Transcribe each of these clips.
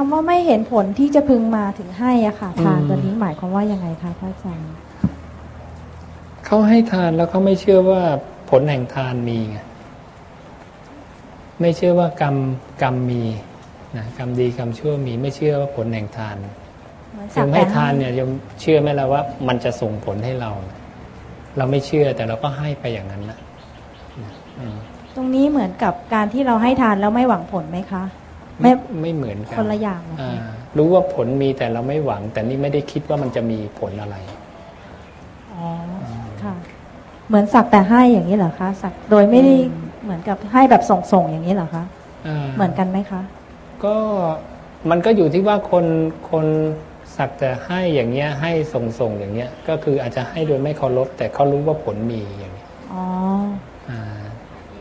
คำว่าไม่เห็นผลที่จะพึงมาถึงให้อะค่ะ ทานตัวนี้หมายความว่ายังไงคะพระอาจารย์เขาให้ทานแล้วเขาไม่เชื่อว่าผลแห่งทานมีไงไม่เชื่อว่ากรรมกรรมมีนะกรรมดีกรรมชั่วมี ไม่เชื่อว่าผลแห่งทานเหมือนยสักมแต่ให้ทานเนี่ยยมเชื่อไหมล่ะว่า มันจะส่งผลให้เรา เราไม่เชื่อแต่เราก็ให้ไปอย่างนั้นนะอืมตรงนี้เหมือนกับการที่เราให้ทานแล้วไม่หวังผลไหมคะ ไม่ไม่ไม่เหมือนกันคนละอย่างเหรออ่าคะรู้ว่าผลมีแต่เราไม่หวัง แต่นี่ไม่ได้คิดว่ามันจะมีผลอะไรอ๋อค่ะ เหมือนสักแต่ให้อย่างนี้เหรอคะสักโดยไม่ได้เหมือนกับให้แบบส่งๆอย่างนี้เหรอคะเหมือนกันไหมคะ ก็มันก็อยู่ที่ว่าคนคนสักแต่ให้อย่างเงี้ยให้ส่งส่งๆอย่างเงี้ย ก็คืออาจจะให้โดยไม่เคารพแต่เขารู้ว่าผลมีอย่างนี้ยอ๋ออ่า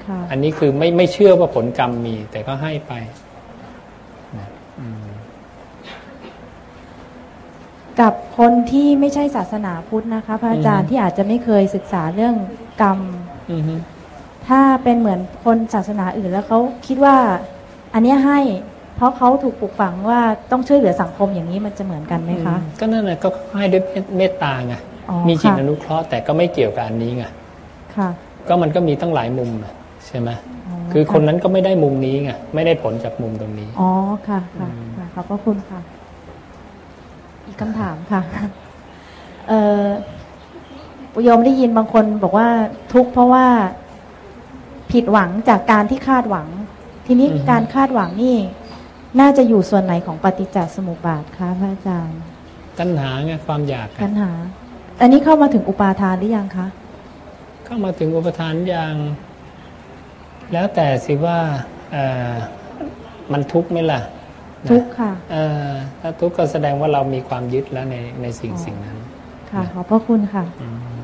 ค่ะอันนี้คือไม่ไม่เชื่อว่าผลกรรมมี แต่ก็ให้ไป กับคนที่ไม่ใช่ศาสนาพุทธนะคะ พระอาจารย์ที่อาจจะไม่เคยศึกษาเรื่องกรรม อือฮึถ้าเป็นเหมือนคนศาสนาอื่นแล้วเขาคิดว่า อันเนี้ยให้ เพราะเขาถูกปลูกฝังว่าต้องช่วยเหลือสังคมอย่างนี้มันจะเหมือนกันไหมคะ ก็นั่นแหละก็ให้ด้วยเมตตาไงอ๋อมีจิตค่ะ อนุเคราะห์แต่ก็ไม่เกี่ยวกับอันนี้ไงค่ะก็มันก็มีตั้งหลายมุมอะใช่ไหมอ๋อคือคนนั้นก็ไม่ได้มุมนี้ไงไม่ได้ผลจากมุมตรงนี้ อ๋อค่ะค่ะอืมค่ะขอบพระคุณค่ะอีก คำถามค่ะเอ่อโยมได้ยินบางคนบอกว่าทุกข์เพราะว่าผิดหวังจากการที่คาดหวัง ทีนี้การคาดหวังนี่ น่าจะอยู่ส่วนไหนของปฏิจจสมุปบาทคะพระอาจารย์ตัณหาไงความอยากปัอะญหา อันนี้เข้ามาถึงอุปาทานหรือยังคะเข้ามาถึงอุปทานอย่างแล้วแต่สิว่าเอ่อมันทุกข์ไหมล่ะ ทุกข์ค่ะเอ่อถ้าทุกข์ก็แสดงว่าเรามีความยึดแล้วในในสิ่งอ๋อสิ่งนั้น ค่ะขอบพระคุณค่ะ อืม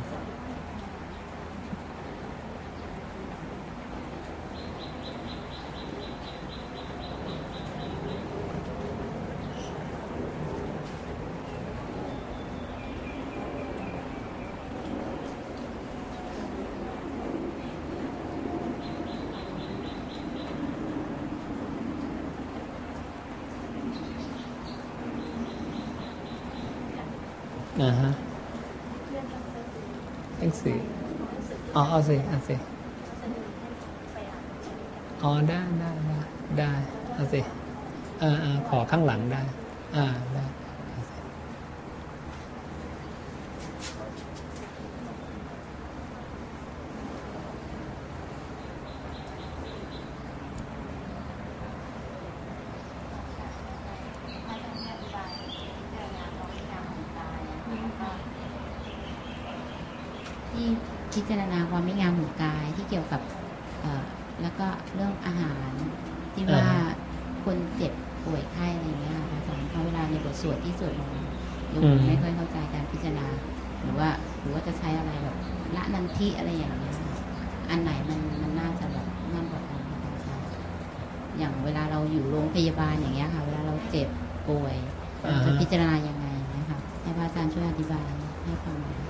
อ่าฮะเลขสี่ อ๋อเอาสิเอาสิอ๋อได้ได้ได้ได้เอาสิอ่าอ่าขอข้างหลังได้ อ่าได้เอาสิ ที่พิจารณาความไม่งามของกายที่เกี่ยวกับเอ่อแล้วก็เรื่องอาหารที่ว่าอ่าฮะคนเจ็บป่วยไข้อะไรอย่างเงี้ยค่ะอาจารย์เพราะเวลาในบทสวดที่สวดลงโยมไม่ค่อยเข้าใจการพิจารณา หรือว่าหรือว่าจะใช้อะไรแบบละนันทิอะไรอย่างเงี้ยอันไหนมันมันน่าจะแบบนั่นกว่ากันคะอาจารย์อย่างเวลาเราอยู่โรงพยาบาลอย่างเงี้ยค่ะ เวลาเราเจ็บป่วยอ่าจะฮะพิจารณายังไงนะคะให้พระอาจารย์ช่วยอธิบายให้ฟังหน่อย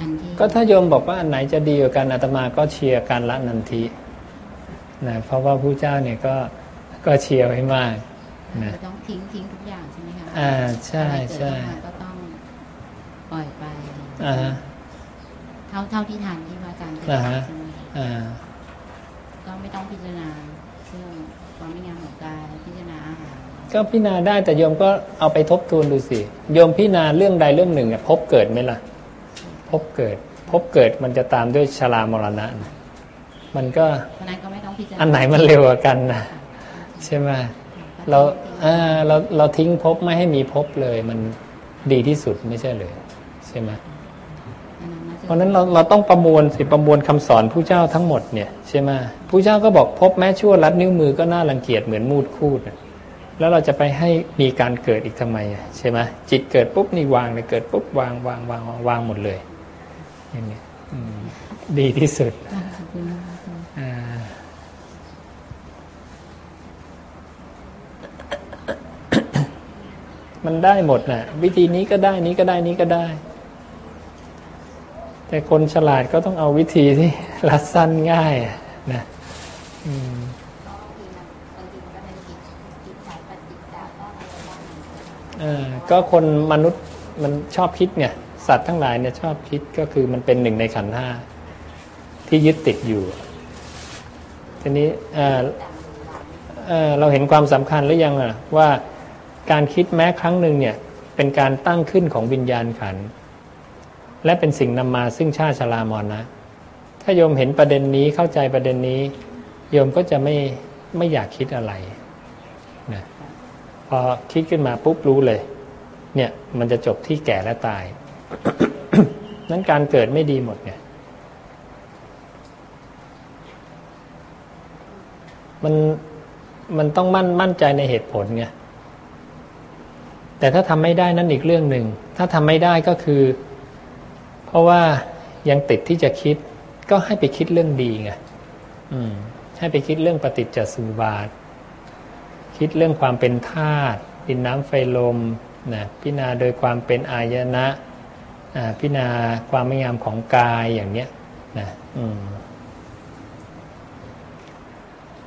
อันที่ก็ถ้าโยมบอกว่าอันไหนจะดีกว่ากันอาตมาก็เชียร์การละนันทินะเพราะว่าผู้เจ้าเนี่ยก็ก็เชียร์ไว้มากนะเราต้องทิ้งทิ้งทุกอย่างใช่ไหมคะอ่าใช่อะไรเกิดใช่ขึ้นมาก็ต้องปล่อยไปอ่าฮะเท่าเท่าที่ทานที่พระอาจารย์เคยอ่าบอฮะกใช่ไหมคะอ่าก็ไม่ต้องพิจารณาเรื่องความไม่งามของกายพิจารณาอาหารก็พิจารณาได้แต่โยมก็เอาไปทบทวนดูสิโยมพิจารณาเรื่องใดเรื่องหนึ่งอะพบเกิดไหมล่ะ พบเกิด พบเกิดมันจะตามด้วยชรามรณะนะมันก็เพราะฉะนั้นก็ไม่ต้องพิจารณาอันไหนมันเร็วกว่ากันนะใช่ไหมเราเอ่อเราเราทิ้งพบไม่ให้มีพบเลย มันดีที่สุดไม่ใช่เลยใช่ไหมอันนั้นน่าจเพราะฉะนั้นเราเราต้องประมวลสิประมวลคำสอนผู้เจ้าทั้งหมดเนี่ยใช่ไหมผู้เจ้าก็บอกพบแม้ชั่วรัดนิ้วมือก็น่ารังเกียจเหมือนมูดคูดอะแล้วเราจะไปให้มีการเกิดอีกทำไมอะใช่ไหมจิตเกิดปุ๊บนี่วางเลยเกิดปุ๊บวางวางวางวางวางหมดเลย อย่างเนี้ยอืมดีที่สุดขอบคุณมากค่ะอ่ามันได้หมดน่ะวิธีนี้ก็ได้นี้ก็ได้นี้ก็ได้ แต่คนฉลาดก็ต้องเอาวิธีที่รัดสั้นง่ายอะนะอืมก็บางทีมันบางทีมันก็เป็นจิตจิตสายปฏิจจาต้องเออก็คนมนุษย์มันชอบคิดไง สัตว์ทั้งหลายเนี่ยชอบคิดก็คือมันเป็นหนึ่งในขันธ์ห้าที่ยึดติดอยู่ ทีนี้เราเห็นความสำคัญหรือยังอะว่าการคิดแม้ครั้งหนึ่งเนี่ยเป็นการตั้งขึ้นของวิญญาณขันธ์และเป็นสิ่งนำมาซึ่งชาติชรามรณะถ้าโยมเห็นประเด็นนี้เข้าใจประเด็นนี้ โยมก็จะไม่ไม่อยากคิดอะไรนะพอคิดขึ้นมาปุ๊บรู้เลย เนี่ยมันจะจบที่แก่และตาย นั้นการเกิดไม่ดีหมดไงมันมันต้องมั่นมั่นใจในเหตุผลไงแต่ถ้าทำไม่ได้นั่นอีกเรื่องหนึ่ง ถ้าทำไม่ได้ก็คือ เพราะว่ายังติดที่จะคิด ก็ให้ไปคิดเรื่องดีไงอืมให้ไปคิดเรื่องปฏิจจสมุปบาท คิดเรื่องความเป็นธาตุดินน้ำไฟลมนะพิจารณาโดยความเป็นอายนะ พิจารณาความไม่งามของกายอย่างเนี้ยนะ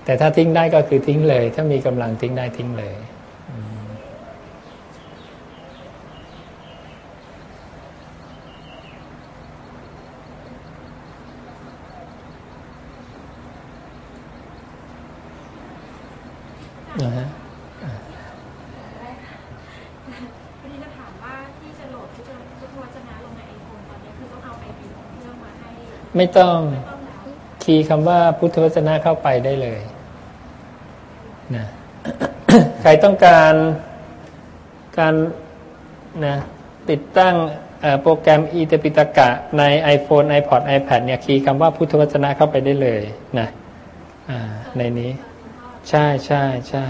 แต่ถ้าทิ้งได้ก็คือทิ้งเลย ถ้ามีกำลังทิ้งได้ทิ้งเลยนะฮะ วันนี้จะถามว่าที่จะโหลดพุทธพุทธวจนะลงในไอโฟนตอนนี้คือต้องเอาไอพีของเครื่องมาให้ ไม่ต้องไม่ต้องแล้วคีย์คำว่าพุทธวจนะเข้าไปได้เลยนะใครต้องการการนะติดตั้งเอ่อโปรแกรมอีเตปิตกะใน iPhone iPod iPad เนี่ยคีย์คำว่าพุทธวจนะเข้าไปได้เลยนะอ่าในนี้ ใช่ใช่ใช่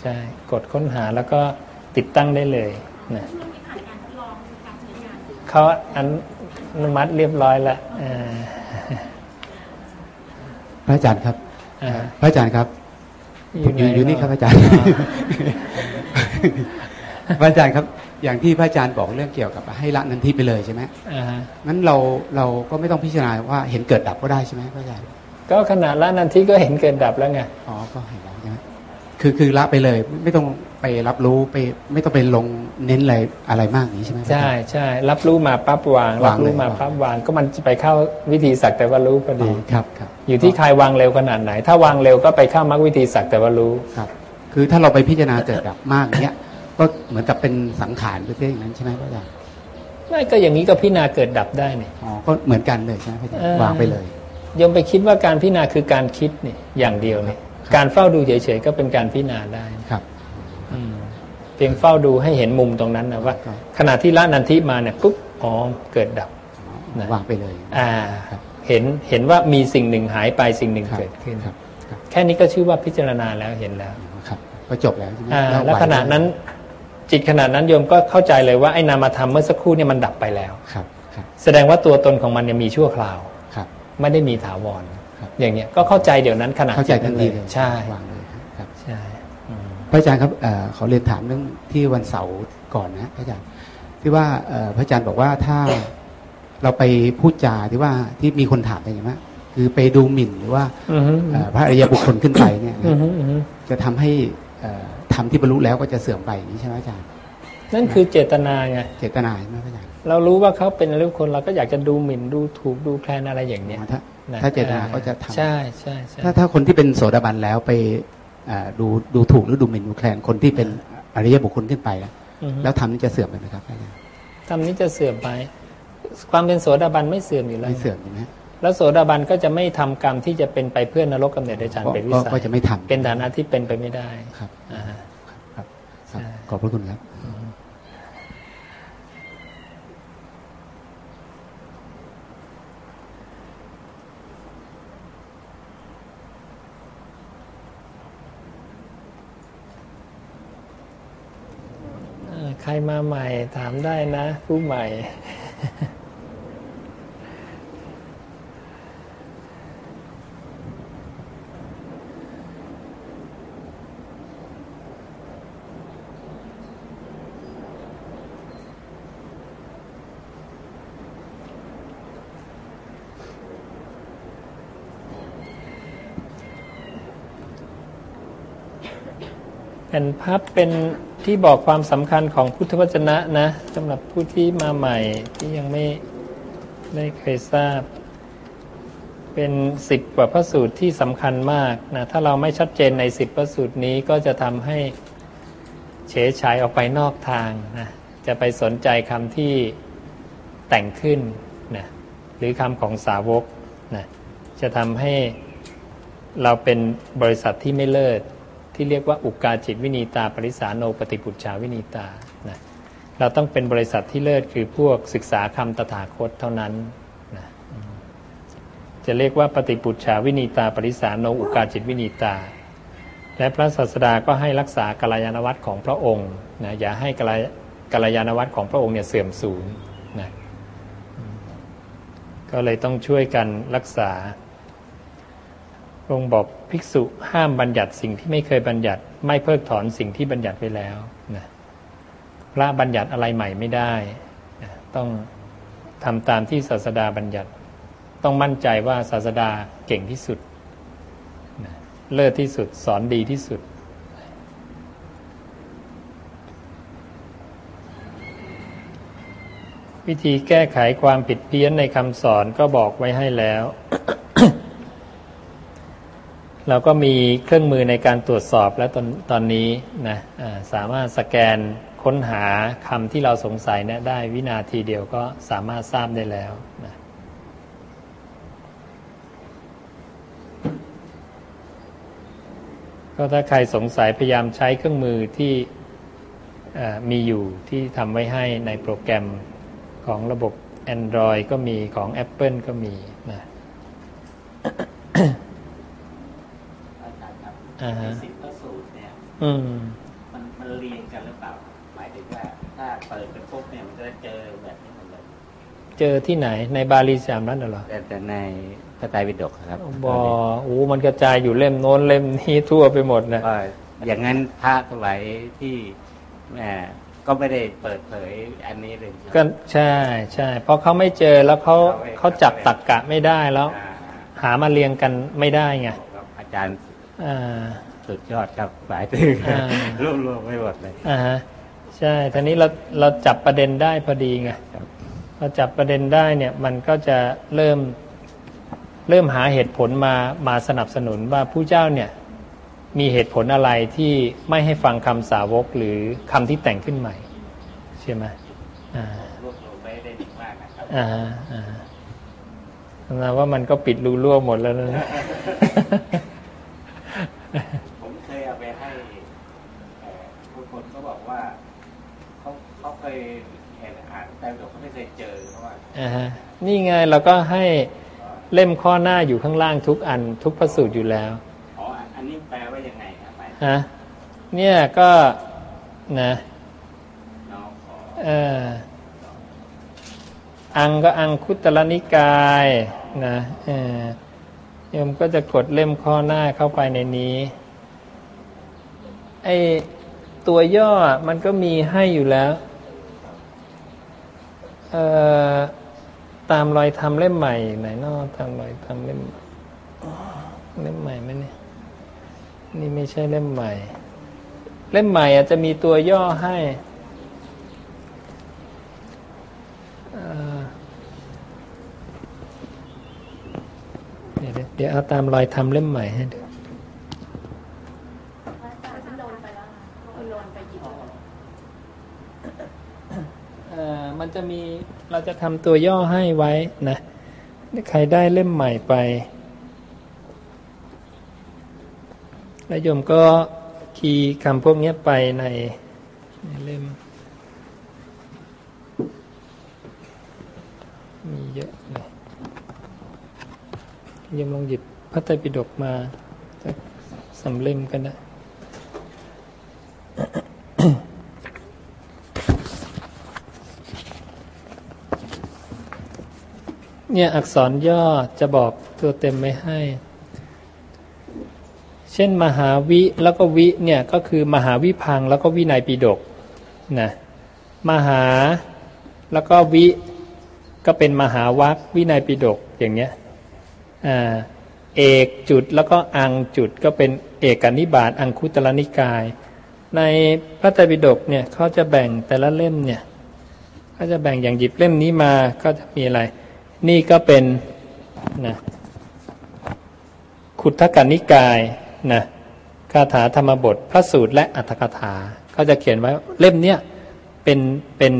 ใช่กดค้นหาแล้วก็ติดตั้งได้เลยนะเครื่องนี้ผ่านการทดลองการใช้งานเขาอ นุมัติเรียบร้อยแล้วอ่าพระอาจารย์ครับอ่าพระอาจารย์ครับอยู่ไหอยู่นี่ครับพระอาจารย์พระอาจารย์ครับ อย่างที่พระอาจารย์บอกเรื่องเกี่ยวกับให้ละนันทีไปเลยใช่ไหมอ่าฮะงั้นเราเราก็ไม่ต้องพิจารณาว่าเห็นเกิดดับก็ได้ใช่ไหมพระอาจารย์ ก็ขนาดละนันทีก็เห็นเกิดดับแล้วไง อ๋อ ก็เห็นแล้วใช่ไหม คือคือละไปเลย ไม่ต้องไปรับรู้ไป ไม่ต้องไปลงเน้นอะไรอะไรมากอย่างนี้ใช่ไหมพระอาใช่จารย์ใช่รับรู้มาปั๊บวางวารังบรู้เลยมาครับปั๊บวางก็มันจะไปเข้าวิธีสักแต่ว่ารู้พออ๋ดีอครับครับ อยู่ที่ใครวางเร็วขนาดไหน ถ้าวางเร็วก็ไปเข้ามรรควิธีสักแต่ว่ารู้ครับ คือถ้าเราไปพิจารณาเกิดดับมากอย่างเนี้ยก็เหมือนกับเป็นสังขารประเภทอย่างนั้นใช่ไหมพระอาจารย์ไม่ก็อย่างนี้ก็พิจารณาเกิดดับได้นี่อ๋อก็เหมือนกันเลยใช่ไหมพระอาจารเอย์อวางไปเลยยมไปคิดว่าการพิจารณาคือการคิดนี่อย่างเดียวนี่ การเฝ้าดูเฉยๆก็เป็นการพิจารณาได้ครับอืมเพียงเฝ้าดูให้เห็นมุมตรงนั้นนะว่าครับขณะที่ละนันทิมาเนี่ยปุ๊บอ๋อเกิดดับอ๋อนะวางไปเลย อ่าครับเห็นเห็นว่ามีสิ่งหนึ่งหายไปสิ่งหนึ่งครับเกิดขึ้นครับครับแค่นี้ก็ชื่อว่าพิจารณาแล้วเห็นแล้วครับก็จบแล้วใช่ไหมอ่าแล้วแล้วไหขณะนั้น จิตขณะนั้นโยมก็เข้าใจเลยว่าไอ้นามธรรมเมื่อสักครู่เนี่ยมันดับไปแล้วครับครับแสดงว่าตัวตนของมันยังมีชั่วคราวครับไม่ได้มีถาวรครับ อย่างเนี้ยก็เข้าใจเดี๋ยวนั้นขณะเข้าใจจิตทันั้นนทีเลยเลยใช่วางเลยครับใช่อืมพระอาจารย์ครับเอ่อขอเรียนถามเรื่องที่วันเสาร์ก่อนนะพระอาจารย์ที่ว่าเอ่อพระอาจารย์บอกว่าถ้าเราไปพูดจาที่ว่าที่มีคนถามไปอย่างนี้คือไปดูหมิ่นหรือว่าอือฮึเอ่อพระอริยบุคคลขึ้นไปเนี่ยนะอือฮึอือฮึจะทำให้เอ่อทำที่บรรลุแล้วก็จะเสื่อมไปอย่างนี้ใช่ไหมอาจารย์ นั่นคือเจตนาไงเจตนาใช่ไหมพระอาจารย์เรารู้ว่าเขาเป็นอริยบุคคลเราก็อยากจะดูหมิ่นดูถูกดูแคลนอะไรอย่างเนี้ยอ๋อ ถ้านะถ้าเจตนาก็จะทำใช่ใช่ใช่ถ้าถ้าคนที่เป็นโสดาบันแล้วไปเอ่อดูดูถูกหรือดูหมิ่นดูแคลนคนที่เป็นอริยบุคคลขึ้นไป แล้วอือฮึแล้วทำนี่จะเสื่อมไปไหมครับพระอาจารย์ทำนี้จะเสื่อมไป ความเป็นโสดาบันไม่เสื่อมอยู่แล้วไม่เสื่อมใช่ไหมฮะแล้วโสดาบันก็จะไม่ทำกรรมที่จะเป็นไปเพื่อนรกกำเนิดเดชานก็เป็นวิก็สัยก็จะไม่ทำเป็นฐานะที่เป็นไปไม่ได้ครับอ่าฮะครับครับใช่ขอบพระคุณครับ ใครมาใหม่ถามได้นะ ผู้ใหม่ แผ่นพับเป็น ที่บอกความสำคัญของพุทธวจนะนะสำหรับผู้ที่มาใหม่ที่ยังไม่ไม่เคยทราบ เป็นสิบกว่าพระสูตรที่สำคัญมากนะถ้าเราไม่ชัดเจนในสิบพระสูตรนี้ก็จะทำให้เฉยฉายออกไปนอกทางนะจะไปสนใจคำที่แต่งขึ้นนะหรือคำของสาวกนะจะทำให้เราเป็นบริษัทที่ไม่เลิศ ที่เรียกว่าอุกาจิตวินีตา ปริสาโนปฏิปุจชาวินีตานะเราต้องเป็นบริษัทที่เลิศคือพวกศึกษาคำตถาคตเท่านั้นนะจะเรียกว่าปฏิปุจชาวินีตา ปริสาโนอุกาจิตวินีตา และพระศาสดาก็ให้รักษากัลยาณวัตรของพระองค์นะอย่าให้กัลยกัลยาณวัตรของพระองค์เนี่ยเสื่อมสูญนะก็เลยต้องช่วยกันรักษา พระองค์บอกภิกษุห้ามบัญญัติสิ่งที่ไม่เคยบัญญัติ ไม่เพิกถอนสิ่งที่บัญญัติไว้แล้วนะพระบัญญัติอะไรใหม่ไม่ได้นะต้องทำตามที่ศาสดาบัญญัติ ต้องมั่นใจว่าศาสดาเก่งที่สุดนะเลิศที่สุดสอนดีที่สุดวิธีแก้ไขความผิดเพี้ยนในคำสอนก็บอกไว้ให้แล้ว เราก็มีเครื่องมือในการตรวจสอบแล้วตอนตอนนี้นะะสามารถสแกนค้นหาคำที่เราสงสัยเนี่ยได้วินาทีเดียวก็สามารถทราบได้แล้วนะก็ถ้าใครสงสัยพยายามใช้เครื่องมือที่มีอยู่ที่ทำไว้ให้ในโปรแกรมของระบบ Android ก็มีของ Apple ก็มีนะ อาจารย์ครับ อ่าฮะ สิบพระสูตรเนี่ยอืมมันมันเรียงกันหรือเปล่าหมายถึงว่าถ้าเปิดไปปุ๊บเนี่ยมันจะเจอแบบนี้หมดเลยเจอที่ไหนในบาลีสามนั้นน่ะเหรอแต่แต่ในพระไตรปิฎกครับบอโอ้มันกระจายอยู่เล่มโน้นเล่มนี้ทั่วไปหมดนะก็อย่างนั้นพระสมัยที่แหมก็ไม่ได้เปิดเผยอันนี้เลยก็ใช่ใช่เพราะเขาไม่เจอแล้วเขาเขาจับตักกะไม่ได้แล้วอ่าหามาเรียงกันไม่ได้ไงครับอาจารย์อ่า สุดยอดครับหมายถึงอ่ารวบรวมไม่หมดเลยอ่าฮะใช่ทีนี้เราเราจับประเด็นได้พอดีไงครับเราจับประเด็นได้เนี่ยมันก็จะเริ่มเริ่มหาเหตุผลมามาสนับสนุนว่าผู้เจ้าเนี่ยมีเหตุผลอะไรที่ไม่ให้ฟังคำสาวกหรือคำที่แต่งขึ้นใหม่ ใช่ไหมอ่ารวบรวมไม่ได้ดีมากนะครับอ่าอ่านะว่ามันก็ปิดรูรั่วหมดแล้วนะ ผมเคยเอาไปให้เอ่อผู้คนก็บอกว่าเขาเขาเคยเห็นอ่านแต่เขาไม่เคยเจอเพราะว่าอ่าฮะนี่ไงเราก็ให้เล่มข้อหน้าอยู่ข้างล่างทุกอันทุกพระสูตรอยู่แล้วอ๋ออันนี้แปลว่ายังไงครับหมายฮะเนี่ยก็นะน้องขอเอออังก็อังคุตรนิกายนะเออ โยมก็จะกดเล่มข้อหน้าเข้าไปในนี้ ไอตัวย่อมันก็มีให้อยู่แล้ว เอ่อ ตามรอยทำเล่มใหม่ไหนนอตามรอยทำเล่มเล่มใหม่ไหมเนี่ย นี่ไม่ใช่เล่มใหม่ เล่มใหม่อาจจะมีตัวย่อให้เอ่อ เดี๋ยวเดี๋ยวเอาตามรอยทำเล่มใหม่ให้ดูเอ่อมันจะมีเราจะทำตัวย่อให้ไว้นะใครได้เล่มใหม่ไปแล้วโยมก็คีย์คำพวกนี้ไปในในเล่ม มีเยอะเลยโยมลองหยิบพระไตรปิฎกมาสักสำเล่มกันนะเนี่ยอักษรย่อจะบอกตัวเต็มไม่ให้ เช่นมหาวิแล้วก็วิเนี่ยก็คือมหาวิพังแล้วก็วินัยปิฎกนะมหาแล้วก็วิก็เป็นมหาวัควินัยปิฎกอย่างเงี้ย เอกจุดแล้วก็อังจุดก็เป็นเอกนิบาตอังคุตรนิกาย ในพระไตรปิฎกเนี่ยเขาจะแบ่งแต่ละเล่มเนี่ยก็จะแบ่งอย่างหยิบเล่มนี้มาก็จะมีอะไร นี่ก็เป็นนะขุทธกนิกายนะคาถาธรรมบท พระสูตรและอัตถกถาเขาจะเขียนไว้เล่มเนี้ยเป็นเป็น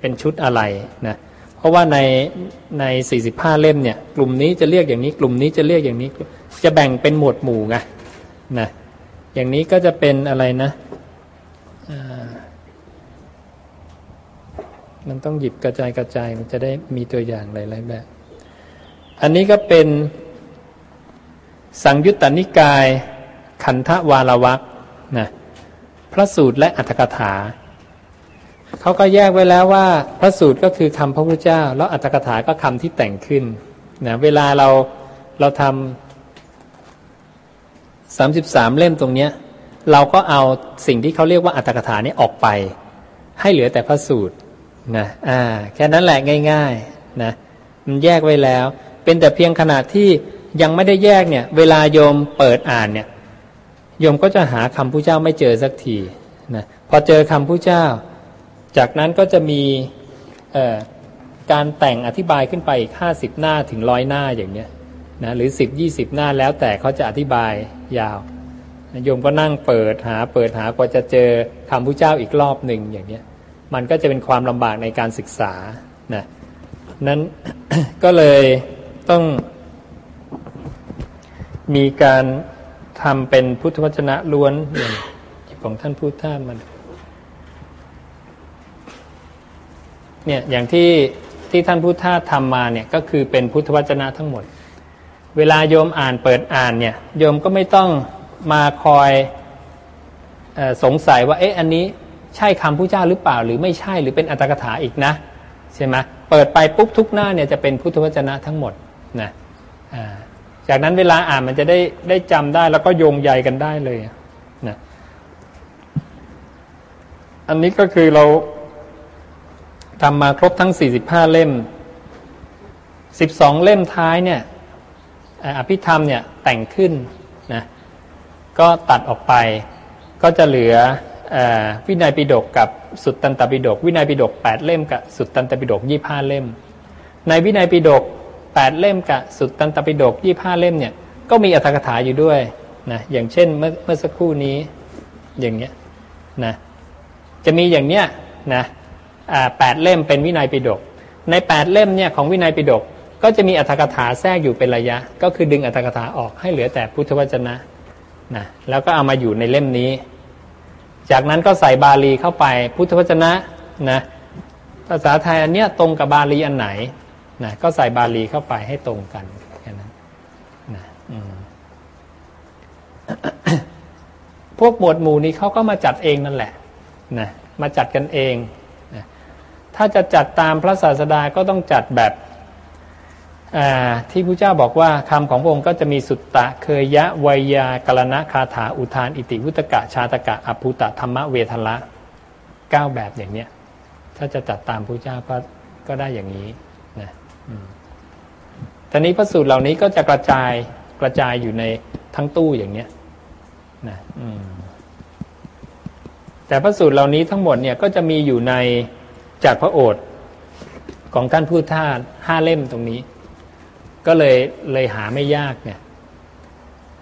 เป็นชุดอะไรนะ ราะว่าในใน45 เล่มเนี่ย กลุ่มนี้จะเรียกอย่างนี้ กลุ่มนี้จะเรียกอย่างนี้ จะแบ่งเป็นหมวดหมู่ไงนะอย่างนี้ก็จะเป็นอะไรนะมันต้องหยิบกระจายกระจายมันจะได้มีตัวอย่างหลายๆแบบ อันนี้ก็เป็นสังยุตตนิกาย ขันธวารวักนะพระสูตรและอัตถกถา เขาก็แยกไว้แล้วว่าพระสูตรก็คือคำพระพุทธเจ้า แล้วอัตถกถาก็คำที่แต่งขึ้นนะเวลาเราเราทำสามสิบสามเล่มตรงเนี้ย เราก็เอาสิ่งที่เขาเรียกว่าอัตถกถานี้ออกไป ให้เหลือแต่พระสูตรนะอ่าแค่นั้นแหละง่ายๆนะมันแยกไว้แล้ว เป็นแต่เพียงขนาดที่ยังไม่ได้แยกเนี่ย เวลาโยมเปิดอ่านเนี่ยโยมก็จะหาคำผู้เจ้าไม่เจอสักทีนะพอเจอคำผู้เจ้า จากนั้นก็จะมีการแต่งอธิบายขึ้นไปอีกห้าสิบหน้าถึงร้อยหน้าอย่างเนี้ยนะหรือสิบยี่สิบหน้าแล้วแต่เขาจะอธิบายยาวโยมก็นั่งเปิดหาเปิดหากว่าจะเจอคำผู้เจ้าอีกรอบหนึ่งอย่างเนี้ยมันก็จะเป็นความลำบากในการศึกษานะนั้นก็เลยต้องมีการทำเป็นพุทธวจนะล้วนอย่างของท่านพุทธามัน เนี่ยอย่างที่ที่ท่านพุทธาทำมาเนี่ยก็คือเป็นพุทธวจนะทั้งหมด เวลาโยมอ่านเปิดอ่านเนี่ยโยมก็ไม่ต้องมาคอยอสงสัยว่าเอ๊ะอันนี้ใช่คำพุทธเจ้าหรือเปล่า หรือไม่ใช่หรือเป็นอัตถกถาอีกนะใช่ไหมเปิดไปปุ๊บทุกหน้าเนี่ยจะเป็นพุทธวจนะทั้งหมดนะจากนั้นเวลาอ่านมันจะได้ได้จำได้แล้วก็โยงใยกันได้เลยนะอันนี้ก็คือเรา ทำมาครบทั้ง 45 เล่ม 12 เล่มท้ายเนี่ยอภิธรรมเนี่ยแต่งขึ้นนะก็ตัดออกไปก็จะเหลืออวินัยปิฎกกับสุดตันตปิฎกวินัยปิฎก8 เล่มกับสุดตันตปิฎก25 เล่ม ในวินัยปิฎกแปดเล่มกับสุดตันตปิฎกยี่ห้าเล่มเนี่ยก็มีอัตถกถาอยู่ด้วยนะอย่างเช่นเมื่อเมื่อสักครู่นี้อย่างเนี้ยนะจะมีอย่างเนี้ยนะ แปดเล่มเป็นวินัยปิฎกในแปดเล่มเนี่ยของวินัยปิฎกก็จะมีอัตถกถาแทรกอยู่เป็นระยะ ก็คือดึงอัตถกถาออกให้เหลือแต่พุทธวจนะนะแล้วก็เอามาอยู่ในเล่มนี้ จากนั้นก็ใส่บาลีเข้าไปพุทธวจนะนะภาษาไทยอันเนี้ยตรงกับบาลีอันไหนนะก็ใส่บาลีเข้าไปให้ตรงกันแค่นั้นนะพวกหมวดหมู่นี้เขาก็มาจัดเองนั่นแหละนะมาจัดกันเอง ถ้าจะจัดตามพระศาสดาก็ต้องจัดแบบที่พระเจ้าบอกว่าคำของพระองค์ก็จะมีสุตตะเคยยะวยากรณะคาถาอุทาน อิติวุตกะชาตกะอภุตะธรรมเวทละเก้าแบบอย่างเนี้ยถ้าจะจัดตามพระเจ้าก็ก็ได้อย่างนี้นะตอนนี้พระสูตรเหล่านี้ก็จะกระจายกระจายอยู่ในทั้งตู้อย่างเนี้ยนะแต่พระสูตรเหล่านี้ทั้งหมดเนี่ยก็จะมีอยู่ใน จากพระโอษฐ์ของท่านผู้ท่าห้าเล่มตรงนี้ ก็เลยเลยหาไม่ยากเนี่ย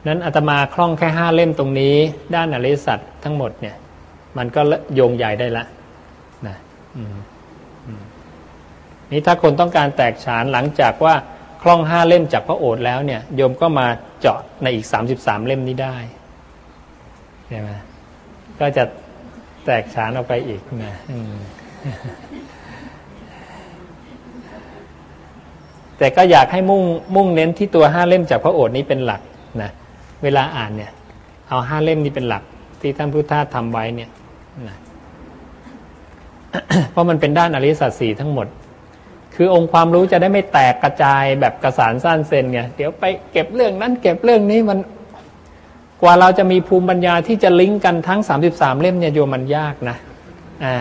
นั้นอาตมาคล่องแค่ห้าเล่มตรงนี้ ด้านอริสัตทั้งหมดเนี่ย มันก็โยงใหญ่ได้ละนะนี่ถ้าคนต้องการแตกฉานหลังจากว่าคล่องห้าเล่มจากพระโอษฐ์แล้วเนี่ยโยมก็มาเจาะในอีกสามสิบสามเล่มนี้ได้ใช่ไหมก็จะแตกฉานออกไปอีกนะ แต่ก็อยากให้มุ่งมุ่งเน้นที่ตัวห้าเล่มจากพระโอษฐ์นี้เป็นหลักนะเวลาอ่านเนี่ย เอาห้าเล่มนี้เป็นหลัก ที่ท่านพุทธทาสทำไว้เนี่ยนะเพราะมันเป็นด้านอริสัตสีทั้งหมด คือองค์ความรู้จะได้ไม่แตกกระจายแบบกระสานสั้นเซนไงเดี๋ยวไปเก็บเรื่องนั้นเก็บเรื่องนี้มันกว่าเราจะมีภูมิปัญญาที่จะลิงก์กันทั้ง 33 เล่มเนี่ยโยมันยากนะ อ่า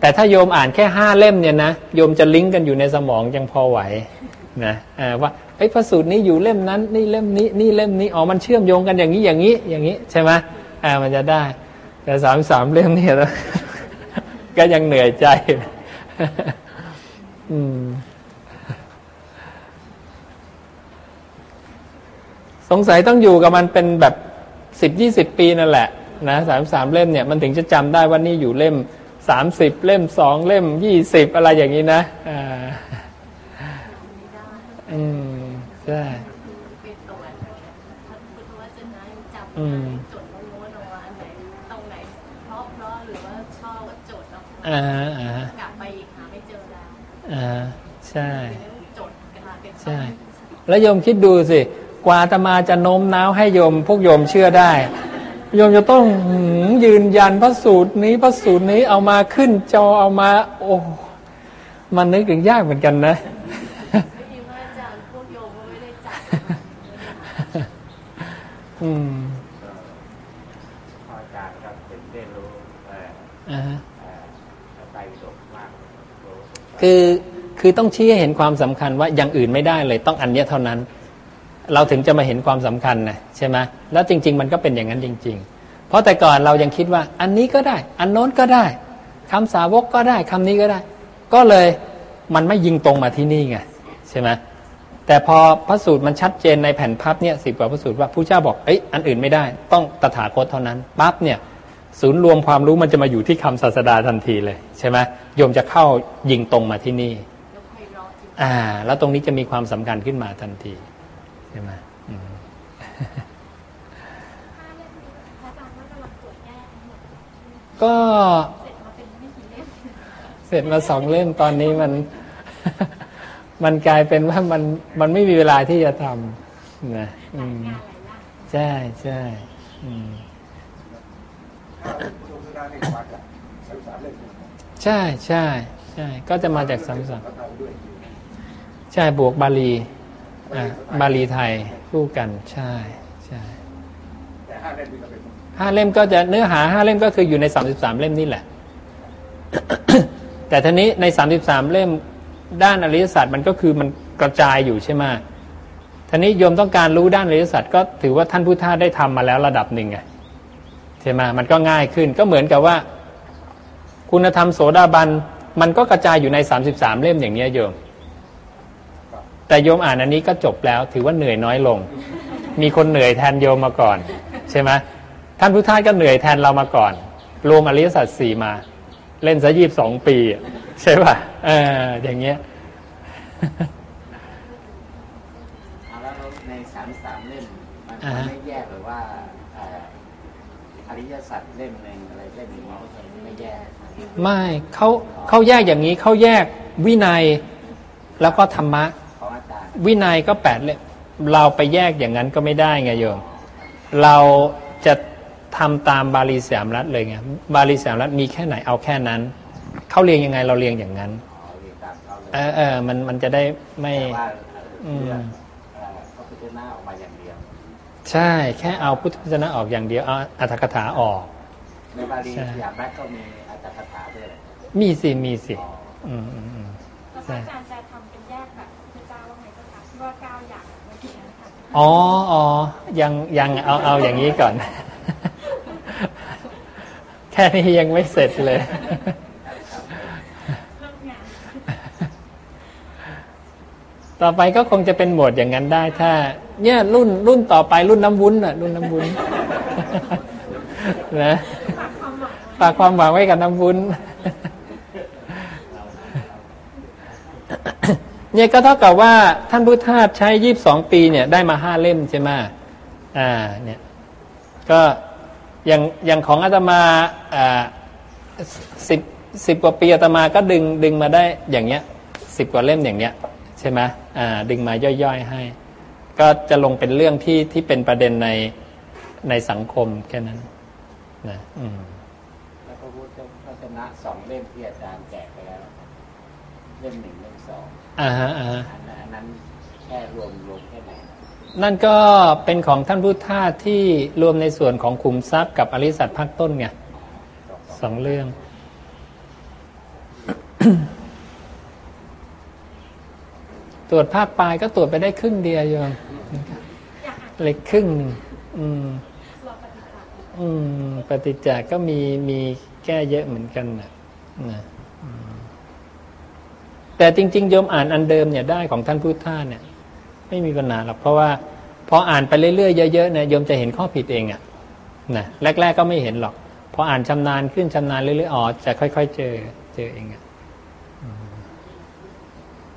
แต่ถ้าโยมอ่านแค่ห้าเล่มเนี่ยนะโยมจะลิงก์กันอยู่ในสมองยังพอไหวนะว่าไอ้พระสูตรนี้อยู่เล่มนั้น นี่เล่มนี้นี่เล่มนี้อ๋อมันเชื่อมโยงกันอย่างนี้อย่างนี้อย่างนี้ใช่ไหมอ่ามันจะได้ แต่สามสามเล่มเนี่ยก็ยังเหนื่อยใจ อืมสงสัยต้องอยู่กับมันเป็นแบบสิบยี่สิบปีนั่นแหละนะสามสามเล่มเนี่ยมันถึงจะจำได้ว่านี่อยู่เล่ม สามสิบเล่มสองเล่มยี่สิบอะไรอย่างนี้นะอ่าอืมใช่เป็นตัวท่านพุทธวจนะยังจำอืมจดโน้ตเอาไว้อันไหนตรงไหนเพราะเพราะหรือว่าชอบก็จดแล้วอ่าอ่ากลับไปอีกหาไม่เจอแล้วอ่าใช่จดกระดาษเป็นใช่ แล้วโยมคิดดูสิ กว่าอาตมาจะโน้มน้าวให้โยม พวกโยมเชื่อได้ โยมจะต้องหือยืนยันพระสูตรนี้พระสูตรนี้เอามาขึ้นจอเอามา โอ้มันนึกถึงยากเหมือนกันนะไม่มีว่าอาจารย์พวกโยมก็ไม่ได้จัดอืมพ่ออาจารย์ครับถึงได้รู้เอ่ออ่าฮะเอ่อไตรปิฎกมากรู้คือคือต้องชี้ให้เห็นความสำคัญว่าอย่างอื่นไม่ได้เลยต้องอันเนี้ยเท่านั้น เราถึงจะมาเห็นความสำคัญนะใช่ไหมแล้วจริง ๆ มันก็เป็นอย่างนั้นจริง ๆ เพราะแต่ก่อนเรายังคิดว่า อันนี้ก็ได้ อันโน้นก็ได้คำสาวกก็ได้คำนี้ก็ได้ ก็เลยมันไม่ยิงตรงมาที่นี่ไงใช่ไหมแต่พอพระสูตรมันชัดเจนในแผ่นพับเนี่ยสิบกว่าพระสูตรว่าผู้เจ้าบอกเอ้ยอันอื่นไม่ได้ ต้องตถาคตเท่านั้นปั๊บเนี่ยศูนย์รวมความรู้มันจะมาอยู่ที่คำศาสดาทันทีเลยใช่ไหมโยมจะเข้ายิงตรงมาที่นี่อ่า แล้วตรงนี้จะมีความสำคัญขึ้นมาทันที ใช่ไหมอืมห้าเล่มนี้พระอาจารย์ว่ากำลังตรวจแก้ทั้งหมดก็เสร็จมาเป็นไม่กี่เล่มเสร็จมาสองเล่มตอนนี้มัน มันกลายเป็นว่ามันมันไม่มีเวลาที่จะทำนะอืมงานหลายอย่างใช่ใช่อืมใช่ใช่ใช่ก็จะมาจากสามสามใช่บวกบาลีอ่า บาลีไทยคู่กันใช่ใช่ห้าเล่มก็จะเนื้อหาห้าเล่มก็คืออยู่ในสามสิบสามเล่มนี่แหละ แต่ทีนี้ในสามสิบสามเล่มด้านอริยสัจมันก็คือมันกระจายอยู่ใช่ไหมทีนี้โยมต้องการรู้ด้านอริยสัจก็ถือว่าท่านพุทธาได้ทำมาแล้วระดับหนึ่งไงใช่ไหมมันก็ง่ายขึ้นก็เหมือนกับว่า คุณธรรมโสดาบันมันก็กระจายอยู่ในสามสิบสามเล่มอย่างเนี้ยโยม แต่โยมอ่านอันนี้ก็จบแล้วถือว่าเหนื่อยน้อยลง มีคนเหนื่อยแทนโยมมาก่อน ใช่ไหมท่านพุทธาก็เหนื่อยแทนเรามาก่อน รวมอริยสัจสี่มา เล่นซะยี่บสองปีอะใช่ป่ะเอออย่างเงี้ยเอาแล้วในสามสามเล่มมันอ่าฮะไม่แยกหรือว่าเอ่ออริยสัจเล่มหนึ่งอะไรเล่มหนึ่งไม่แยกไม่เขาเขาแยกอย่างนี้เขาแยกวินัยแล้วก็ธรรมะ วินัยก็แปดเล่มเราไปแยกอย่างนั้นก็ไม่ได้ไงโยม เราจะทำตามบาลีสามรัฐเลยไงบาลีสามรัฐมีแค่ไหนเอาแค่นั้นเขาเรียงยังไงเราเรียงอย่างนั้นอ๋อเรียนตามเขาเลยเออเออมันมันจะได้ไม่แต่ว่าอืมเลือกเอ่อพระพุทธเจ้าออกมาอย่างเดียวใช่แค่เอาพุทธวจนะออกอย่างเดียวเอาอัตถกถาออกในบาลีใช่สยามรัฐก็มีอาจารย์คาถาด้วยมีสิมีสิอ๋ออืมอืมอืมแล้วพระอาจารย์จะ อ๋ออ๋อยังยังเอาเอาอย่างนี้ก่อน แค่นี้ยังไม่เสร็จเลย ต่อไปก็คงจะเป็นหมวดอย่างนั้นได้ ถ้า เนี่ยรุ่นรุ่นต่อไปรุ่นน้ำวุ้นอะ รุ่นน้ำวุ้นนะฝากความหวังไว้ฝากความหวังไว้กับน้ำวุ้น เนี่ยก็เท่ากับว่าท่านพุทธาสใช้ยี่บสองปีเนี่ยได้มาห้าเล่มใช่ไหมอ่าเนี่ยก็อย่างอย่างของอาตมาอ่าสิบสิบกว่าปีอาตมาก็ดึงดึงมาได้อย่างเงี้ยสิบกว่าเล่มอย่างเงี้ยใช่ไหมอ่าดึงมาย่อยๆให้ ก็จะลงเป็นเรื่องที่ที่เป็นประเด็นในในสังคมแค่นั้นนะอืม แล้วพระพุทธวจนะสองเล่มที่อาจารย์แจกไปแล้ว เล่มหนึ่งเล่มส องอ่าฮะอ่าฮะอันนั้นอันนั้นแค่รวมรวมแค่ไหนนั่นก็เป็นของท่านพุทธทาสที่รวมในส่วนของขุมทรัพย์กับอริสัตภาคต้นไงสองเรื่อง ตรวจภาคปลายก็ตรวจไปได้ครึ่งเดียวโยมอยากอ่านเล็กครึ่งหนึ่งอืมรอปฏิบัติอืม ปฏิจจาก็มีมีแก้เยอะเหมือนกันนะนะอืม แต่จริงๆโยมอ่านอันเดิมเนี่ยได้ของท่านพุทธาเนี่ย ไม่มีปัญหาหรอกเพราะว่าพออ่านไปเรื่อยๆเยอะๆเนี่ยโยมจะเห็นข้อผิดเองอะ่ะนะแรก ๆก็ไม่เห็นหรอกพออ่านชำนาญขึ้นชำนาญเรื่อยๆอ๋อจะค่อย ๆ เจอเจอเองอะ่ะ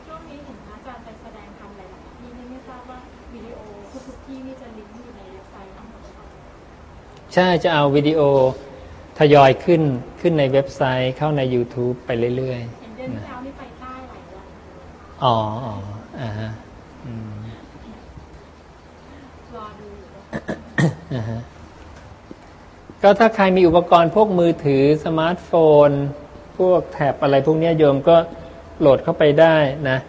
ช่วงนี้เห็นพระอาจารย์ไปแสดงธรรมหลายๆที่นี่ไม่ทราบว่าวิดีโอทุกๆที่นี่จะลิงก์อยู่ในเว็บไซต์ทั้งหมดหรือเปล่าใช่จะเอาวิดีโอทยอยขึ้นขึ้นในเว็บไซต์เข้าใน YouTube ไปเรื่อยเอ๋ออ๋ออ่าฮะอืมรอดูอ่าฮะก็ถ้าใครมีอุปกรณ์พวกมือถือสมาร์ทโฟน พวกแท็บอะไรพวกนี้โยมก็โหลดเข้าไปได้นะ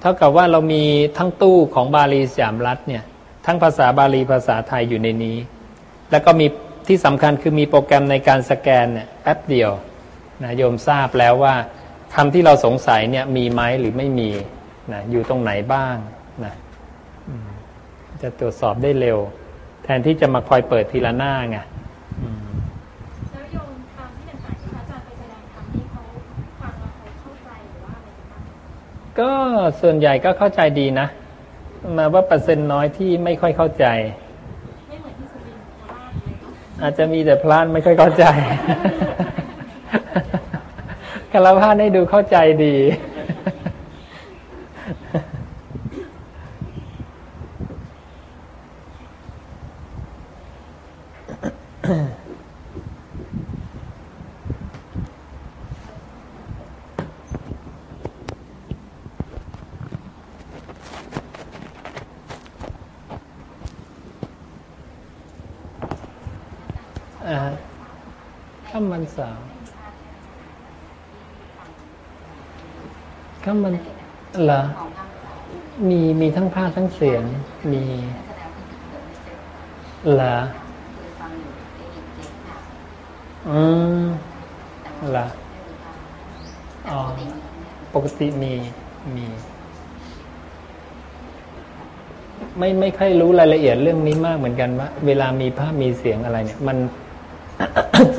เท่ากับว่าเรามีทั้งตู้ของบาลีสยามรัฐเนี่ย ทั้งภาษาบาลีภาษาไทยอยู่ในนี้ แล้วก็มีที่สำคัญคือมีโปรแกรมในการสแกนเนี่ยแป๊บเดียวนะโยมทราบแล้วว่า คำที่เราสงสัยเนี่ยมีไหมหรือไม่มีนะอยู่ตรงไหนบ้างนะอืมจะตรวจสอบได้เร็ว แทนที่จะมาคอยเปิดทีละหน้าไงอืมแล้วโยมตามที่ต่างๆที่พระอาจารย์ไปแสดงธรรมนี่เขาฟังแล้วเขาเข้าใจหรือว่าอะไรกันบ้างก็ส่วนใหญ่ก็เข้าใจดีนะ มาว่าเปอร์เซ็นต์น้อยที่ไม่ค่อยเข้าใจไม่เหมือนที่สุรินทร์โคราชเลยเนาะอาจจะมีแต่พลานไม่ค่อยเข้าใจ คารวะให้ดูเข้าใจดี อ่าข้ามวันเสาร์ ข้ามวันเหรอมีมีทั้งภาพทั้งเสียง มีเหรออืมเหรออ๋อปกติมีมี ไม่ไม่ค่อยรู้รายละเอียดเรื่องนี้มากเหมือนกันว่าเวลามีภาพมีเสียงอะไร เนี่ย มัน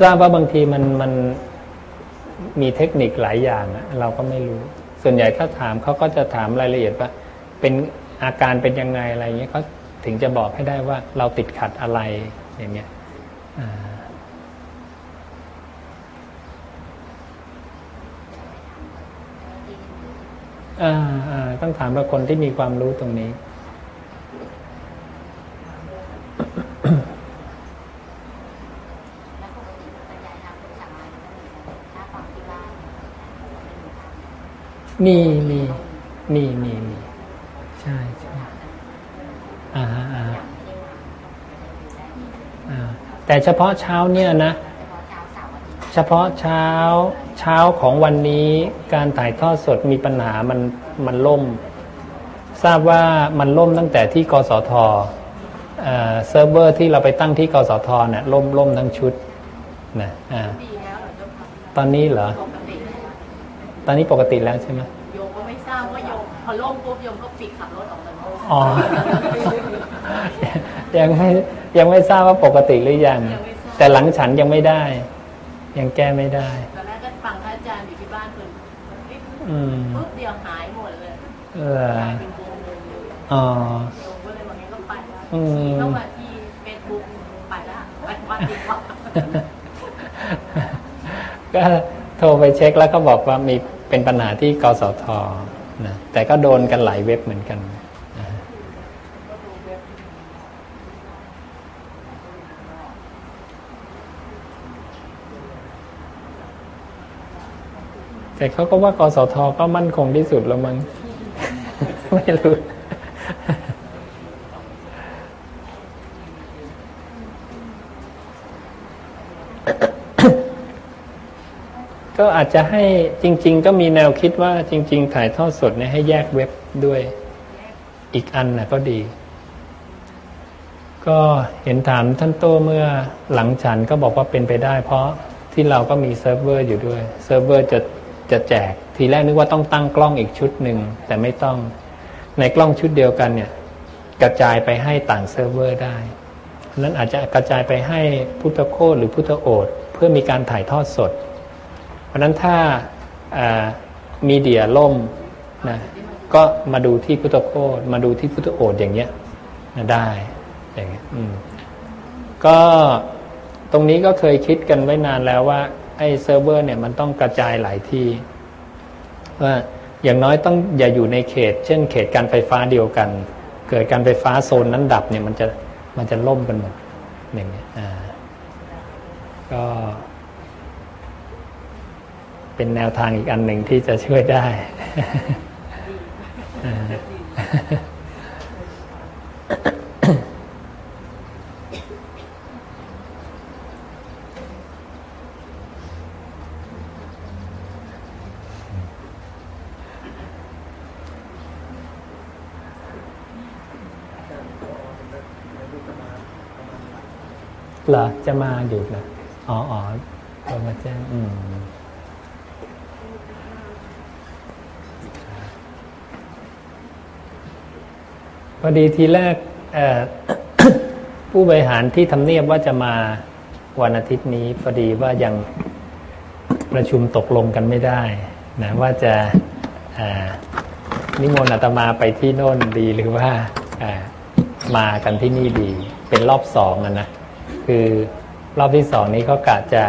ทราบว่าบางทีมันมันมีเทคนิคหลายอย่างอะเราก็ไม่รู้ ส่วนใหญ่ถ้าถามเขาก็จะถามรายละเอียดว่า เป็นอาการเป็นยังไงอะไรเงี้ยเขาถึงจะบอกให้ได้ว่าเราติดขัดอะไรอย่างเงี้ยต้องถามว่าคนที่มีความรู้ตรงนี้ แล้วปกติบรรยายธรรมสั่งอะไรก็มีถ้าฟังที่บ้าน มีมีมีมีมีใช่ใช่อ่าอ่าอ่าแต่เฉพาะเช้าเนี่ยนะ เฉพาะเช้าเช้าของวันนี้การถ่ายทอดสดมีปัญหามันมันล่ม ทราบว่ามันล่มตั้งแต่ที่กสทเอ่อเซิร์ฟเวอร์ที่เราไปตั้งที่กสทเนี่ยล่มล่มทั้งชุดนะอ่าดีแล้วเหรอเจ้าค่ะตอนนี้เหรอ ติแล้วตอนนี้ปกติแล้วใช่ไหมโยมก็ไม่ทราบว่าโยมพอล่มปุ๊บโยมก็ปิดขับรถออกเลยอ๋อยังไม่ยังไม่ทราบว่าปกติหรือยัง แต่หลังฉันยังไม่ได้ ยังแก้ไม่ได้ตอนแรกก็ฟังพระอาจารย์อยู่ที่บ้านเพิ่นปิ๊บอืมปุ๊บเดียวหายหมดเลยเออกลายเป็นวงเลยอ๋อโยมก็เลยวันนี้ก็ไปแล้วอืมชี้เข้ามาที่เฟซบุ๊กไปแล้วไปวัดดีกว่าก็โทรไปเช็คแล้วก็บอกว่ามี เป็นปัญหาที่กสทนะแต่ก็โดนกันหลายเว็บเหมือนกันนะแต่เขาก็ว่ากสทก็มั่นคงที่สุดแล้วมั้ง ไม่รู้ ก็อาจจะให้จริง ๆ ก็มีแนวคิดว่าจริง ๆ ถ่ายทอดสดเนี่ยให้แยกเว็บด้วยอีกอันนะก็ดี ก็เห็นถามท่านโตเมื่อหลังฉันก็บอกว่าเป็นไปได้ เพราะที่เราก็มีเซิร์ฟเวอร์อยู่ด้วยเซิร์ฟเวอร์จะจะแจก ทีแรกนึกว่าต้องตั้งกล้องอีกชุดหนึ่งแต่ไม่ต้องในกล้องชุดเดียวกันเนี่ย กระจายไปให้ต่างเซิร์ฟเวอร์ได้นั้นอาจจะกระจายไปให้พุทธโคตหรือพุทธโอษฐ์เพื่อมีการถ่ายทอดสด เพราะนั้นถ้า media ล่มนะก็มาดูที่พุทธโคตมาดูที่พุทธโอษฐ์อย่างเงี้ยนะได้อย่างเงี้ยก็ตรงนี้ก็เคยคิดกันไว้นานแล้วว่า ไอ้เซิร์ฟเวอร์เนี่ยมันต้องกระจายหลายที่ว่าอย่างน้อยต้องอย่าอยู่ในเขต เช่น เขตการไฟฟ้าเดียวกัน เกิดการไฟฟ้าโซนนั้นดับเนี่ยมันจะมันจะล่มกันหมดอย่างเงี้ยอ่าก็ เป็นแนวทางอีกอันหนึ่งที่จะช่วยได้ เหรอ จะมาอยู่นะอ๋ออ๋อโทรมาแจ้งอืม อดีทีแรกผู้บริหารที่ทำเนียบว่าจะมาวันอาทิตย์นี้พอดีว่ายังประชุมตกลงกันไม่ได้นะว่าจะนิมนต์อาตมาไปที่โน่นดีหรือว่ามากันที่นี่ดี เป็นรอบสองนะ คือรอบที่สองนี้เขากะจะ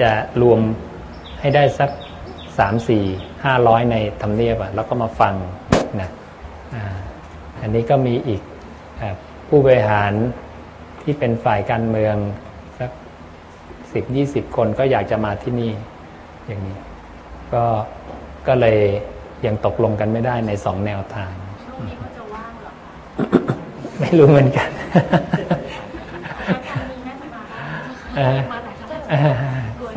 จะรวมให้ได้สักสามสี่ห้าร้อยในทำเนียบอะแล้วก็มาฟัง อันนี้ก็มีอีกผู้บริหารที่เป็นฝ่ายการเมืองสักสิบยี่สิบคนก็อยากจะมาที่นี่อย่างนี้ ก็ก็เลยยังตกลงกันไม่ได้ในสองแนวทางช่วงนี้ก็จะว่างเหรอคะไม่รู้เหมือนกันทางนี้น่าจะมาได้มาแต่จะรวยมาหา ตัว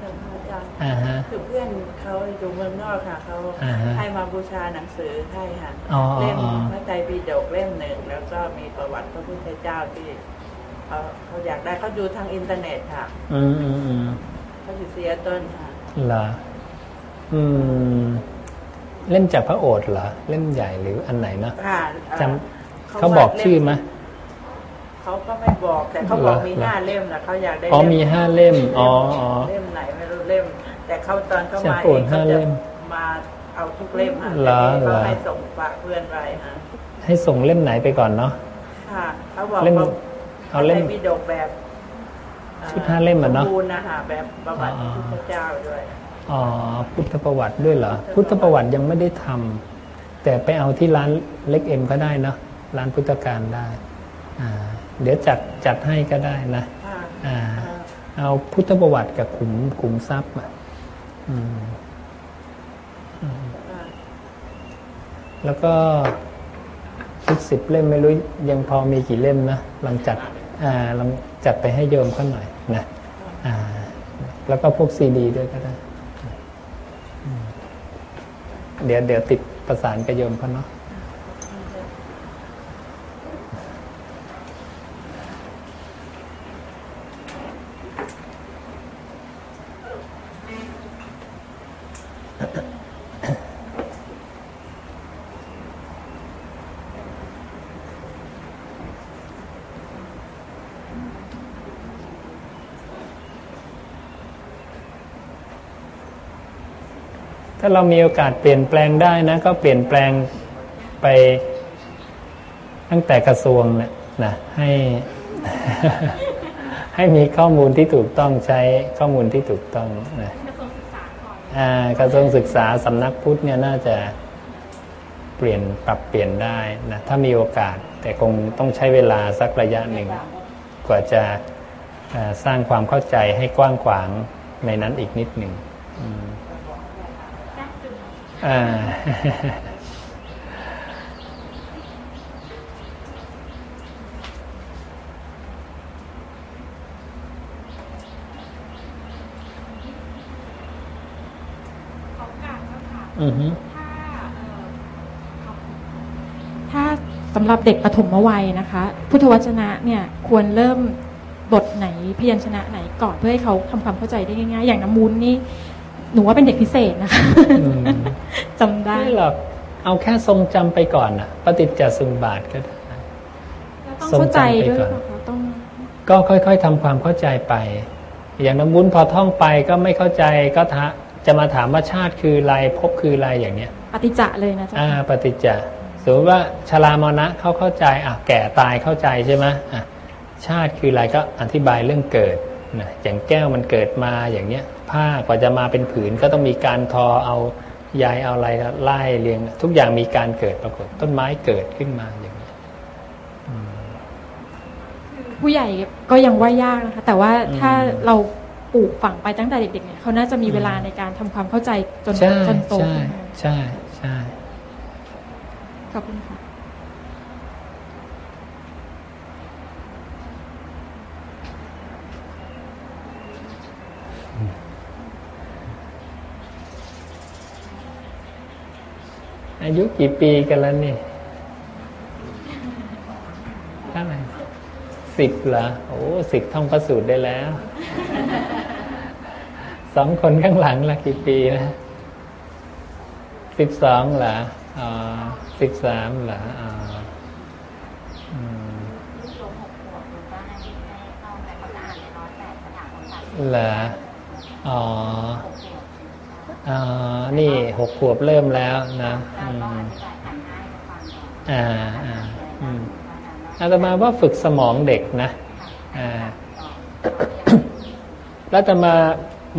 ถึงอาจารย์ อ่าฮะ คือเพื่อนเขาอยู่เมืองน อกค่ะเขาอ่าฮะ ให้มาบูชาหนังสือให้ค่ะอ๋อเล่มอ๋อ พระไตรปิฎกเล่มหนึ่งแล้วก็มีประวัติพระพุทธเจ้าที่เขาเขาอยากได้เขาดูทางอินเทอร์เน็ตค่ะอืมอืมอืมเขาอยู่ซีแอตเทิลค่ะ เหรออืม เล่มจากพระโอษฐ์เหรอเล่มใหญ่หรืออันไหนเนอะค่ะจำเขาบอกชื่อไหม เขาก็ไม่บอกแต่เขาบอกมีเหรอห้าเล่มนะเขาอยากได้อ๋อมีห้าเล่มอ๋ออ๋อเล่มไหนไม่รู้เล่ม แต่เขาตอนเขามาจากเอโอนงห้าเขาเล่จะมมา เอาทุกเล่มค่ะเหรอแต่นี่เหรเขาอให้ส่งฝากเพื่อนไว้ค่ะให้ส่งเล่มไหนไปก่อนเนาะ ค่ะเขาบอกเล่ม ว่าเอาเล่มพระไตรปิฎกแบบอ่อชุดห้าเล่มอะเนอะสบูรณ์นะคะแบบประวัติอ๋อพระพุทธเจ้าด้วย อ๋อพุทธประวัติด้วยเหรอ พุทธประวัติยังไม่ได้ทำแต่ไปเอาที่ร้านเล็กเอ็มก็ได้เนาะร้านพุทธการได้อ่าเดี๋ยวจัดจัดให้ก็ได้นะค่ะอ่าอ่าเอาพุทธประวัติกับขุมขุมทรัพย์อะอืม ค่ะ แล้วก็ชุดสิบเล่มไม่รู้ยังพอมีกี่เล่มนะลองจัดอ่าลองจัดไปให้โยมเขาหน่อยนะอ่าแล้วก็พวกซีดีด้วยก็ได้ เดี๋ยวเดี๋ยวติดประสานกับโยมเขาเนาะ ถ้าเรามีโอกาสเปลี่ยนแปลงได้นะ ก็เปลี่ยนแปลงไปตั้งแต่กระทรวงเนี่ยนะให้ให้มีข้อมูลที่ถูกต้องใช้ข้อมูลที่ถูกต้องนะกระทรวงศึกษาอ่ากระทรวงศึกษาสำนักพุทธเนี่ยน่าจะเปลี่ยนปรับเปลี่ยนได้นะถ้ามีโอกาส แต่คงต้องใช้เวลาสักระยะหนึ่ง กว่าจะสร้างความเข้าใจให้กว้างขวางในนั้นอีกนิดหนึ่ง อ่าของกลางก็ค่ะอือฮึถ้าเอ่อถ้าสำหรับเด็กปฐมวัยนะคะ พุทธวจนะเนี่ยควรเริ่มบทไหนพยัญชนะไหนก่อนเพื่อให้เขาทำความเข้าใจได้ง่ายๆ อย่างน้ำมูลนี่ หนูว่าเป็นเด็กพิเศษนะคะอืมจำได้ไม่หรอกเอาแค่ทรงจำไปก่อนน่ะปฏิจจสมบาทก็ได้แล้วต้องเข้าใจด้วยหรือเปล่าคะต้องก็ค่อยๆทำความเข้าใจไป อย่างน้ำมุนพอท่องไปก็ไม่เข้าใจก็ทะจะมาถามว่าชาติคืออะไรภพคืออะไรอย่างเนี้ย ปฏิจะเลยนะเจ๊ะอ่า ปฏิจจสมมติว่าชรามรณะเขาเข้าใจอะแก่ตายเข้าใจใช่ไหมอะชาติคืออะไรก็อธิบายเรื่องเกิด นะอย่างแก้วมันเกิดมาอย่างเนี้ยผ้ากว่าจะมาเป็นผืนก็ต้องมีการทอเอาใยเอาอะไรไล่เรียง ทุกอย่างมีการเกิดปรากฏ ต้นไม้เกิดขึ้นมาอย่างนี้ยผู้ใหญ่ก็ยังว่ายากนะคะ แต่ว่าอืมถ้าเราปลูกฝังไปตั้งแต่เด็กๆเนี่ยเขาน่าจะมีเวลาในการทำความเข้าใจจนใช่จนโตใช่ขึ้นมาใช่ใช่ขอบคุณค่ะ อายุกี่ปีกันแล้วนี่เท่าไหร่สิบเหรอโอ้สิบท่องประสูตรได้แล้วสองคนข้างหลังละกี่ปีนะสิบสองเหรออ๋อสิบสามเหรออ๋ออืมเหรออ๋ออ๋อ นี่หกขวบเริ่มแล้วนะอ่าอ่าอืมอาตมาว่าฝึกสมองเด็กนะอ่าแล้วจะมา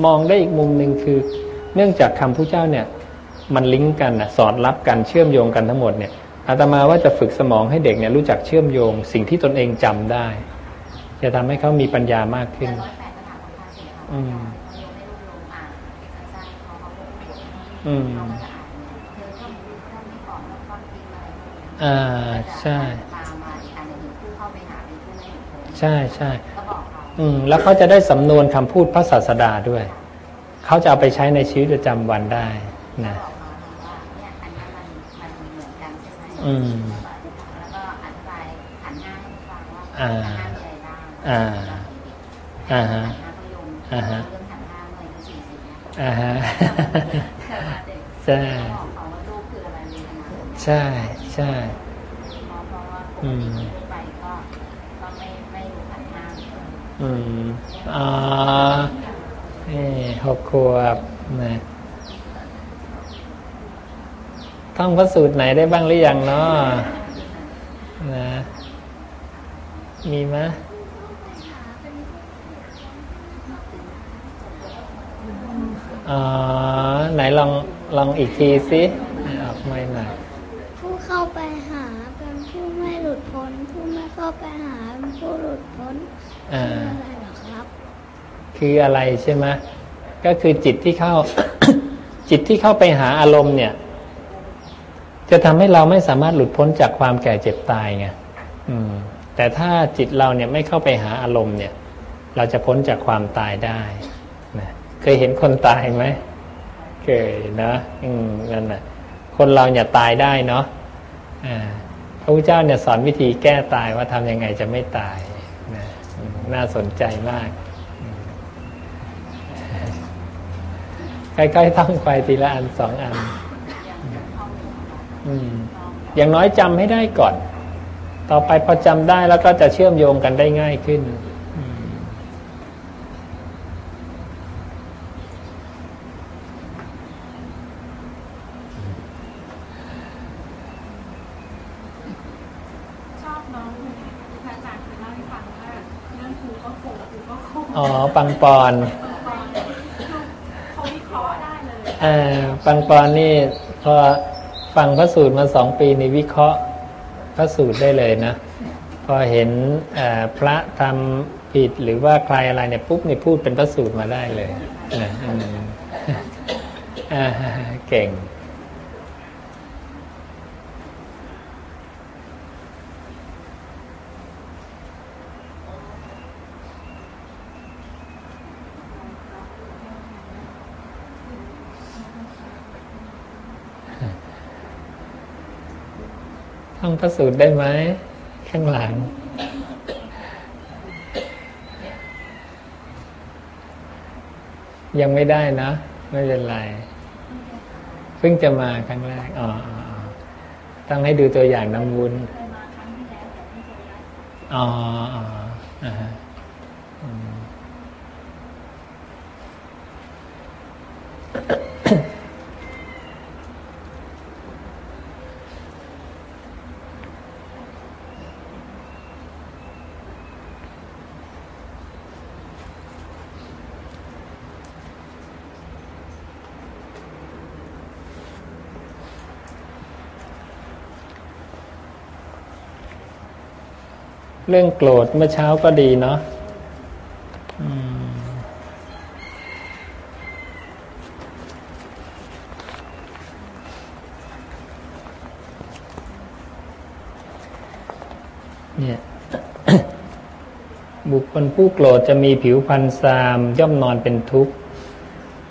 มองได้อีกมุมหนึ่งคือ เนื่องจากคำพระเจ้าเนี่ย มันลิงก์กันนะสอดรับกันเชื่อมโยงกันทั้งหมดเนี่ยอาตมาว่าจะฝึกสมองให้เด็กเนี่ยรู้จักเชื่อมโยง สิ่งที่ตนเองจำได้ จะทำให้เขามีปัญญามากขึ้น อืม อืมอ่าใช่ ใช่ใช่อืมแล้วเขาจะได้สำนวนคำพูดพระศาสดาด้วย เขาจะเอาไปใช้ในชีวิตประจำวันได้นะอืมอ่าอ่าอ่าฮะอ่าฮะอ่าฮะ ใช่ใช่ใช่อืมอืมอ่านี่หกขวบนะท่องพระสูตรไหนได้บ้างหรือยังเนาะนะมีไหม อ๋อไหนลองลองอีกทีสิออกไม่หน่อยผู้เข้าไปหาเป็นผู้ไม่หลุดพ้น ผู้ไม่เข้าไปหาเป็นผู้หลุดพ้นอ่าคืออะไรเหรอครับ คืออะไรใช่ไหมก็คือจิตที่เข้า จิตที่เข้าไปหาอารมณ์เนี่ย จะทำให้เราไม่สามารถหลุดพ้นจากความแก่เจ็บตายไงอืม แต่ถ้าจิตเราเนี่ยไม่เข้าไปหาอารมณ์เนี่ย เราจะพ้นจากความตายได้นะ เคยเห็นคนตายไหมเคยนะอืมนั่นน่ะคนเราเนี่ยตายได้เนาะอ่าพระพุทธเจ้าเนี่ยสอนวิธีแก้ตายว่าทำยังไงจะไม่ตายนะน่าสนใจมากใกล้ๆท่องไปทีละอันสองอันอือย่างน้อยจำให้ได้ก่อน ต่อไปพอจำได้แล้วก็จะเชื่อมโยงกันได้ง่ายขึ้นอืม ชอบน้องคนนี้ที่พระอาจารย์เคยเล่าให้ฟังว่าเรื่องครูก็โคครูก็โค อ๋อ ปังปอนเขาวิเคราะห์ได้เลยเออปังปอนนี่พอฟังพระสูตรมาสองปีนี่วิเคราะห์พระสูตรได้เลยนะ พอเห็นเอ่อพระทำผิดหรือว่าใครอะไรเนี่ยปุ๊บนี่พูดเป็นพระสูตรมาได้เลยนะอืมอ่าเก่ง ท่องพระสูตรได้ไหมข้างหลัง ยังไม่ได้นะ ไม่เป็นไร เพิ่งจะมาครั้งแรก อ๋อต้องให้ดูตัวอย่างน้ำบุญอ๋ออ๋ออ่า เรื่องโกรธเมื่อเช้าก็ดีเนาะเนี่ยบุคคลผู้โกรธจะมีผิวพรรณซามย่อมนอนเป็นทุกข์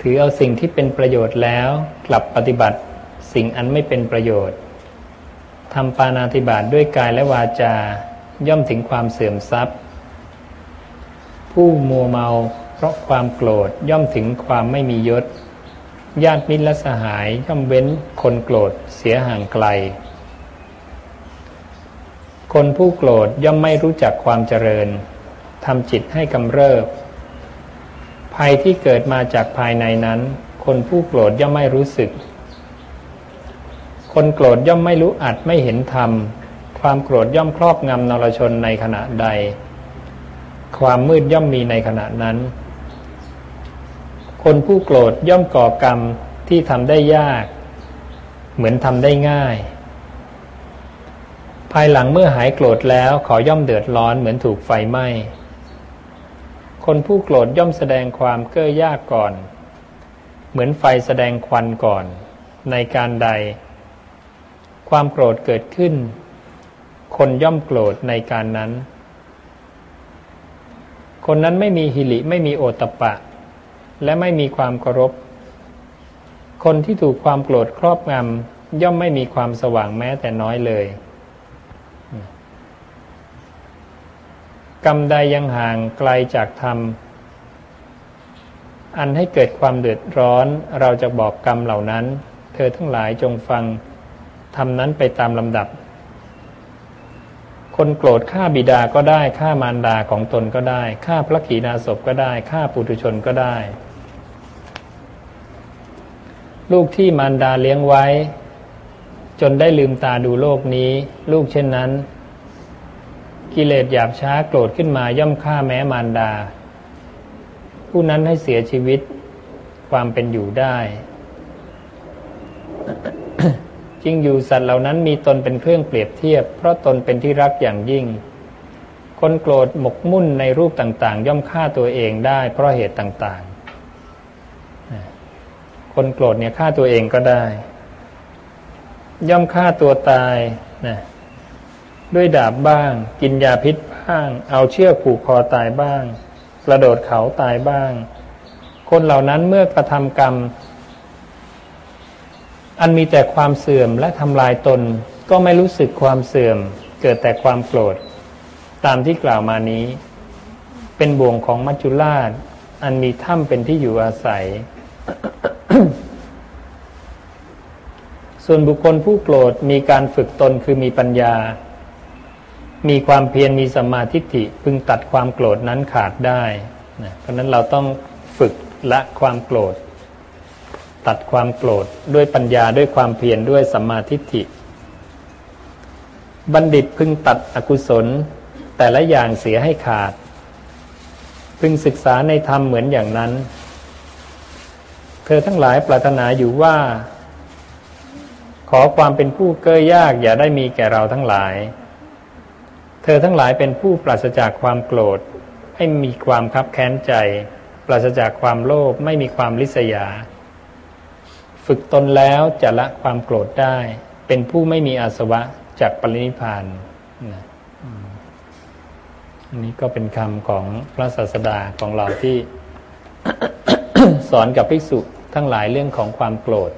ถือเอาสิ่งที่เป็นประโยชน์แล้ว กลับปฏิบัติสิ่งอันไม่เป็นประโยชน์ทำปานาธิบาตด้วยกายและวาจา ย่อมถึงความเสื่อมทรัพย์ ผู้มัวเมาเพราะความโกรธย่อมถึงความไม่มียศ ญาติมิตรและสหายย่อมเว้นคนโกรธเสียห่างไกล คนผู้โกรธย่อมไม่รู้จักความเจริญทำจิตให้กำเริบ ภัยที่เกิดมาจากภายในนั้น คนผู้โกรธย่อมไม่รู้สึก คนโกรธย่อมไม่รู้อัดไม่เห็นธรรม ความโกรธย่อมครอบงำนรชนในขณะใด ความมืดย่อมมีในขณะนั้น คนผู้โกรธย่อมก่อกรรมที่ทำได้ยาก เหมือนทำได้ง่าย ภายหลังเมื่อหายโกรธแล้วขอย่อมเดือดร้อนเหมือนถูกไฟไหม้คนผู้โกรธย่อมแสดงความเก้อยากก่อน เหมือนไฟแสดงควันก่อน ในการใด ความโกรธเกิดขึ้น คนย่อมโกรธในการนั้น คนนั้นไม่มีหิริไม่มีโอตตะปะ และไม่มีความเคารพ คนที่ถูกความโกรธครอบงำย่อมไม่มีความสว่างแม้แต่น้อยเลย กรรมใดยังห่างไกลจากธรรม อันให้เกิดความเดือดร้อนเราจะบอกกรรมเหล่านั้น เธอทั้งหลายจงฟังทำนั้นไปตามลำดับ คนโกรธฆ่าบิดาก็ได้ฆ่ามารดาของตนก็ได้ฆ่าพระขีณาสพก็ได้ฆ่าปุถุชนก็ได้ ลูกที่มารดาเลี้ยงไว้ จนได้ลืมตาดูโลกนี้ ลูกเช่นนั้น กิเลสหยาบช้าโกรธขึ้นมาย่อมฆ่าแม้มารดา ผู้นั้นให้เสียชีวิตความเป็นอยู่ได้ จริงอยู่สัตว์เหล่านั้นมีตนเป็นเครื่องเปรียบเทียบ เพราะตนเป็นที่รักอย่างยิ่ง คนโกรธหมกมุ่นในรูปต่างๆ ย่อมฆ่าตัวเองได้เพราะเหตุต่างๆ คนโกรธเนี่ยฆ่าตัวเองก็ได้ ย่อมฆ่าตัวตายนะด้วยดาบบ้าง กินยาพิษบ้าง เอาเชือกผูกคอตายบ้าง กระโดดเขาตายบ้าง คนเหล่านั้นเมื่อกระทำกรรม อันมีแต่ความเสื่อมและทำลายตนก็ไม่รู้สึกความเสื่อม เกิดแต่ความโกรธ ตามที่กล่าวมานี้ เป็นบ่วงของมัจจุราช อันมีถ้ำเป็นที่อยู่อาศัย ส่วนบุคคลผู้โกรธมีการฝึกตนคือมีปัญญา มีความเพียรมีสมาทิฏฐิพึงตัดความโกรธนั้นขาดได้นะเพราะนั้นเราต้องฝึกละความโกรธ ตัดความโกรธด้วยปัญญาด้วยความเพียรด้วยสัมมาทิฏฐิ บัณฑิตพึงตัดอกุศล แต่ละอย่างเสียให้ขาด พึงศึกษาในธรรมเหมือนอย่างนั้น เธอทั้งหลายปรารถนาอยู่ว่า ขอความเป็นผู้เก้อยากอย่าได้มีแก่เราทั้งหลาย เธอทั้งหลายเป็นผู้ปราศจากความโกรธไม่มีความคับแค้นใจ ปราศจากความโลภไม่มีความลิษยา ฝึกตนแล้วจะละความโกรธได้ เป็นผู้ไม่มีอาสวะจากปรินิพานนะอันนี้ก็เป็นคำของพระศาสดาของเราที่สอนกับภิกษุทั้งหลายเรื่องของความโกรธ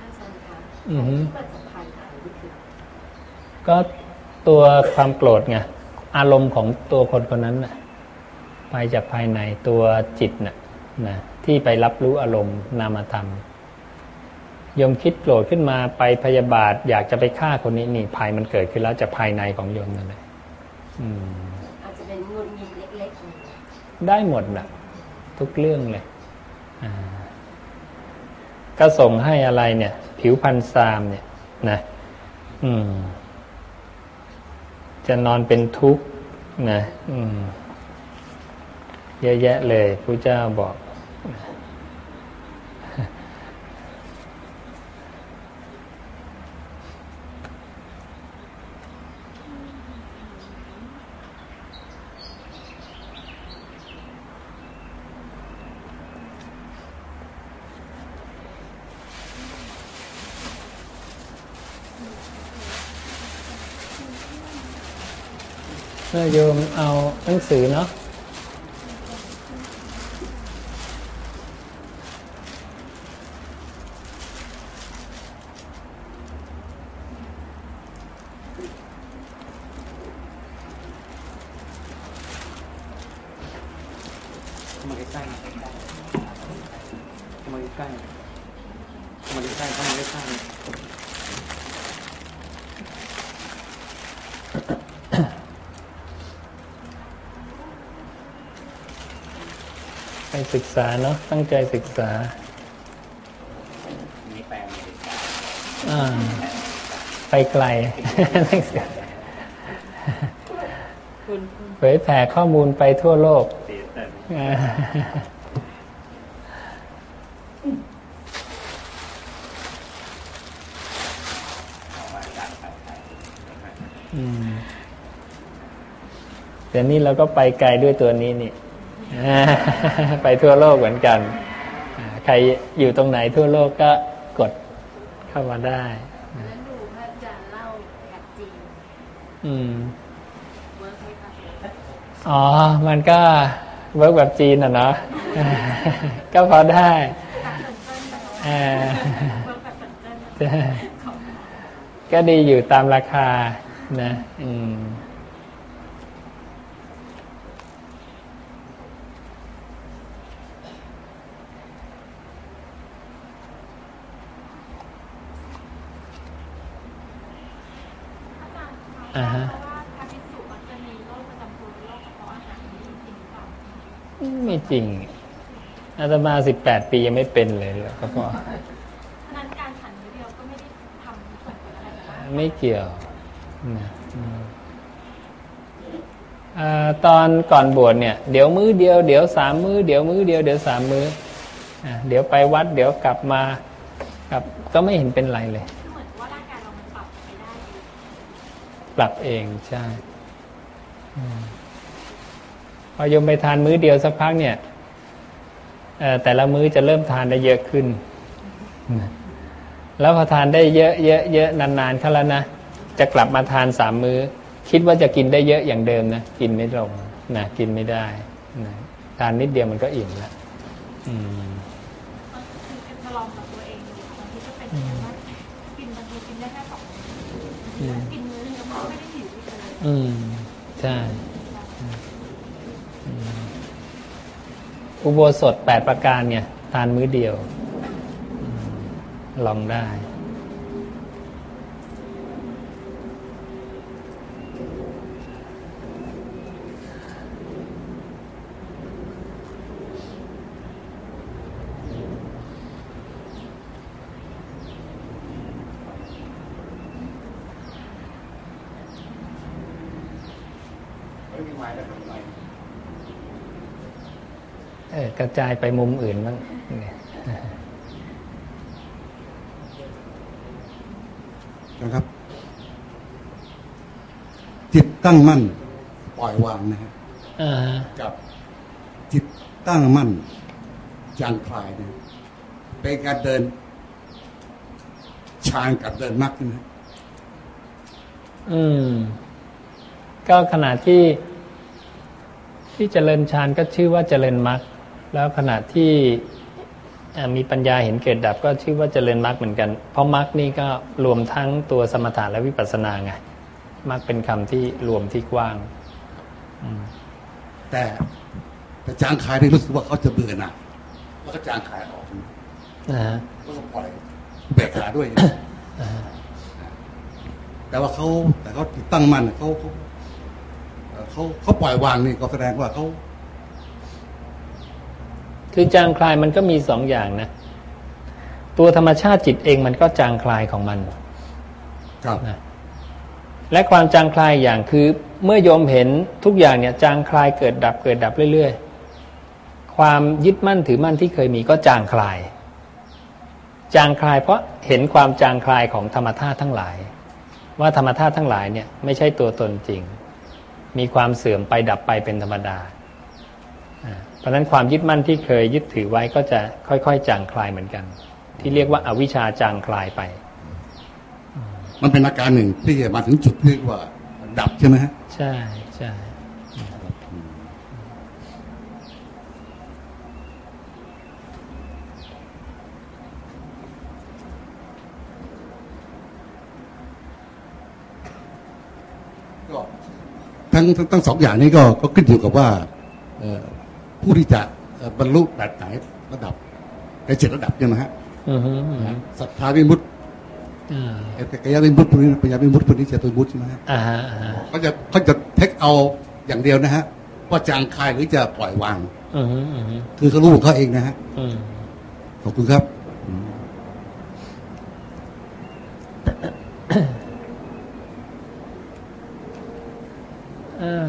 อาจารย์คะอือฮึปัจจุบันอะไรนี่คือก็ตัวความโกรธไง อารมณ์ของตัวคนคนนั้นนะไปจากภายในตัวจิตนะ่ะนะที่ไปรับรู้อารมณ์นามธรรมยมคิดโกรธขึ้นมาไปพยาบาท อยากจะไปฆ่าคนนี้นี่ภัยมันเกิดขึ้นแล้วจากภายในของโยมนั่นแหละอาจจะเป็นงุนงิดเล็กๆได้หมดนะทุกเรื่องเลยก็ส่งให้อะไรเนี่ย ผิวพันธ์ซามเนี่ย นะ อืม จะนอนเป็นทุกข์นะเยอะแยะเลยพระเจ้าบอก โยมเอาหนังสือเนาะศึก ษาเนาะตั้งใจศึกษาไปไกลเผยแผ่ข้อมูลไปทั่วโลกเดี๋ยวนี้เราก็ไปไกลด้วยตัวนี้นี่ ไปทั่วโลกเหมือนกัน ใครอยู่ตรงไหนทั่วโลกก็กดเข้ามาได้แล้วดูพระอาจารย์เล่าแบบจีนอืมอ๋อ มันก็เวิร์กแบบจีนอะเนาะก็พอได้ก็ดีอยู่ตามราคานะ อืมอ่าฮะไม่ จริงอาตมาสิบแปดปียังไม่เป็นเลยก็พอนั้นการฉันเดียวก็ไม่ได้ทำส่งผลอะไรไม่เกี่ยวนะตอนก่อนบวชเนี่ย เดี๋ยวมื้อเดียวเดี๋ยวสามมื้อเดี๋ยวมื้อเดียวเดี๋ยวสามมื้อเดี๋ยวไปวัด เดี๋ยวกลับมากับก็ไม่เห็นเป็นไรเลยปรับเองใช่ พอยมไปทานมื้อเดียวสักพักเนี่ยแต่ละมื้อจะเริ่มทานได้เยอะขึ้น แล้วพอทานได้เยอะเยอะเยอะนานๆเข้าแล้วนะ จะกลับมาทานสามมื้อ คิดว่าจะกินได้เยอะอย่างเดิมนะ กินไม่ลงนะกินไม่ได้นะทานนิดเดียวมันก็อิ่มแล้วอืมลองกับตัวเองบางทีก็เป็นอย่างว่ากินบางทีกินได้แค่สองมื้อกินอืม ใช่ อุโบสถ 8 ประการเนี่ย ทานมื้อเดียว ลองได้ กระจายไปมุมอื่นบ้างนะครับ จิตตั้งมั่น ปล่อยวางนะฮะกับจิตตั้งมั่นจางคลายนะเป็นการเดินชานกับเดินมักนะอืม ก็ขณะที่ที่เจริญฌานก็ชื่อว่าเจริญมรรค แล้วขณะที่มีปัญญาเห็นเกิดดับก็ชื่อว่าเจริญมรรคเหมือนกัน เพราะมรรคนี่ก็รวมทั้งตัวสมถะและวิปัสสนาไงมักเป็นคำที่รวมที่กว้างแต่แต่จางคายนี่รู้สึกว่าเขาจะเบื่อหน่ายแล้วก็จางคายออกนะฮะก็ปล่อยเบรกขาด้วยแต่ว่าเขาแต่เขาตั้งมั่นเขาเขาเขาเขาปล่อยวางนี่ก็แสดงว่าเขา คือจางคลายมันก็มีสองอย่างนะ ตัวธรรมชาติจิตเองมันก็จางคลายของมันครับนะและความจางคลายอย่างคือเมื่อโยมเห็นทุกอย่างเนี่ยจางคลายเกิดดับเกิดดับเรื่อย ๆ ความยึดมั่นถือมั่นที่เคยมีก็จางคลาย จางคลายเพราะเห็นความจางคลายของธรรมธาตุทั้งหลาย ว่าธรรมธาตุทั้งหลายเนี่ยไม่ใช่ตัวตนจริง มีความเสื่อมไปดับไปเป็นธรรมดาเพ ราะนั้นความยึดมั่นที่เคยยึดถือไว้ก็จะค่อยๆ จางคลายเหมือนกัน ที่เรียกว่าอาวิชชาจางคลายไป มันเป็นอาการหนึ่งที่มาถึงจุดเรียกว่า ดับใช่ไหมฮะใช่ใช่ก็ทั้งทั้งสองอย่างนี้ก็ก็ขึ้นอยู่กับว่า ผู้ที่จะบรรลุแบบไหนระดับในเจ็ดระดับใช่ไหมฮะศรัทธาวิมุตติแต่กายวิมุตตินี้ปัญญาวิมุตตินี้จะตัวมุตใช่ไหมฮะเขาจะเขาจะเทคเอาอย่างเดียวนะฮะว่าจางคายหรือจะปล่อยวางคือเขารู้ของเขาเองนะฮะขอบคุณครับ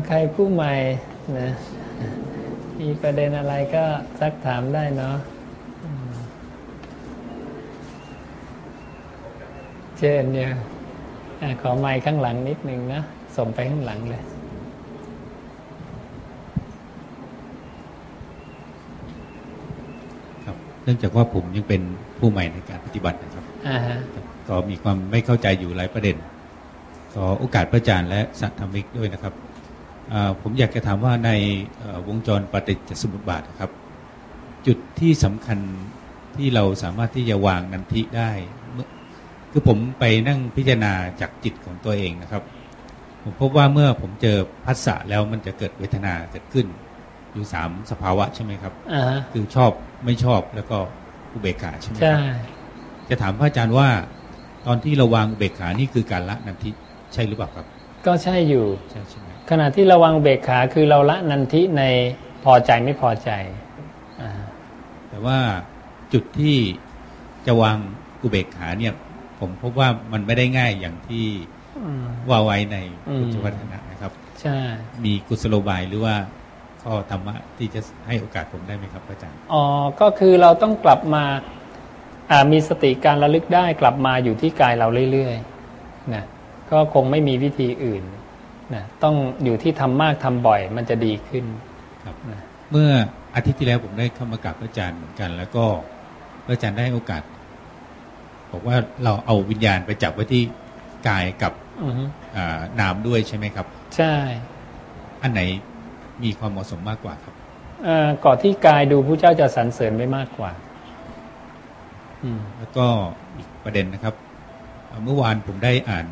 ใครผู้ใหม่นะ มีประเด็นอะไรก็ซักถามได้เนาะเช่นเนี่ยขอไม้ข้างหลังนิดนึงนะ ส่งไปข้างหลังเลยครับเนื่องจากว่าผมยังเป็นผู้ใหม่ในการปฏิบัตินะครับ ก็มีความไม่เข้าใจอยู่หลายประเด็น ขอโอกาสพระอาจารย์และสัตธรรมิกด้วยนะครับ ผมอยากจะถามว่าในวงจรปฏิจจสมุปบาทครับ จุดที่สำคัญที่เราสามารถที่จะวางนันทิได้ คือผมไปนั่งพิจารณาจากจิตของตัวเองนะครับ ผมพบว่าเมื่อผมเจอพัสสะแล้วมันจะเกิดเวทนาเกิดขึ้น อยู่สามสภาวะใช่ไหมครับคือชอบไม่ชอบแล้วก็อุเบกขาใช่ไหมครับจะถามพระอาจารย์ว่า ตอนที่เราวางอุเบกขานี่คือการละนันทิใช่หรือเปล่าครับ ก็ใช่อยู่ใช่ใช่ไหม ขณะที่ระวังเบกขาคือเราละนันทิในพอใจไม่พอใจแต่ว่าจุดที่จะวางอุเบกขาเนี่ย ผมพบว่ามันไม่ได้ง่ายอย่างที่ว่าไว้ในพุทธวจนะนะครับใช่มีกุศโลบายหรือว่าข้อธรรมะที่จะให้โอกาสผมได้ไหมครับอาจารย์อ๋อก็คือเราต้องกลับมาามีสติการระลึกได้กลับมาอยู่ที่กายเราเรื่อยๆนะก็คงไม่มีวิธีอื่น นะต้องอยู่ที่ทำมากทำบ่อยมันจะดีขึ้นครับนะเมื่ออาทิตย์ที่แล้วผมได้เข้ามากราบพระอาจารย์เหมือนกัน แล้วก็พระอาจารย์ได้โอกาสบอกว่าเราเอาวิญญาณไปจับไว้ที่กายกับนามด้วยใช่ไหมครับ ใช่ อันไหนมีความเหมาะสมมากกว่าครับก่อนที่กายดูผู้เจ้าจะสรรเสริญไม่มากกว่าอืมแล้วก็อีกประเด็นนะครับ เมื่อวานผมได้อ่าน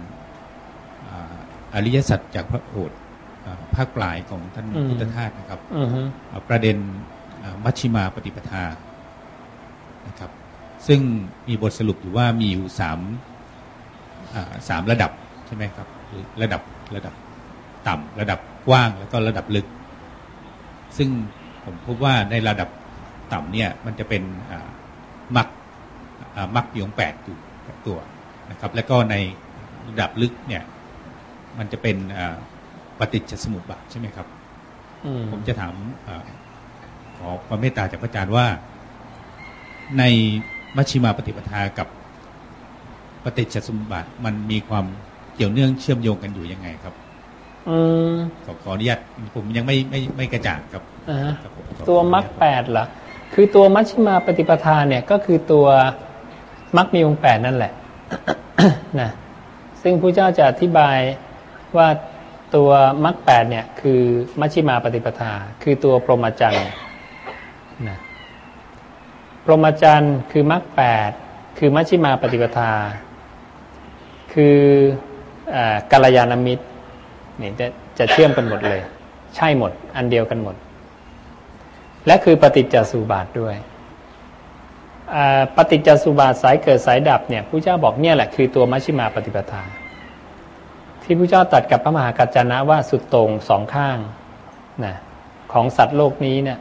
อริยสัจจากพระโอษฐ์ภาคปลายของท่านพุทธทาสนะครับประเด็นมัชชิมาปฏิปทานะครับ ซึ่งมีบทสรุปอยู่ว่ามีอยู่สามสามระดับใช่ไหมครับระดับระดับต่ำระดับกว้างแล้วก็ระดับลึก ซึ่งผมพบว่าในระดับต่ำเนี่ยมันจะเป็นมักมักยงแปดอยู่ตัวนะครับ แล้วก็ในระดับลึกเนี่ย มันจะเป็นปฏิจจสมุปบาทใช่ไหมครับผมจะถามอขอความเมตตาจากพระอาจารย์ว่า ในมัชชิมาปฏิปทากับปฏิจจสมุปบาทมันมีความเกี่ยวเนื่องเชื่อมโยงกันอยู่ยังไงครับขอขออนุญาตผมยังไม่ไม่ไม่กระจ่างครับตัวมรรคแปดเหรอคือตัวมัชชิมาปฏิปทาเนี่ยก็คือตัวมรรคมีองค์แปดนั่นแหละนะซึ่งพระเจ้าจะอธิบาย ว่าตัวมรรคแปดเนี่ยคือมัชฌิมาปฏิปทา คือตัวพรหมจรรย์นะพรหมจรรย์คือมรรคแปดคือมัชฌิมาปฏิปทา คือกัลยาณมิตรนี่จะจะเชื่อมกันหมดเลย ใช่หมด อันเดียวกันหมด และคือปฏิจจสุบาทด้วยปฏิจจสุบาทสายเกิดสายดับเนี่ยผู้เจ้าบอกเนี่ยแหละคือตัวมัชฌิมาปฏิปทา ที่ผู้เจ้าตัดกับพระมหากัจจนะว่าสุดตรงสองข้างนะของสัตว์โลกนี้เนี่ย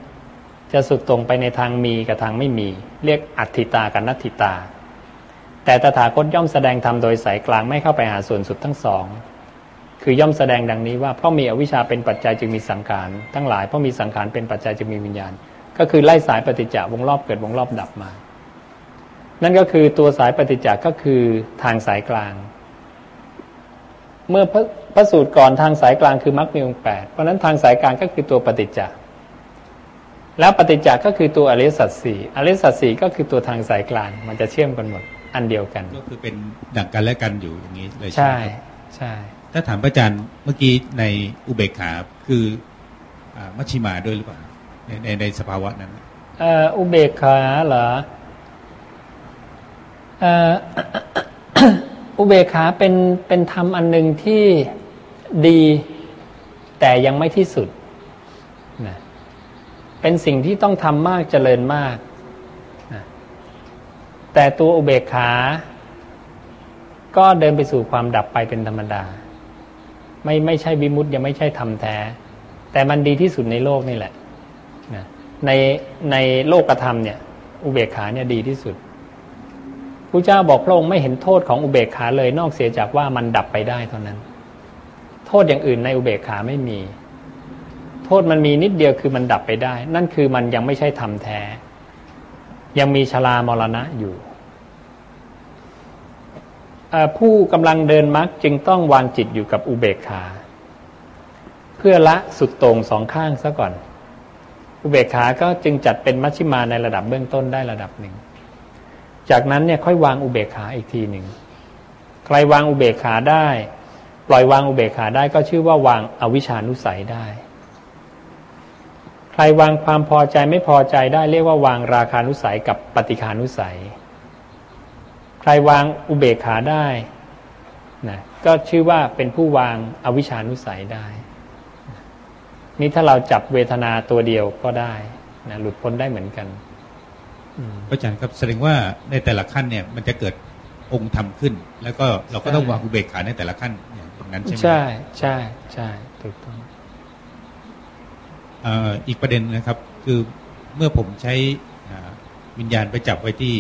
จะสุดตรงไปในทางมีกับทางไม่มี เรียกอัตถิตากับนัตถิตา แต่ตถาคตย่อมแสดงธรรมโดยสายกลางไม่เข้าไปหาส่วนสุดทั้งสองคือย่อมแสดงดังนี้ว่าเพราะมีอวิชชาเป็นปัจจัยจึงมีสังขารทั้งหลายเพราะมีสังขารเป็นปัจจัยจึงมีวิญญาณ ก็คือไล่สายปฏิจจวงรอบเกิดวงรอบดับมา นั่นก็คือตัวสายปฏิจจก็คือทางสายกลาง เมื่อพระพระสูตรก่อนทางสายกลางคือมรรคมีองค์แปดเพราะนั้นทางสายกลางก็คือตัวปฏิจจ์แล้วปฏิจจ์ก็คือตัวอริยสัจสี่อริยสัจสี่ก็คือตัวทางสายกลาง มันจะเชื่อมกันหมดอันเดียวกัน ก็คือเป็นดั่งกันและกันอยู่อย่างนี้เลยใช่ใช่ ถ้าถามพระอาจารย์เมื่อกี้ในอุเบกขาคือมัชชิมาด้วยหรือเปล่าในในในสภาวะนั้นอุเบกขาเหรอ อุเบกขาเป็นเป็นธรรมอันหนึ่งที่ดีแต่ยังไม่ที่สุดนะเป็นสิ่งที่ต้องทำมากเจริญมากนะแต่ตัวอุเบกขา ก็เดินไปสู่ความดับไปเป็นธรรมดา ไม่ไม่ใช่วิมุตต์ยังไม่ใช่ธรรมแท้ แต่มันดีที่สุดในโลกนี่แหละนะในในโลกธรรมเนี่ย อุเบกขาเนี่ยดีที่สุด ระเจ้าบอกพระองค์ไม่เห็นโทษของอุเบกขาเลยนอกเสียจากว่ามันดับไปได้เท่านั้น โทษอย่างอื่นในอุเบกขาไม่มี โทษมันมีนิดเดียวคือมันดับไปได้ นั่นคือมันยังไม่ใช่ธรรมแท้ ยังมีชรามรณะอยู่ผู้กำลังเดินมรรคจึงต้องวางจิตอยู่กับอุเบกขา เพื่อละสุดตรงสองข้างซะก่อน อุเบกขาก็จึงจัดเป็นมัชฌิมาในระดับเบื้องต้นได้ระดับหนึ่ง จากนั้นเนี่ยค่อยวางอุเบกขาอีกทีหนึ่งใครวางอุเบกขาได้ ปล่อยวางอุเบกขาได้ก็ชื่อว่าวางอวิชานุสัยได้ ใครวางความพอใจไม่พอใจได้เรียกว่าวางราคานุสัยกับปฏิคานุสัย ใครวางอุเบกขาได้นะก็ชื่อว่าเป็นผู้วางอวิชานุสัยได้ นี่ถ้าเราจับเวทนาตัวเดียวก็ได้นะหลุดพ้นได้เหมือนกัน พระอาจารย์ครับแสดงว่าในแต่ละขั้นเนี่ยมันจะเกิดองค์ธรรมขึ้น แล้วก็เราก็ต้องวางอุเบกขาในแต่ละขั้นอย่างนั้นใช่ไหมใช่ใช่ใช่ถูกต้องอีกประเด็นนะครับ คือเมื่อผมใช้วิญญาณไปจับไว้ที่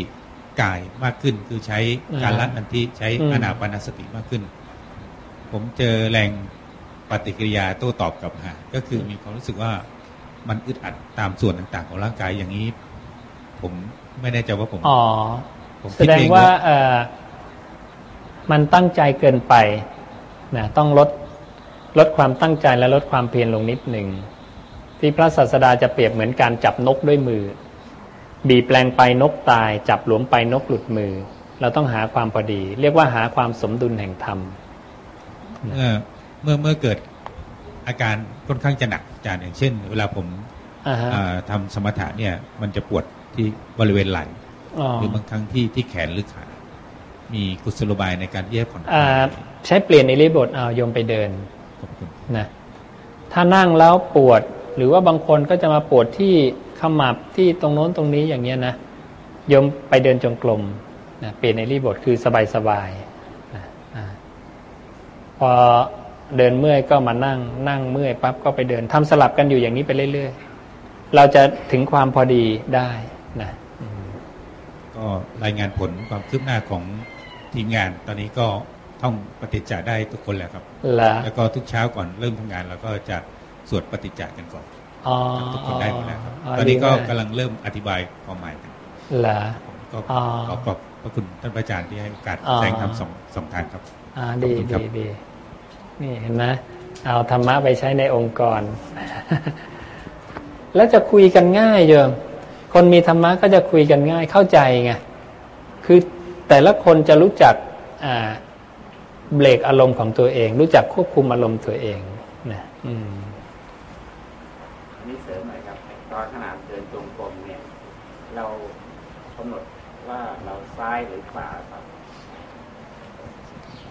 กายมากขึ้น คือใช้การละนันทีใช้อนาปานสติมากขึ้น ผมเจอแรงปฏิกิริยาโต้ตอบกับหาก็คือมีความรู้สึกว่ามันอึดอัดตามส่วนต่าง ๆ ของร่างกายอย่างนี้ ผมไม่แน่ใจว่าผมอ๋อแสดงว่าเออมันตั้งใจเกินไปนะต้องลดลดความตั้งใจและลดความเพียรลงนิดหนึ่งที่พระศาสดาจะเปรียบเหมือนการจับนกด้วยมือ บีแปลงไปนกตาย จับหลวมไปนกหลุดมือ เราต้องหาความพอดี เรียกว่าหาความสมดุลแห่งธรรมเมื่อเมื่อเกิดอาการค่อนข้างจะหนักจารย์อย่างเช่น เวลาผมทำสมถะเนี่ย มันจะปวด ที่บริเวณไหล่หรือบางครั้งที่ที่แขนหรือขา มีกุศโลบายในการแยกผ่อนคลายใช้เปลี่ยนในริบทเอาโยมไปเดินนะถ้านั่งแล้วปวด หรือว่าบางคนก็จะมาปวดที่ขมับที่ตรงโน้นตรงนี้อย่างเงี้ยนะโยมไปเดินจงกรมนะเปลี่ยนในริบทคือสบายสบายนะพอเดินเมื่อยก็มานั่ง นั่งเมื่อยปั๊บก็ไปเดินทำสลับกันอยู่อย่างนี้ไปเรื่อยๆ เราจะถึงความพอดีได้ นะก็รายงานผลความคืบหน้าของทีมงาน ตอนนี้ก็ท่องปฏิจจาได้ทุกคนแล้วครับ แล้วก็ทุกเช้าก่อนเริ่มทำงานเราก็จะสวดปฏิจจากันก่อนทุกคนได้หมดแล้วครับ ตอนนี้ก็กำลังเริ่มอธิบายความหมายกันก็ขอขอบพระคุณท่านอาจารย์ที่ให้โอกาสแสดงธรรมสองสองทางครับดีดีดีนี่เห็นไหมเอาธรรมะไปใช้ในองค์กร แล้วจะคุยกันง่ายเยอะ คนมีธรรมะก็จะคุยกันง่ายเข้าใจไงคือแต่ละคนจะรู้จักเบรกอารมณ์ของตัวเอง รู้จักควบคุมอารมณ์ตัวเองนะอืมนี่เสริมหน่อยครับตอนขนาดเดินจงกรมเนี่ย เรากำหนดว่าเราซ้ายหรือขวาครับ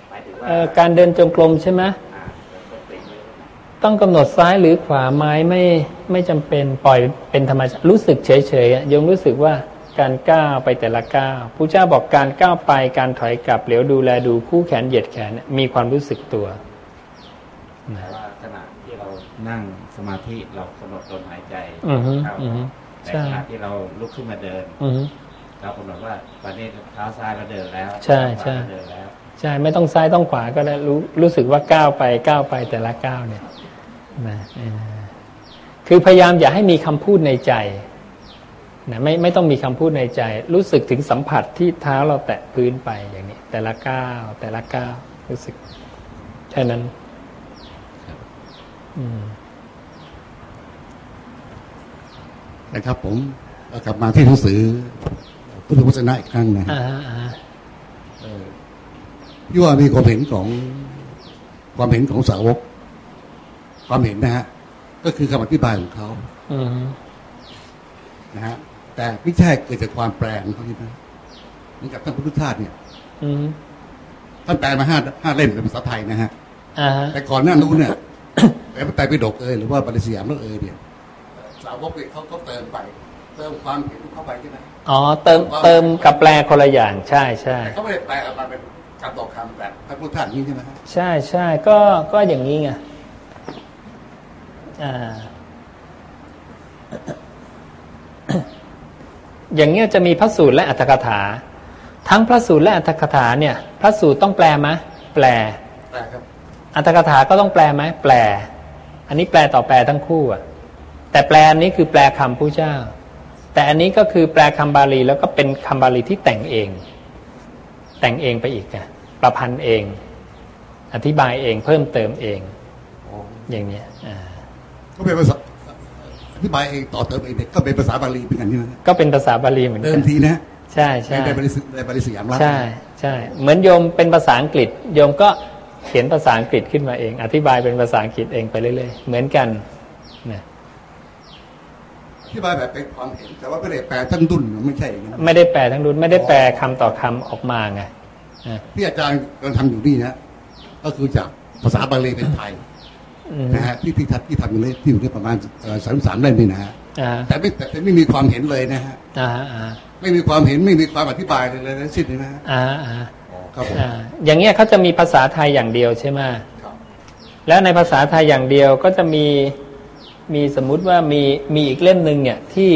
หมายถึงว่าการเดินจงกรมใช่ไหม ต้องกำหนดซ้ายหรือขวาไม้ไม่ไม่จำเป็นปล่อยเป็นธรรมชาติรู้สึกเฉยๆโยมรู้สึกว่าการก้าวไปแต่ละก้าวผู้เจ้าบอกการก้าวไปการถอยกลับเหลียวดูแลดูคู่แขนเหยียดแขนมีความรู้สึกตัวแต่ว่าขณะที่เรานั่งสมาธิเรากำหนดลมหายใจอือฮึเข้าอือฮึแต่ใช่ขณะที่เราลุกขึ้นมาเดินอือฮึเรากำหนดว่าตอนนี้เท้าซ้ายเราเดินแล้วใช่ใช่เท้าขวาเราเดินแล้วใช่ไม่ต้องซ้ายต้องขวาก็ได้รู้รู้สึกว่าก้าวไปก้าวไปแต่ละก้าวเนี่ย นะเออคือพยายามอย่าให้มีคำพูดในใจนะไม่ไม่ต้องมีคำพูดในใจ รู้สึกถึงสัมผัสที่เท้าเราแตะพื้นไปอย่างนี้ แต่ละก้าวแต่ละก้าวรู้สึกแค่นั้นอืมนะครับ ผมกลับมาที่หนังสือพุทธวจนะอีกครั้งนะฮะอ่าฮะอ่าฮะเอ่อพี่ว่ามีความเห็นของความเห็นของสาวก ความเห็นนะฮะ ก็คือคำอธิบายของเขาอืมนะฮะ แต่ไม่ใช่เกิดจากความแปลของเขาใช่ไหมเหมือนกับท่านพุทธทาสเนี่ย อืมท่านแปลมาห้าห้าเล่มเป็นภาษาไทยนะฮะอ่าฮะแต่ก่อนหน้านู้นเนี่ยแปลพระไตรปิฎกเอยหรือว่าบาลีสยามเอยเนี่ยสาวกเนี่ยเขาก็เติมไป เติมความเห็นเข้าไปใช่ไหมอ๋อ เติมเติมกับแปลคนละอย่าง ใช่ใช่แต่เขาไม่ได้แปลออกมาเป็นคำต่อคำแบบพระพุทธทาสนี้ใช่ไหมฮะใช่ใช่ก็ก็อย่างนี้ไง อ่าอย่างเงี้ยจะมีพระสูตรและอัตถกถา ทั้งพระสูตรและอัตถกถาเนี่ย พระสูตรต้องแปลไหมแปลแต่ครับอัตถกถาก็ต้องแปลไหมแปล อันนี้แปลต่อแปลทั้งคู่อะแต่แปลอันนี้คือแปลคำผู้เจ้า แต่อันนี้ก็คือแปลคำบาลีแล้วก็เป็นคำบาลีที่แต่งเอง แต่งเองไปอีกอะประพันธ์เอง อธิบายเองเพิ่มเติมเอง อย่างเนี้ยอ่า ก็เป็นภาษาอธิบายเองต่อเติมเองเนี่ยก็เป็นภาษาบาลีเป็นกันใช่ไหมฮะก็เป็นภาษาบาลีเหมือนเดิกัมนทีนะใช่ใช่ในบาลีสในบาลีสยามรัฐใช่ใช่เหมือนโยมเป็นภาษาอังกฤษ โยมก็เขียนภาษาอังกฤษขึ้นมาเอง อธิบายเป็นภาษาอังกฤษเองไปเรื่อยๆ เหมือนกันนะอธิบายแบบเป็นความเห็นแต่ว่าไม่ได้แปลทั้งดุนไม่ใช่อย่างนั้นไม่ได้แปลทั้งรุ่นไม่ได้แปลคำต่อคำออกมาไงอะที่อาจารย์กำลังทำอยู่นี่นะก็คือจากภาษาบาลีเป็นไทยอืม นะฮะที่ที่ทัดที่ทำอยู่เลยที่อยู่ในประมาณสามสามเล่มนี่นะฮะอ่าแต่ไม่แต่ไม่มีความเห็นเลยนะฮะอ่าอ่าไม่มีความเห็นไม่มีความอธิบายเลยเลยทั้งสิ้นเลยนะฮะอ่าอ่าครับผมอ่าอย่างเงี้ยเขาจะมีภาษาไทยอย่างเดียวใช่ไหมครับแล้วในภาษาไทยอย่างเดียวก็จะมีมีสมมุติว่ามีมีอีกเล่มหนึ่งเนี่ยที่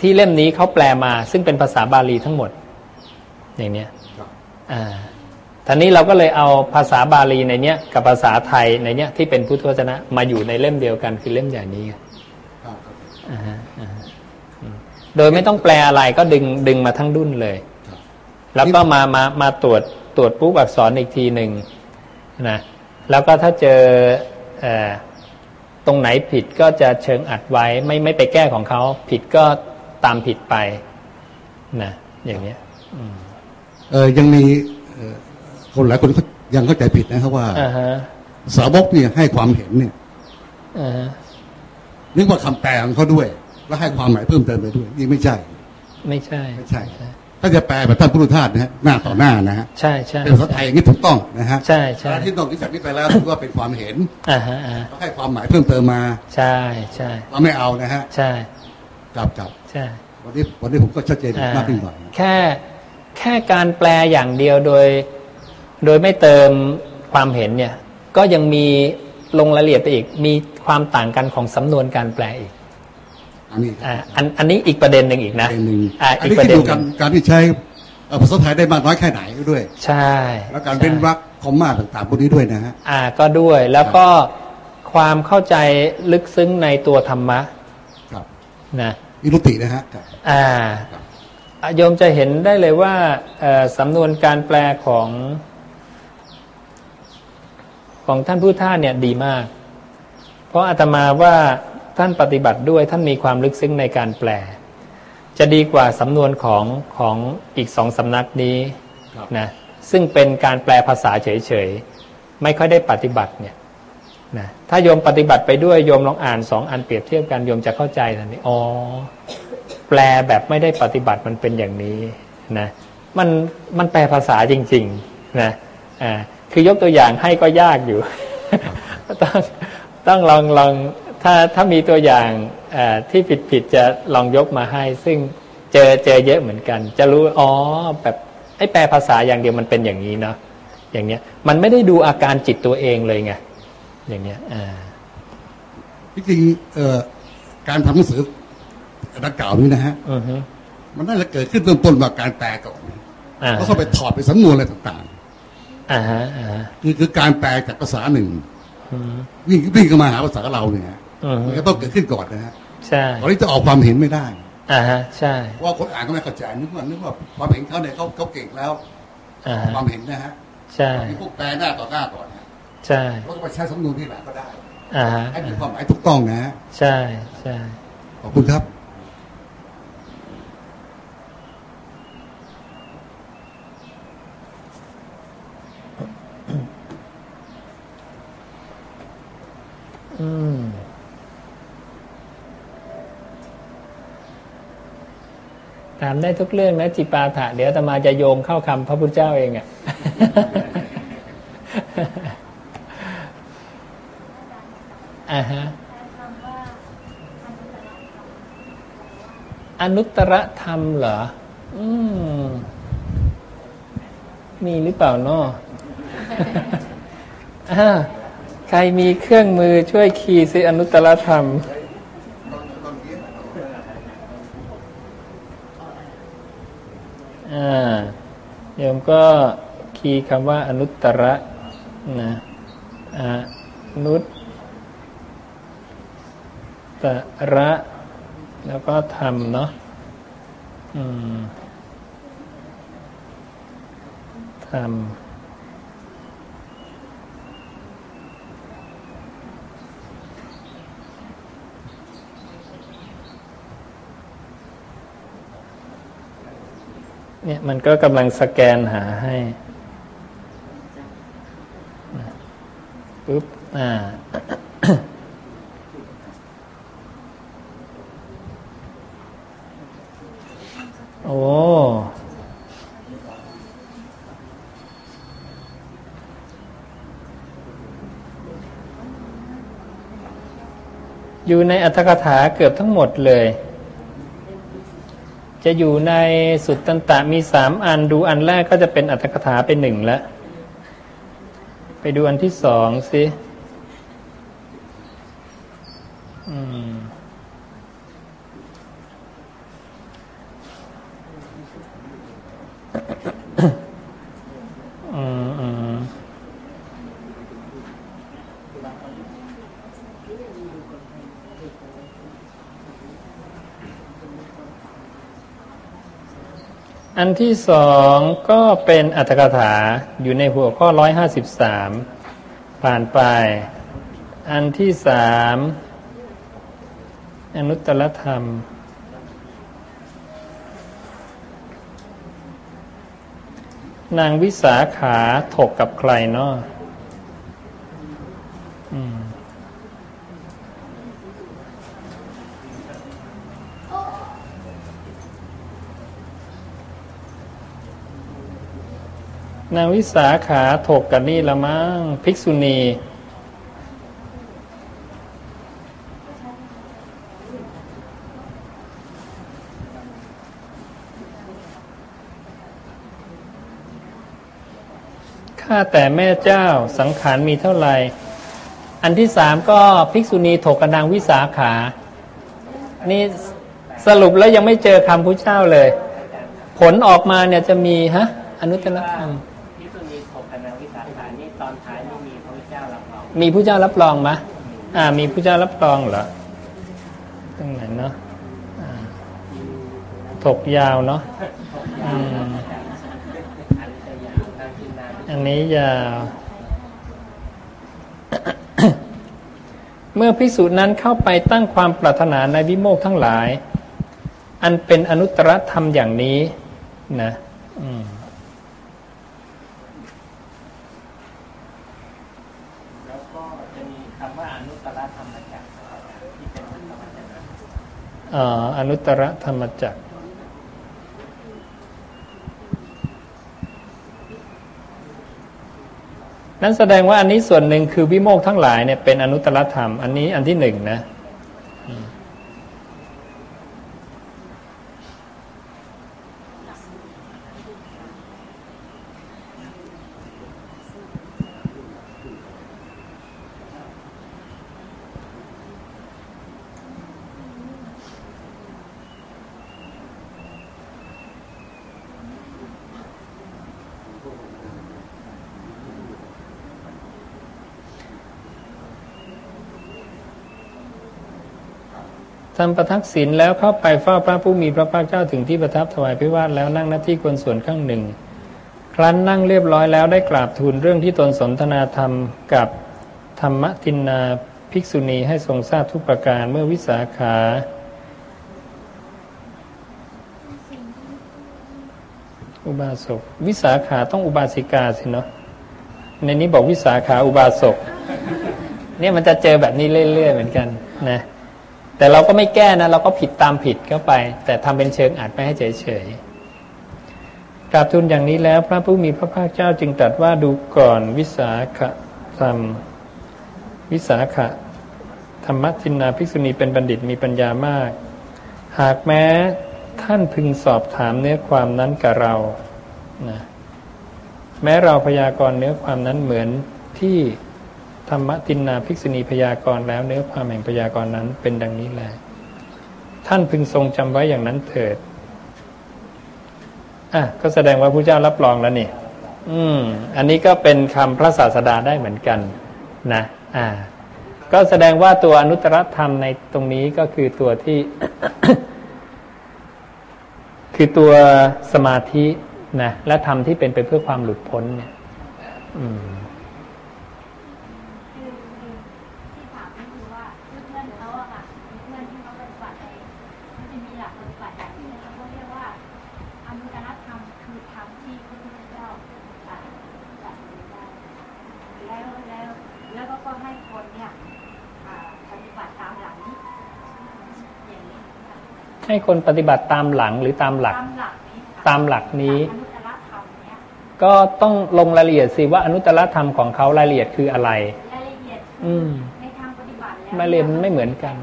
ที่เล่มนี้เขาแปลมา ซึ่งเป็นภาษาบาลีทั้งหมด อย่างเนี้ยครับอ่า ทีนี้เราก็เลยเอาภาษาบาลีในเนี้ยกับภาษาไทยในเนี้ยที่เป็นพุทธวจนะมาอยู่ในเล่มเดียวกันคือเล่มใหญ่นี้ไงครับครับอ่าฮะอ่าฮะอืมโดยไม่ต้องแปลอะไรก็ดึงดึงมาทั้งดุนเลยครับแล้วก็มามามาตรวจตรวจปุ๊บอักษรอีกทีหนึ่งนะแล้วก็ถ้าเจอเอ่อตรงไหนผิดก็จะเชิงอัดไว้ไม่ไม่ไปแก้ของเขาผิดก็ตามผิดไปนะอย่างเนี้ยอืมเออยังมีเอ่อ คนหลายคนเขายังเข้าใจผิดนะครับว่าอ่าฮะสาวกเนี่ยให้ความเห็นเนี่ยอ่าฮะนึกว่าคำแปลของเขาด้วย แล้วให้ความหมายเพิ่มเติมไปด้วย นี่ไม่ใช่ ไม่ใช่ไม่ใช่ ถ้าจะแปลแบบท่านพุทธทาสนะฮะหน้าต่อหน้านะฮะใช่ใช่เป็นภาษาไทยอย่างนี้ถูกต้องนะฮะใช่ใช่แต่ที่นอกจากนี้ไปแล้วถือว่าเป็นความเห็นอ่าฮะอ่าแล้วให้ความหมายเพิ่มเติมมาใช่ใช่เราไม่เอานะฮะใช่จับจับใช่ วันนี้วันนี้ผมก็ชัดเจนอ่ามากขึ้นหน่อยแค่แค่การแปลอย่างเดียวโดย โดยไม่เติมความเห็นเนี่ยก็ยังมีลงรายละเอียดไปอีก มีความต่างกันของสำนวนการแปลอีกอันนี้อ่าอันอันนี้อีกประเด็นหนึ่งอีกปนะระเด็นหนึ่งอ่าอันอีกนี้ประคิดเด็นดูหการนึ่งการที่ใช้เอ่อภาษาไทยได้มากน้อยแค่ไหนด้วย ใช่แล้วการเป็นวรรคคอมมาต่างๆพวกนี้ด้วยนะฮะ อ่าก็ด้วยแล้วก็ความเข้าใจลึกซึ้งในตัวธรรมะครับนะนิรุตินะฮะครับ อ่าอะโยมจะเห็นได้เลยว่าเอ่อสำนวนการแปลของ ของท่านผู้ท่านเนี่ยดีมาก เพราะอาตมาว่าท่านปฏิบัติด้วยท่านมีความลึกซึ้งในการแปล จะดีกว่าสำนวนของของอีกสองสำนักนี้ครับนะซึ่งเป็นการแปลภาษาเฉยๆ ไม่ค่อยได้ปฏิบัติเนี่ยนะถ้าโยมปฏิบัติไปด้วยโยมลองอ่านสองอันเปรียบเทียบกันโยมจะเข้าใจทันทีอ๋อแปลแบบไม่ได้ปฏิบัติมันเป็นอย่างนี้นะมันมันแปลภาษาจริง ๆ นะอ่า คือยกตัวอย่างให้ก็ยากอยู่ ต้องต้องลองลองถ้าถ้ามีตัวอย่างที่ผิดผิดจะลองยกมาให้ ซึ่งเจอเจอเยอะเหมือนกัน จะรู้อ๋อแบบไอ้แปลภาษาอย่างเดียวมันเป็นอย่างนี้เนาะอย่างเนี้ย มันไม่ได้ดูอาการจิตตัวเองเลยไงอย่างเนี้ยอ่าที่จริงเอ่อการทำหนังสือดังกล่าวนี้นะฮะมันน่าจะเกิดขึ้นเริ่มต้นมาการแปลก่อนแล้วก็ไปถอดไปสำนวนอะไรต่างๆ อ่าฮะอ่าคือคือการแปลจากภาษาหนึ่งวิ่งวิ่งเข้ามาหาภาษาเราเนี่ยมันก็ต้องเกิดขึ้นก่อนนะฮะใช่ตอนนี้จะออกความเห็นไม่ได้อ่าฮะใช่ว่าคนอ่านก็ไม่เข้าใจนึกว่านึกว่าความเห็นเขาเนี่ยเขาเขาเก่งแล้วความเห็นนะฮะใช่มีพวกแปลหน้าต่อหน้าก่อนใช่แล้วก็ไปใช้สำนวนที่ไหนก็ได้อ่าให้มีความหมายถูกต้องนะฮะใช่ใช่ขอบคุณครับ อืมถามได้ทุกเรื่องนะจิปาถะเดี๋ยวตมาจะโยงเข้าคำพระพุทธเจ้าเองอะ่ะอ่าฮะอนุตตรธรรมเหรอ อืม มีหรือเปล่าเนาะ ใครมีเครื่องมือช่วยคีย์สิอนุตตรธรรม อ่าโยมก็คีย์คำว่าอนุตตรนะอนุตตระ แล้วก็ทำเนาะอืมทำ เนี่ยมันก็กำลังสแกนหาให้ปุ๊บอ่าโอ้อยู่ในอัตถกถาเกือบทั้งหมดเลย จะอยู่ในสุดตันตะมีสามอันดูอันแรกก็จะเป็นอัตถกถาเป็นหนึ่งแล้ว ไปดูอันที่สองสิ อันที่สองก็เป็นอัตถกถาอยู่ในหัวข้อร้อยห้าสิบสามผ่านไป อันที่สามอนุตตรธรรม นางวิสาขาถกกับใครเนาะางวิสาขาถกกันนี่ละมั้งภิกษุณี ข้าแต่แม่เจ้าสังขารมีเท่าไหร่ อันที่สามก็ภิกษุณีถกกับนางวิสาขา นี่สรุปแล้วยังไม่เจอคำพุทธเจ้าเลย ผลออกมาเนี่ยจะมีฮะอนุตตรธรรม มีผู้เจ้ารับรองไหมอ่า มีผู้เจ้ารับรองเหรอตรงไหนเนาะถกยาวเนาะอันนี้ยาว เมื่อพิสูจน์นั้นเข้าไปตั้งความปรารถนาในวิโมกทั้งหลาย อันเป็นอนุตตรธรรมอย่างนี้ นะ อืม อนุตตรธรรมจักรนั้นแสดงว่าอันนี้ส่วนหนึ่งคือวิโมกทั้งหลายเนี่ยเป็นอนุตตรธรรม อันนี้อันที่หนึ่งนะ ทำประทักษิณแล้วเข้าไปเฝ้าพระผู้มีพระภาคเจ้าถึงที่ประทับถวายพิวาทแล้วนั่งหน้าที่ควรส่วนข้างหนึ่ง ครั้นนั่งเรียบร้อยแล้วได้กราบทูลเรื่องที่ตนสนทนาธรรมกับธรรมทินนาภิกษุณีให้ทรงทราบทุกประการเมื่อวิสาขาอุบาสกวิสาขาต้องอุบาสิกาสิเนาะในนี้บอกวิสาขาอุบาสกเนี่ยมันจะเจอแบบนี้เรื่อยๆเหมือนกันนะ แต่เราก็ไม่แก้นะ เราก็ผิดตามผิดเข้าไป แต่ทำเป็นเชิงอาจไม่ให้เฉยๆกราบทูลอย่างนี้แล้ว พระผู้มีพระภาคเจ้าจึงตรัสว่าดูก่อนวิสาขธรรม วิสาขะธรรมทินนาภิกษุณีเป็นบัณฑิตมีปัญญามาก หากแม้ท่านพึงสอบถามเนื้อความนั้นกับเรานะแม้เราพยากรณ์เนื้อความนั้นเหมือนที่ ธรรมตินนาภิกษุณีพยากรณ์แล้วเนื้อความแห่งพยากรณ์นั้นเป็นดังนี้แหละท่านพึงทรงจำไว้อย่างนั้นเถิดอะก็แสดงว่าพระเจ้ารับรองแล้วนี่ อืม อันนี้ก็เป็นคำพระศาสดาได้เหมือนกัน นะ อ่า ก็แสดงว่าตัวอนุตตรธรรมในตรงนี้ก็คือตัวที่ คือตัวสมาธินะและธรรมที่เป็นไปเพื่อความหลุดพ้นเนี่ย อืม ให้คนปฏิบัติตามหลังหรือตามหลัก ตามหลักนี้ ก็ต้องลงรายละเอียดสิว่าอนุตตรธรรมของเขารายละเอียดคืออะไรรายละเอียดอืมในทางปฏิบัติแล้วรายละเอียดไม่เหมือนกัน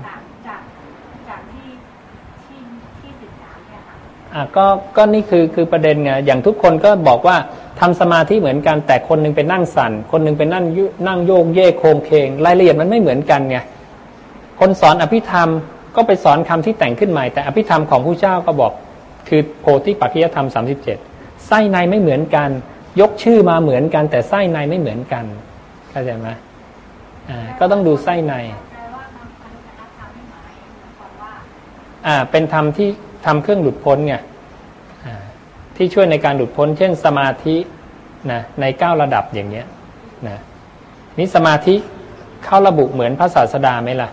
จากจากที่ที่ที่ศึกษาเนี่ยค่ะอะก็ก็นี่คือคือประเด็นไงอย่างทุกคนก็บอกว่าทำสมาธิเหมือนกันแต่คนนึงเป็นนั่งสั่นคนนึงเป็นนั่งนั่งโยกเย่โคงเคงรายละเอียดมันไม่เหมือนกันไงคนสอนอภิธรรม ก็ไปสอนคำที่แต่งขึ้นใหม่ แต่อภิธรรมของผู้เจ้าก็บอก คือโพธิปัจจยธรรมสามสิบเจ็ดไส้ในไม่เหมือนกัน ยกชื่อมาเหมือนกัน แต่ไส้ในไม่เหมือนกันเข้าใจไหมอ่าก็ต้องดูไส้ในอ่าเป็นธรรมที่ทำเครื่องหลุดพ้นไงที่ช่วยในการหลุดพ้น เช่นสมาธินะในเก้าระดับอย่างเนี้ยนะนี่สมาธิเข้าระบุเหมือนพระศาสดาไหมล่ะ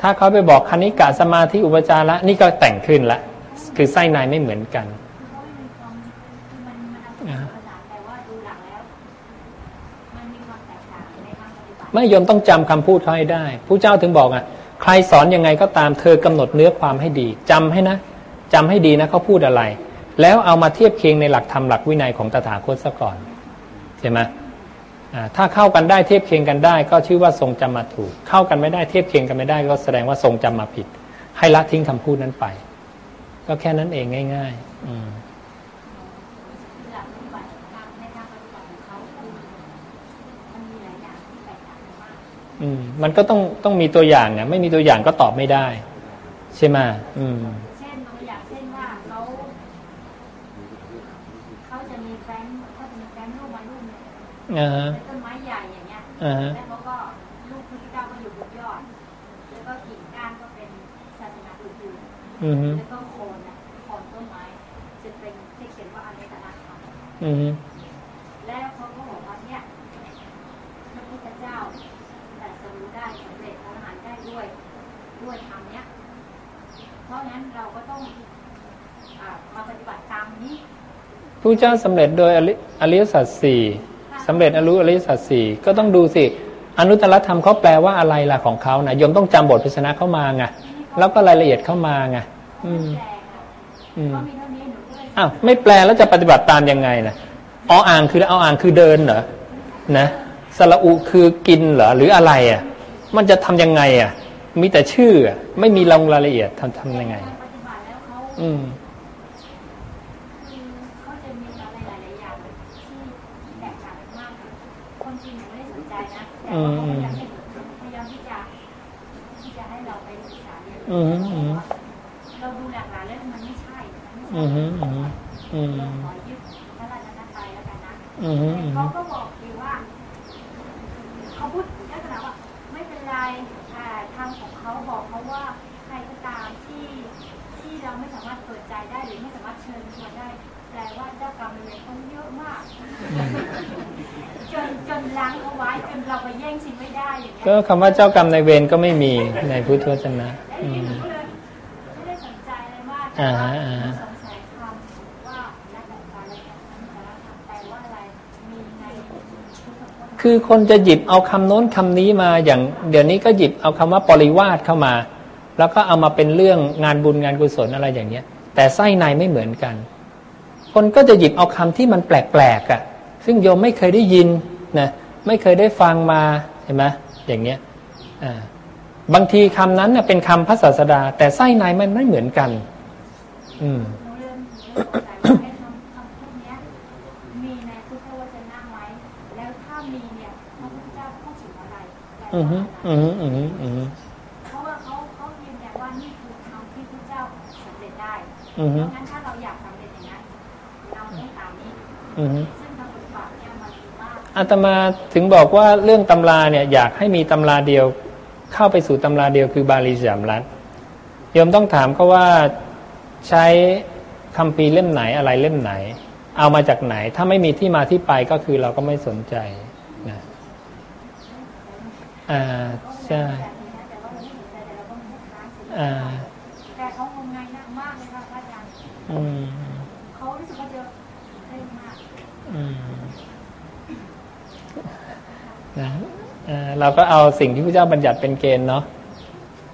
ถ้าเขาไปบอกคณิกะสมาธิอุปจาระนี่ก็แต่งขึ้นละ คือไส้ในไม่เหมือนกันไม่ยอมต้องจำคำพูดเขาให้ได้ผู้เจ้าถึงบอกอะ ใครสอนยังไงก็ตามเธอกำหนดเนื้อความให้ดีจำให้นะจำให้ดีนะเขาพูดอะไร แล้วเอามาเทียบเคียงในหลักธรรมหลักวินัยของตถาคตซะก่อนใช่ไหม ถ้าเข้ากันได้เทียบเคียงกันได้ ก็ชื่อว่าทรงจำมาถูก เข้ากันไม่ได้เทียบเคียงกันไม่ได้ ก็แสดงว่าทรงจำมาผิด ให้ละทิ้งคำพูดนั้นไป ก็แค่นั้นเองง่าย ๆ อืมอืมมันก็ต้องต้องมีตัวอย่างเนี่ยไม่มีตัวอย่างก็ตอบไม่ได้ ใช่ไหมอืมเช่นตัวอย่างเช่นว่าเขาเขาจะมีแฟนเขาจะมีแฟนรูปมารูป เนี่ยต้นไม้ใหญ่อย่างเงี้ยแล้วเขาก็ลูกพระเจ้าก็อยู่บนยอด แล้วก็กิ่งก้านก็เป็นศาสนาอื่นๆแล้วก็โคนอะโคนต้นไม้จะเป็นที่เขียนว่าอเนกนาธรรมแล้วเขาก็บอกว่าเนี่ยพระพุทธเจ้าแต่สรู้ได้สำเร็จพระอรหันต์ได้ด้วย ด้วยธรรมเนี้ย เพราะงั้นเราก็ต้องมาปฏิบัติตามนี้ผู้เจ้าสำเร็จโดยอริยสัจสี่ สำเร็จอรู้อริยสัจสี่ก็ต้องดูสิอนุตตรธรรมเขาแปลว่าอะไรล่ะของเขานะโยมต้องจำบทพิชนะเข้ามาไงแล้วก็รายละเอียดเข้ามาไงอืมอืมอ้าวไม่แปลแล้วจะปฏิบัติตามยังไงนะอาอ่างคือเอาอ่างคือเดินเหรอนะสระอุคือกินเหรอหรืออะไรอะ มันจะทำยังไงอะ มีแต่ชื่อไม่มีลงรายละเอียดทำทำยังไง อืม คือเขาจะมีอะไรหลายๆอย่างที่แตกต่างกันมากค่ะคนจีนยังไม่ได้สนใจนะ แต่เขาพยายามพยายามที่จะที่จะให้เราไปศึกษาเรียนรู้เราดูหลากหลายแล้วมันไม่ใช่มันไม่ใช่อืมอืมอืมเราขอยึดพระราชนัตรัยแล้วกันนะเขาก็บอกอยู่ว่า เขาพูดลักษณะว่า ไม่เป็นไรอ่าทางของเขาบอกเขาว่าใครก็ตามที่ที่เราไม่สามารถเปิดใจได้หรือไม่สามารถเชิญชวนได้แปลว่าเจ้ากรรมนายเวรเขาเยอะมาก จนจนล้างเขาไว้จน เราไปแย่งชิงไม่ได้อย่างเงี้ยก็คำว่าเจ้ากรรมนายเวรก็ไม่มีในพุทธวจนะแล้วอืทีนี้หมนูก็เลยไม่ได้สนใจอะไรมากอ่าแต่ฮะว่าอ่าฮะสงสัยคำว่าและแต่การและแต่การแปลว่าอะไรมีในพุทธพจน์คือคนจะหยิบเอาคำโน้นคำนี้มาอย่าง เดี๋ยวนี้ก็หยิบเอาคำว่าปริวาสเข้ามา แล้วก็เอามาเป็นเรื่องงานบุญงานกุศลอะไรอย่างเงี้ย แต่ไส้ในไม่เหมือนกัน คนก็จะหยิบเอาคำที่มันแปลกๆอะ่ะ ซึ่งโยมไม่เคยได้ยินนะ ไม่เคยได้ฟังมาเห็นไหมอย่างเงี้ยอ่าบางทีคำนั้นน่ะเป็นคำพระศาสดา แต่ไส้ในมันไม่เหมือนกัน อืมหนูเริ่มหนูเริ่มสงสัยว่าไอ้คำคำพวกเนี้ยมีในพุทธวจนะไหมแล้วถ้ามีเนี่ยพระพุทธเจ้าพูดถึงอะไรแปลอือฮึว่าอะไรอือฮึอือฮึอือฮึเพราะว่าเขาเขายืนยันว่านี่คือคำที่พระเจ้าสำเร็จได้อือฮึเพราะงั้นถ้าเราอยากสำเร็จอย่างนั้นเราต้องตามนี้อือฮึ อาตมาถึงบอกว่าเรื่องตำราเนี่ยอยากให้มีตำราเดียว เข้าไปสู่ตำราเดียวคือบาลีสามรัฐโยมต้องถามเขาว่าใช้คำพีร์เล่มไหนอะไรเล่มไหน เอามาจากไหน ถ้าไม่มีที่มาที่ไปก็คือเราก็ไม่สนใจนะอ่าใช่แบบนี้นะแต่ว่าเราไม่สนใจแต่เราก็ไม่ให้ค้านสิอ่าแต่เขางมงายหนักมากเลยค่ะพระอาจารย์ อืม เขารู้สึกว่าจะเร่งมาก อืม นะเอ่อเราก็เอาสิ่งที่พระเจ้าบัญญัติเป็นเกณฑ์เนาะ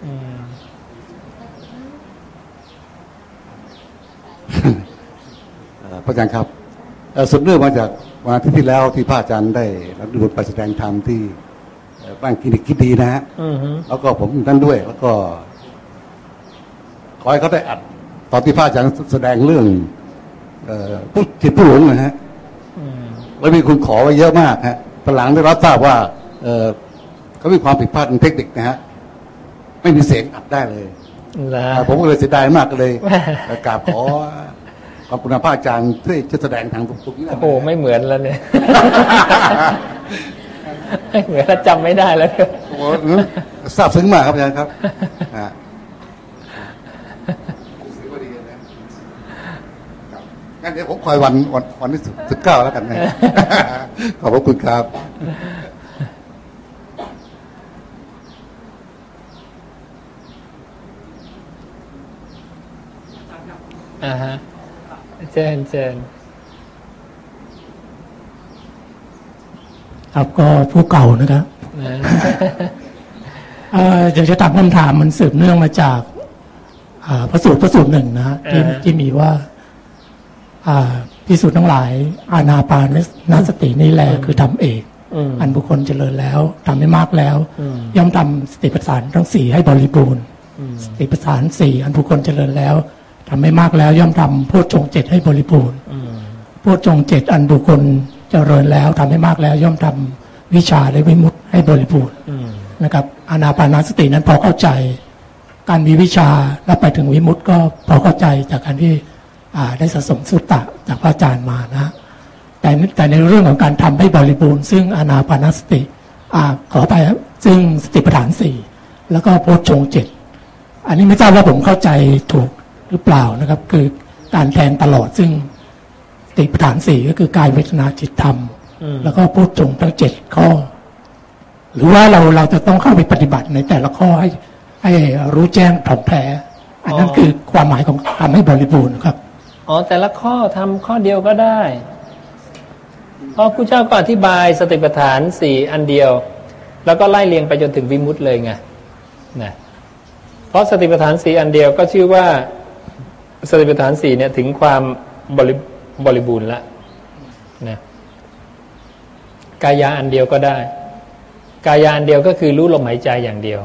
อืมเอ่อพระอาจารย์ครับเอ่อสืบเนื่องมาจากวันอาทิตย์ที่แล้วที่พระอาจารย์ได้รับนิมนต์ไปแสดงธรรมที่เอ่อบ้านคลินิกคิดดีนะฮะอือฮึแล้วก็ผมอยู่นั่นด้วย แล้วก็ ขอให้เขาได้อัดตอนที่พระอาจารย์แสดงเรื่องเอ่อผู้จิตผู้หลงนะฮะอืมแล้วมีคุณขอไว้เยอะมากฮะ ตอนหลังได้รับทราบว่าเอ่อเขามีความผิดพลาดทางเทคนิคนะฮะไม่มีเสียงอัดได้เลยแล้วอ่าผมก็เลยเสียดายมากก็เลยแม่เอ่อกราบขอขอบคุณพระอาจารย์ที่จะแสดงทางตรงนี้นะโอ้โหไม่เหมือนแล้วเนี่ย ไม่เหมือนแล้วจำไม่ได้แล้วเนี่ย โอ้โหทราบซึ้งมากครับอาจารย์ครับอ่า งั้นเดี๋ยวผมคอยวันวันวันที่สิบเก้าแล้วกันนะ ขอบพระคุณครับ อ่าฮะเชิญเชิญครับก็ผู้เก่านะครับนะเอ่ออยากจะถามคำถามมันสืบเนื่องมาจากอ่าพระสูตรพระสูตรหนึ่งนะฮะที่อ่าฮะที่มีว่าอ่า พิสูจน์ทั้งหลาย อาณาปานนสตินี่แหละคือทำเอกอืมอันบุคคลเจริญแล้วทำให้มากแล้วอืมย่อมทำสติปัฏฐานทั้งสี่ให้บริบูรณ์อืมสติปัฏฐานสี่อันบุคคลเจริญแล้วทำให้มากแล้ว ย่อมทำโพชฌงค์เจ็ดให้บริบูรณ์อืมโพชฌงค์เจ็ดอันบุคคลเจริญแล้วทำให้มากแล้ว ย่อมทำวิชาและวิมุตติให้บริบูรณ์อืมนะครับอานาปานาสตินั้นพอเข้าใจ การมีวิชาและไปถึงวิมุตติก็พอเข้าใจจากการที่อ่า ได้สะสมสุตตะจากพระอาจารย์มานะแต่แต่ในเรื่องของการทำให้บริบูรณ์ ซึ่งอานาปานาสติอ่าขอไปครับซึ่งสติปัฏฐานสี่แล้วก็โพชฌงค์เจ็ดอันนี้ไม่ทราบว่าผมเข้าใจถูกหรือเปล่านะครับ คือการแทงตลอดซึ่งสติปัฏฐานสี่ก็คือกายเวทนาจิตธรรมอืมแล้วก็โพชฌงค์ทั้งเจ็ดข้อ หรือว่าเราเราจะต้องเข้าไปปฏิบัติในแต่ละข้อให้ให้รู้แจ้งถ่องแท้อันนั้นคือความหมายของทำให้บริบูรณ์ครับ อ๋อแต่ละข้อทำข้อเดียวก็ได้เพราะผู้เจ้าก็อธิบายสติปัฏฐานสี่อันเดียว แล้วก็ไล่เรียงไปจนถึงวิมุตติเลยไงนะเพราะสติปัฏฐานสี่อันเดียวก็ชื่อว่าสติปัฏฐานสี่เนี่ยถึงความบริบริบูรณ์ละนะกายาอันเดียวก็ได้ กายาอันเดียวก็คือรู้ลมหายใจอย่างเดียว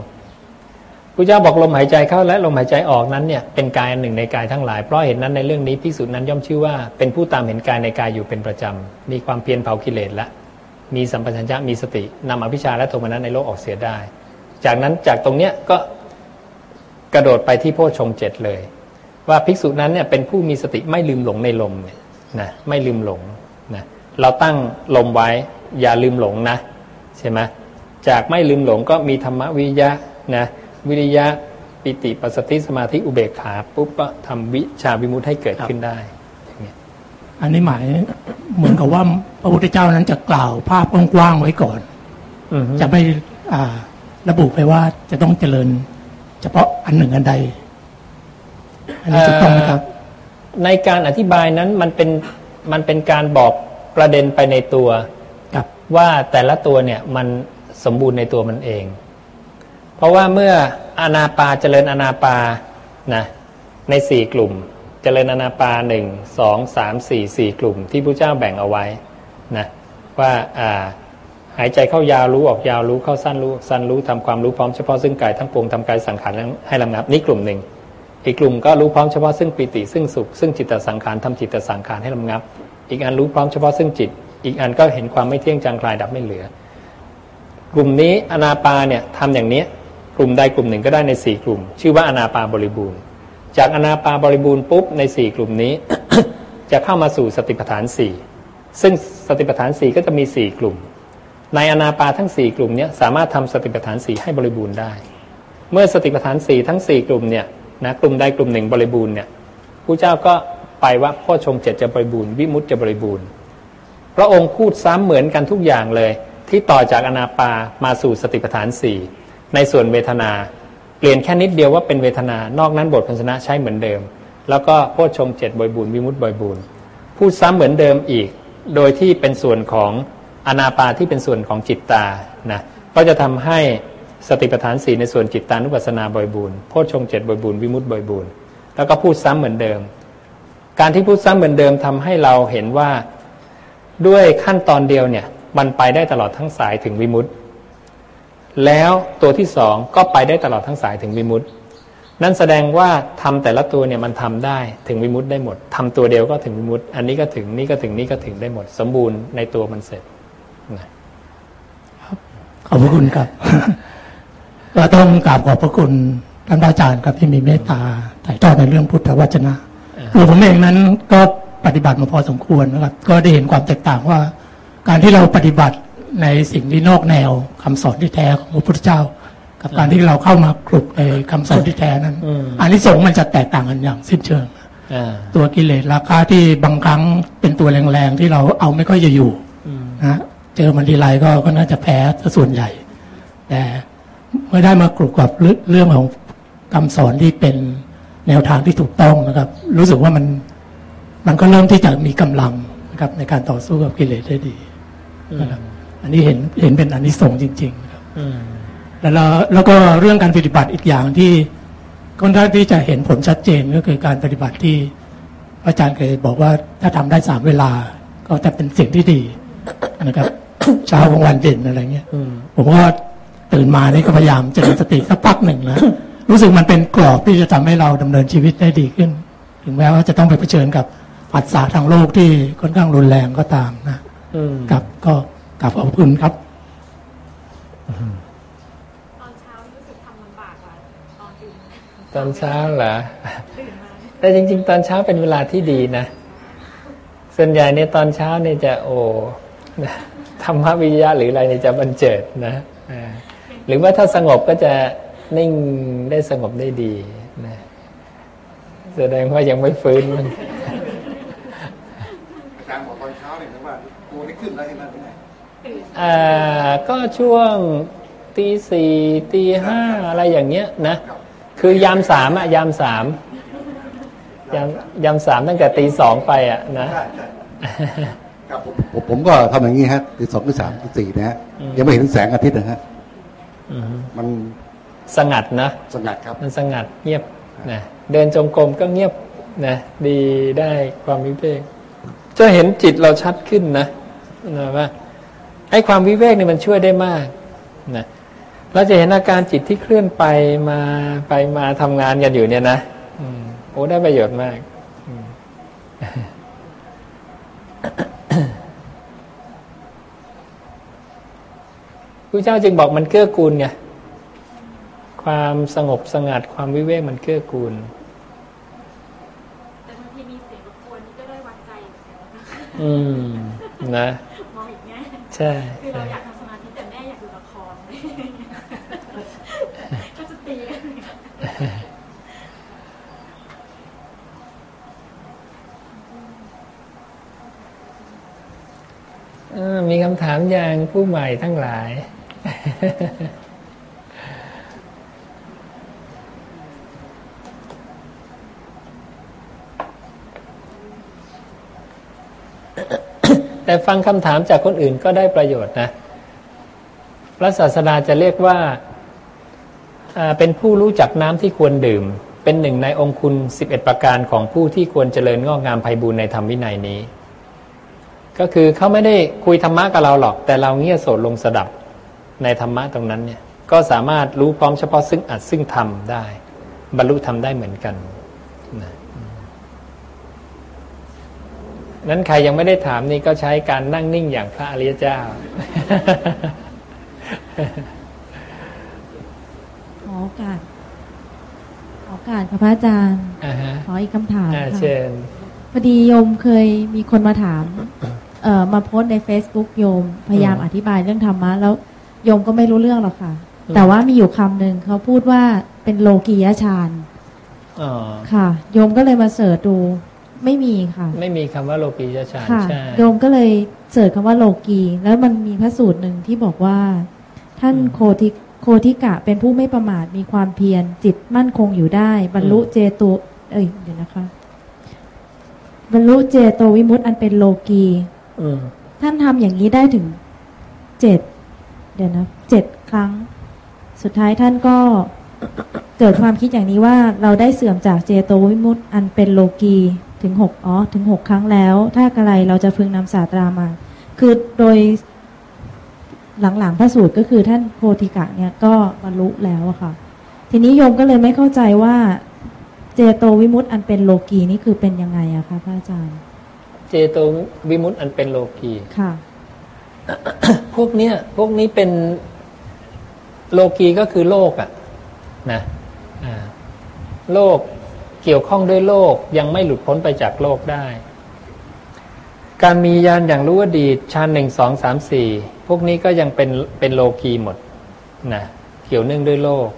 พระเจ้าบอกลมหายใจเข้าและลมหายใจออกนั้นเนี่ยเป็นกายอันหนึ่งในกายทั้งหลาย เพราะเห็นนั้นในเรื่องนี้ภิกษุนั้นย่อมชื่อว่าเป็นผู้ตามเห็นกายในกายอยู่เป็นประจำ มีความเพียรเผากิเลสและ มีสัมปชัญญะมีสตินำอภิชาและโทมนัสในโลกออกเสียได้ จากนั้นจากตรงเนี้ยก็กระโดดไปที่โพชฌงเจ็ดเลย ว่าภิกษุนั้นเนี่ยเป็นผู้มีสติไม่ลืมหลงในลมเนี่ยนะไม่ลืมหลงนะเราตั้งลมไว้อย่าลืมหลงนะใช่ไหมจากไม่ลืมหลงก็มีธรรมวิยะนะ วิริยะปิติปัสสติสมาธิอุเบกขาปุ๊บก็ทำวิชาวิมุตให้เกิดขึ้นได้ อันนี้หมายเหมือนกับว่าพระพุทธเจ้านั้นจะกล่าวภาพกว้างๆไว้ก่อนอือฮึจะไม่อ่าระบุไปว่าจะต้องเจริญ เฉพาะอันหนึ่งอันใด อันนี้ถูกต้องไหมครับเอ่อในการอธิบายนั้นมันเป็นมันเป็นการบอกประเด็นไปในตัวครับว่าแต่ละตัวเนี่ยมันสมบูรณ์ในตัวมันเอง เพราะว่าเมื่ออานาปาเจริญอานาปานะในสี่กลุ่ม เจริญอานาปาหนึ่งสองสามสี่สี่กลุ่ม ที่พระเจ้าแบ่งเอาไว้นะว่าอ่าหายใจเข้ายาวรู้ออกยาวรู้เข้าสั้นรู้สั้นรู้ทำความรู้พร้อมเฉพาะซึ่งกายทั้งปวงทำกายสังขารให้ลำงับนี่กลุ่มหนึ่งอีกกลุ่มก็รู้พร้อมเฉพาะซึ่งปิติซึ่งสุข ซึ่งจิตตสังขารทำจิตตสังขารให้ลำงับ อีกอันรู้พร้อมเฉพาะซึ่งจิต อีกอันก็เห็นความไม่เที่ยงจางคลายดับไม่เหลือ กลุ่มนี้อนาปาเนี่ยทำอย่างนี้ กลุ่มใดกลุ่มหนึ่งก็ได้ในสี่กลุ่ม ชื่อว่าอนาปาบริบูรณ์ จากอนาปาบริบูรณ์ปุ๊บในสี่กลุ่มนี้ จะเข้ามาสู่สติปัฏฐานสี่ซึ่งสติปัฏฐานสี่ก็จะมีสี่กลุ่ม ในอนาปาทั้งสี่กลุ่มนี้สามารถทำสติปัฏฐานสี่ให้บริบูรณ์ได้ เมื่อสติปัฏฐานสี่ทั้งสี่กลุ่มเนี่ยนะกลุ่มใดกลุ่มหนึ่งบริบูรณ์เนี่ยผู้เจ้าก็ไปว่าพ่อชงเจ็ดจะบริบูรณ์วิมุตจะบริบูรณ์พระองค์พูดซ้ำเหมือนกันทุกอย่างเลย ที่ต่อจากอนาปามาสู่สติปัฏฐานสี่ ในส่วนเวทนา เปลี่ยนแค่นิดเดียวว่าเป็นเวทนา นอกนั้นบทพันชนะใช้เหมือนเดิม แล้วก็โพชฌงเจ็ดบริบูรณ์วิมุตติบริบูรณ์พูดซ้ำเหมือนเดิมอีก โดยที่เป็นส่วนของอนาปาที่เป็นส่วนของจิตตานะก็จะทำให้สติปัฏฐานสี่ในส่วนจิตตานุปัสสนาบริบูรณ์โพชฌงเจ็ดบริบูรณ์วิมุตติบริบูรณ์แล้วก็พูดซ้ำเหมือนเดิม การที่พูดซ้ำเหมือนเดิมทำให้เราเห็นว่าด้วยขั้นตอนเดียวเนี่ยมันไปได้ตลอดทั้งสายถึงวิมุตติ แล้วตัวที่สองก็ไปได้ตลอดทั้งสายถึงวิมุตตินั่นแสดงว่าทำแต่ละตัวเนี่ยมันทำได้ถึงวิมุตติได้หมดทำตัวเดียวก็ถึงวิมุตติ อันนี้ก็ถึงนี่ก็ถึงนี่ก็ถึงได้หมด สมบูรณ์ในตัวมันเสร็จนะขอบพระคุณครับ ก็ต้องกราบขอบพระคุณท่านพระอาจารย์ครับที่มีเมตตาถ่ายทอดในเรื่องพุทธวจนะตัวผมเองนั้นก็ปฏิบัติมาพอสมควรนะครับ ก็ได้เห็นความแตกต่างว่า การที่เราปฏิบัติ ในสิ่งที่นอกแนวคำสอนที่แท้ของพระพุทธเจ้า กับการที่เราเข้ามากรุกในคำสอนที่แท้นั้นอืมอันนี้สงส์มันจะแตกต่างกันอย่างสิ้นเชิงอ่าตัวกิเลสราคาที่บางครั้งเป็นตัวแรงๆที่เราเอาไม่ค่อยจะอยู่อืมนะเจอมันทีไรก็ก็น่าจะแพ้ซะส่วนใหญ่ แต่เมื่อได้มากรุกกับเรื่องเรื่องของคำสอนที่เป็นแนวทางที่ถูกต้องนะครับ รู้สึกว่ามันมันก็เริ่มที่จะมีกำลังนะครับในการต่อสู้กับกิเลสได้ดีนะครับ อันนี้เห็นเห็นเป็นอันนี้ส่งส์จริงๆนะครับอืมแล้วเราแล้วก็เรื่องการปฏิบัติอีกอย่างที่ค่อนข้างที่จะเห็นผลชัดเจนก็คือการปฏิบัติที่พระอาจารย์เคยบอกว่าถ้าทำได้สามเวลา ก็จะเป็นสิ่งที่ดีนะครับเช้ากลางวันเย็นอะไรเงี้ยอืมผมก็ตื่นมานี่ก็พยายามเจริญสติสักพักหนึ่งนะรู้สึกมันเป็นกรอบที่จะทำให้เราดำเนินชีวิตได้ดีขึ้น ถึงแม้ว่าจะต้องไปเผชิญกับปัสสาทางโลกที่ค่อนข้างรุนแรงก็ตามนะอืมครับก็ กราบขอบคุณครับตอนเช้ารู้สึกทำลำบากกว่าตอนตื่นตอนเช้าเหรอตื่นมาแต่จริง ๆ ตอนเช้าเป็นเวลาที่ดีนะ ส่วนใหญ่ในยตอนเช้าเนี่ยจะโอ้นะธรรมวิทยาหรืออะไรเนี่ยจะบันเจิดนะอ่าหรือว่าถ้าสงบก็จะนิ่งได้สงบได้ดีนะ แสดงว่ายังไม่ฟื้นมัน ก็ช่วงตีสี่ตีห้าอะไรอย่างเงี้ยนะ คือยามสามอะยามสามยามยามสามตั้งแต่ตีสองไปอะนะใช่ใช่ครับผมผมผมก็ทำอย่างนี้ฮะตีสองตีสามตีสี่นะฮะอืมยังไม่เห็นแสงอาทิตย์นะฮะอือฮึมันสงัดนะสงัดครับ มันสงัดเงียบนะเดินจงกรมก็เงียบนะดีได้ความวิเวกจะเห็นจิตเราชัดขึ้นนะนะว่า ไอ้ความวิเวกนี่มันช่วยได้มากนะเราจะเห็นอาการจิตที่เคลื่อนไปมาไปมาทำงานกันอยู่เนี่ยนะอืมโอ้ได้ประโยชน์มากอืมพระเจ้าจึงบอกมันเกื้อกูลไงความสงบสงัดความวิเวกมันเกื้อกูลแต่บางทีมีเสียงรบกวนนี่ก็ได้วัดใจเหมือนกันนะคะอืม นะมองอีกแง่ ใช่คือเราอยากทำสมาธิแต่แม่อยากดูละครก็จะตีกันมีคำถามอย่างผู้ใหม่ทั้งหลาย แต่ฟังคำถามจากคนอื่นก็ได้ประโยชน์นะ พระศาสดาจะเรียกว่าเป็นผู้รู้จักน้ำที่ควรดื่ม เป็นหนึ่งในองคุณ 11 ประการของผู้ที่ควรเจริญงอกงามไพบูรณ์ในธรรมวินัยนี้ ก็คือเขาไม่ได้คุยธรรมะกับเราหรอก แต่เราเงี่ยโสดลงสดับในธรรมะตรงนั้นเนี่ยก็สามารถรู้พร้อมเฉพาะซึ่งอัดซึ่งทำได้ บรรลุทำได้เหมือนกัน นั้นใครยังไม่ได้ถามนี่ก็ใช้การนั่งนิ่งอย่างพระอริยเจ้าขอโอกาสขอโอกาสค่ะพระอาจารย์อ่าฮะขออีกคำถามอ่าค่ะเชิญพอดีโยมเคยมีคนมาถาม เอ่อมาโพสต์ใน Facebook โยมพยายามอธิบายเรื่องธรรมะแล้วโยมก็ไม่รู้เรื่องหรอกค่ะ แต่ว่ามีอยู่คำหนึ่งเขาพูดว่าเป็นโลกียฌานอ๋อค่ะ โยมก็เลยมาเสิร์ชดู ไม่มีค่ะ ไม่มีคำว่าโลกียฌานค่ะใช่โยมก็เลยเสิร์ชคำว่าโลกีแล้วมันมีพระสูตรหนึ่งที่บอกว่า ท่านโคทิโคทิกะเป็นผู้ไม่ประมาทมีความเพียรจิตมั่นคงอยู่ได้ บรรลุเจโตเอ้ยเดี๋ยวนะคะ บรรลุเจโตวิมุตติอันเป็นโลกีอืมท่านทำอย่างนี้ได้ถึงเจ็ดเดี๋ยวนะเจ็ดครั้ง สุดท้ายท่านก็เกิดความคิดอย่างนี้ว่าเราได้เสื่อมจากเจโตวิมุตติอันเป็นโลกี ถึงหกอ๋อถึงหกครั้งแล้ว ถ้ากระไรเราจะพึงนำศาสตรามา คือโดยหลังๆพระสูตรก็คือท่านโพธิกะเนี่ยก็บรรลุแล้วอะค่ะ ทีนี้โยมก็เลยไม่เข้าใจว่าเจโตวิมุตติอันเป็นโลกีนี่คือเป็นยังไงอะคะพระอาจารย์ เจโตวิมุตติอันเป็นโลกีค่ะ พวกเนี้ยพวกนี้เป็นโลกีก็คือโลกอะนะอ่าโลก เกี่ยวข้องด้วยโลกยังไม่หลุดพ้นไปจากโลกได้ การมียานอย่างรู้อดีตชาญหนึ่งสองสามสี่พวกนี้ก็ยังเป็นเป็นโลกีหมดนะเกี่ยวเนื่องด้วยโลก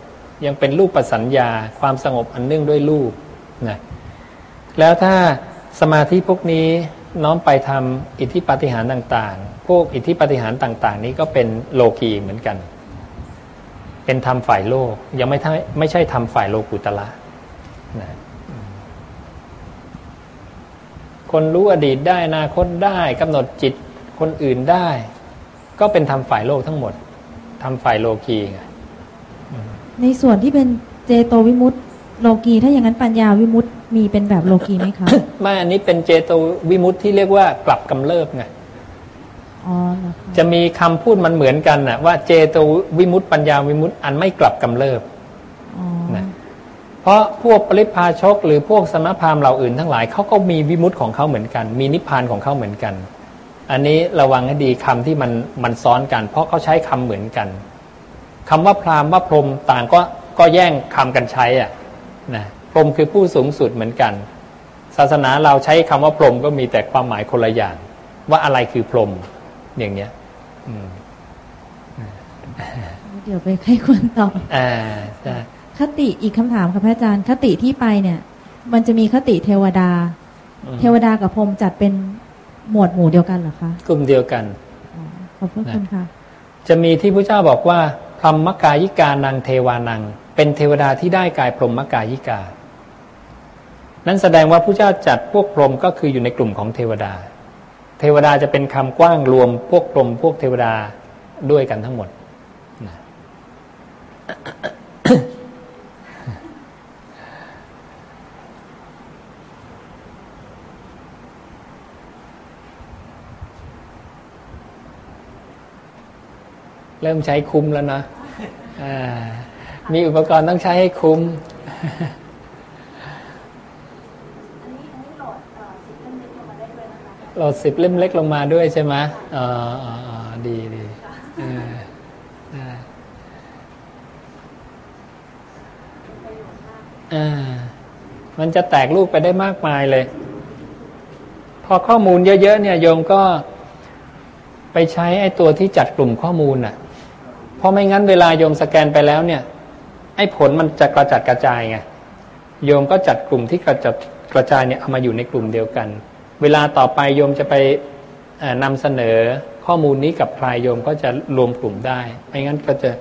ยังเป็นรูปประสัญญาความสงบอันเนื่องด้วยรูปนะแล้วถ้าสมาธิพวกนี้น้อมไปทำอิทธิปาฏิหารย์ต่างๆ พวกอิทธิปาฏิหารย์ต่าง ๆ นี้ก็เป็นโลกีเหมือนกัน เป็นธรรมฝ่ายโลกยังไม่ใช่ไม่ใช่ธรรมฝ่ายโลกุตละอืม คนรู้อดีตได้อนาคตได้กำหนดจิตคนอื่นได้ ก็เป็นธรรมฝ่ายโลกทั้งหมดธรรมฝ่ายโลกีไงในส่วนที่เป็นเจโตวิมุตติโลกีถ้าอย่างนั้นปัญญาวิมุตติมีเป็นแบบโลกีไหมคะไม่อันนี้เป็นเจโตวิมุตติที่เรียกว่ากลับกำเริบไงอ๋อเหรอคะจะมีคำพูดมันเหมือนกันนะว่าเจโตวิมุตติปัญญาวิมุตติอันไม่กลับกำเริบอ๋อนะ เพราะพวกปริพาชกหรือพวกสมณพราหมณ์เหล่าอื่นทั้งหลายเขาก็มีวิมุตติของเขาเหมือนกัน มีนิพพานของเขาเหมือนกัน อันนี้ระวังให้ดีคำที่มันมันซ้อนกัน เพราะเขาใช้คำเหมือนกันคำว่าพราหมณ์ว่าพรหมต่างก็ก็แย่งคำกันใช้อะนะพรหมคือผู้สูงสุดเหมือนกัน ศาสนาเราใช้คำว่าพรหมก็มีแต่ความหมายคนละอย่าง ว่าอะไรคือพรหมอย่างเนี้ยอืมเดี๋ยวไปใครควรตอบอ่าใช่ คติอีกคำถามค่ะพระอาจารย์ คติที่ไปเนี่ย มันจะมีคติเทวดาอืมเทวดากับพรหมจัดเป็นหมวดหมู่เดียวกันเหรอคะกลุ่มเดียวกันขอบพระคุณค่ะ จะมีที่พระเจ้าบอกว่าพรหมกายิกานังเทวานัง เป็นเทวดาที่ได้กายพรหมกายิกา นั้นแสดงว่าพระเจ้าจัดพวกพรหมก็คืออยู่ในกลุ่มของเทวดา เทวดาจะเป็นคำกว้างรวมพวกพรหมพวกเทวดาด้วยกันทั้งหมดนะ เริ่มใช้คุ้มแล้วนะมีอุปกรณ์ต้องใช้ให้คุ้มโหลดสิบเล่มเล็กลงมาด้วยใช่ไหมอ๋อดีดีอ่ามันจะแตกลูกไปได้มากมายเลย พอข้อมูลเยอะๆเนี่ยโยมก็ไปใช้ไอ้ตัวที่จัดกลุ่มข้อมูลน่ะ เพราะไม่งั้นเวลาโยมสแกนไปแล้วเนี่ย ไอ้ผลมันจะกระจัดกระจายไงโยมก็จัดกลุ่มที่กระจัดกระจายเนี่ยเอามาอยู่ในกลุ่มเดียวกัน เวลาต่อไปโยมจะไปนำเสนอข้อมูลนี้กับใครโยมก็จะรวมกลุ่มได้ ไม่งั้นก็จะ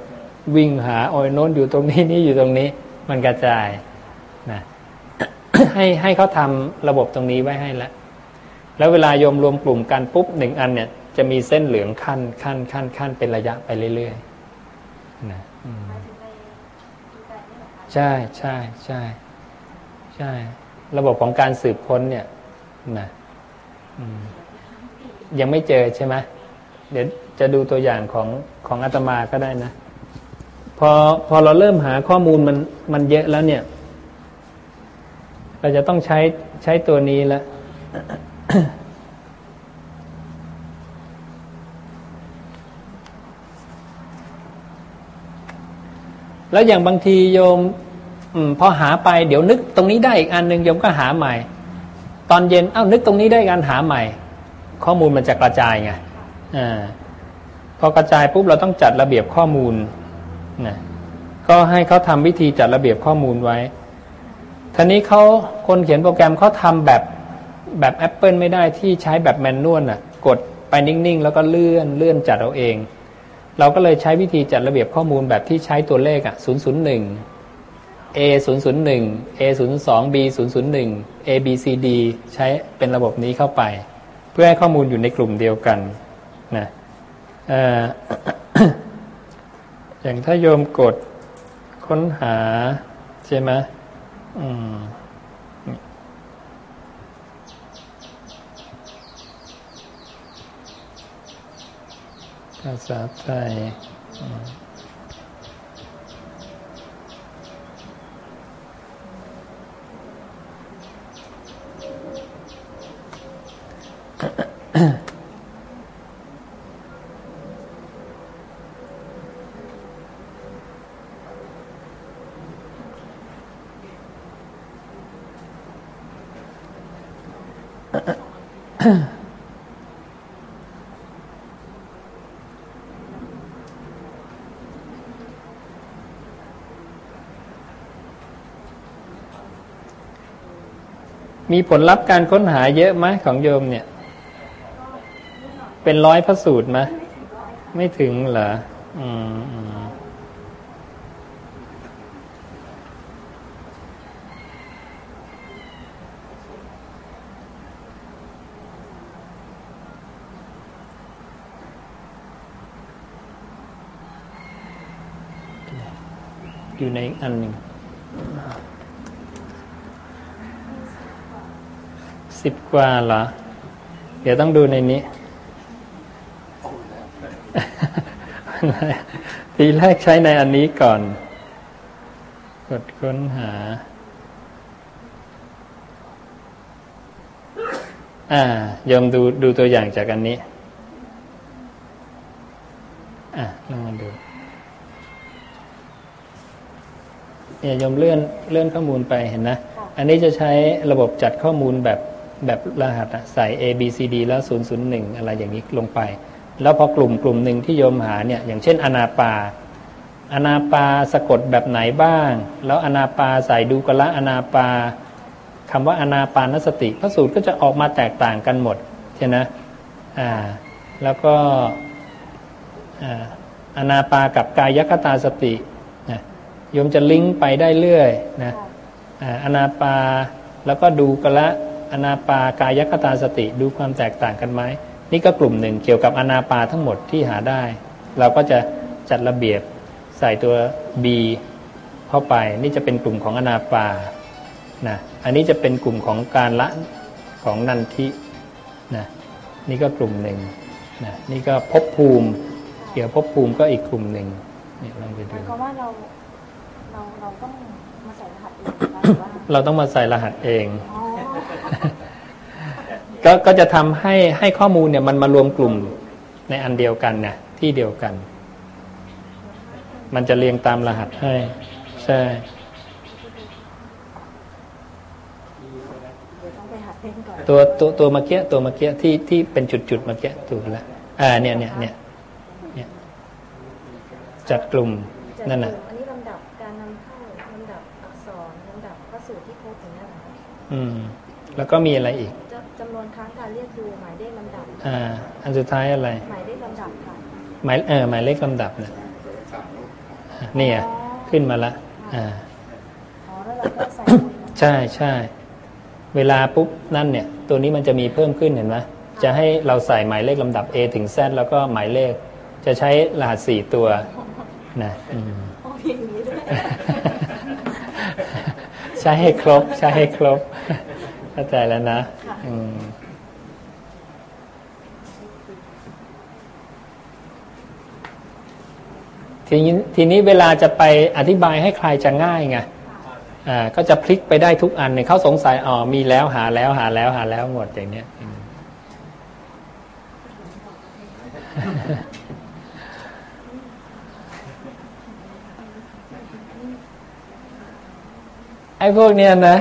วิ่งหาโอ้ยโน้นอยู่ตรงนี้นี่อยู่ตรงนี้ มันกระจายนะให้ให้เขาทำระบบตรงนี้ไว้ให้แล้วแล้วเวลาโยมรวมกลุ่มกันปุ๊บหนึ่งอันเนี่ยจะมีเส้นเหลืองขั้นขั้นขั้นขั้นเป็นระยะไปเรื่อยๆ นะใช่ใช่ใช่ใช่ ระบบของการสืบค้นเนี่ยนะยังไม่เจอใช่ไหมเดี๋ยวจะดูตัวอย่างของของอาตมาก็ได้นะ พอพอเราเริ่มหาข้อมูลมันมันเยอะแล้วเนี่ย เราจะต้องใช้ใช้ตัวนี้แล้ว แล้วอย่างบางทีโยมอพอหาไปเดี๋ยวนึกตรงนี้ได้อีกอันหนึ่งโยมก็หาใหม่ ตอนเย็นเอ้านึกตรงนี้ได้การหาใหม่ ข้อมูลมันจะกระจายไงอพอกระจายปุ๊บเราต้องจัดระเบียบข้อมูลนะก็ให้เขาทำวิธีจัดระเบียบข้อมูลไว้ทีนี้เขาคนเขียนโปรแกรมเขาทำแบบแบบ Apple ไม่ได้ที่ใช้แบบแมนนวลน่ะ กดไปนิ่งๆ แล้วก็เลื่อนเลื่อนจัดเอาเอง เราก็เลยใช้วิธีจัดระเบียบข้อมูลแบบที่ใช้ตัวเลขอะ001 A 001 A 02 B 001 A B C D ใช้เป็นระบบนี้เข้าไป เพื่อให้ข้อมูลอยู่ในกลุ่มเดียวกันนะอย่างถ้าโยมกดค้นหาใช่ไหม ภาษาไทย มีผลลัพธ์การค้นหาเยอะไหมของโยมเนี่ย เป็นร้อยพระสูตรไหมไม่ถึงเหรออืมอยู่ในอันหนึ่ง สิบกว่าเหรอ เดี๋ยวต้องดูในนี้ ทีแรกใช้ในอันนี้ก่อน กดค้นหา อ่ายอมดูดูตัวอย่างจากอันนี้ อะลองมาดูเนี่ยยมเลื่อนเลื่อนข้อมูลไปเห็นนะ อันนี้จะใช้ระบบจัดข้อมูลแบบ แบบรหัสใส่ A B C D แล้ว 001 อะไรอย่างนี้ลงไป แล้วพอกลุ่มกลุ่มหนึ่งที่โยมหาเนี่ยอย่างเช่นอนาปาอนาปาสะกดแบบไหนบ้าง แล้วอนาปาใส่ดูกละอนาปาคำว่าอนาปานสติพระสูตรก็จะออกมาแตกต่างกันหมดใช่ไหมอ่าแล้วก็อนาปากับกายคตาสติโยมจะลิงก์ไปได้เรื่อยนะอนาปาแล้วก็ดูกันละ อนาปากายคตาสติดูความแตกต่างกันไหมนี่ก็กลุ่มหนึ่งเกี่ยวกับอนาปาทั้งหมดที่หาได้ เราก็จะจัดระเบียบใส่ตัว B เข้าไป นี่จะเป็นกลุ่มของอนาปานะอันนี้จะเป็นกลุ่มของการละของนันทินะนี่ก็กลุ่มหนึ่งนะนี่ก็ภพภูมิ เกี่ยวภพภูมิก็อีกกลุ่มหนึ่งเนี่ยลองไปหดูมายความว่าเราเราเราต้องมาใส่รหัสเองหรือว่าเราต้องมาใส่รหัสเองอ๋อ ก็ก็จะทำให้ให้ข้อมูลเนี่ยมันมารวมกลุ่มในอันเดียวกันนะที่เดียวกัน มันจะเรียงตามรหัสให้ ใช่เดี๋ยวต้องไปหัดเล่นก่อนตัวตัวตัวเมื่อกี้ตัวเมื่อกี้ที่ที่เป็นจุดจุดๆเมื่อกี้ถูกแล้วอ่าเนี่ยเนี่ยเนี่ยเนี่ยจัดกลุ่มนั่นน่ะอันนี้ลำดับการนำเข้าลำดับอักษรลำดับพระสูตรที่พบอย่างนี้ยเหรอคะอืม แล้วก็มีอะไรอีกจะจำนวนครั้งการเรียกดูหมายเลขลำดับอ่าอันสุดท้ายอะไร หมายเลขลำดับค่ะหมายเออหมายเลขลำดับเนี่ยเนี่ยขึ้นมาละอ่าอ๋อแล้วเราก็ใส่หมดนะใช่ใช่เวลาปุ๊บนั่นเนี่ย ตัวนี้มันจะมีเพิ่มขึ้นเห็นไหมจะให้เราใส่หมายเลขลำดับ A ถึง Z แล้วก็หมายเลข จะใช้รหัสสี่ตัวนะอืมโอ้ยอย่างนี้ด้วยใช้ให้ครบ ใช้ให้ครบ เข้าใจแล้วนะอืมทีนี้ทีนี้เวลาจะไปอธิบายให้ใครจะง่ายไงอ่าก็จะพลิกไปได้ทุกอันเนี่ยเขาสงสัยอ๋อมีแล้วหาแล้วหาแล้วหาแล้วหมดอย่างเนี้ยอืมไอ้พวกเนี้ยนะ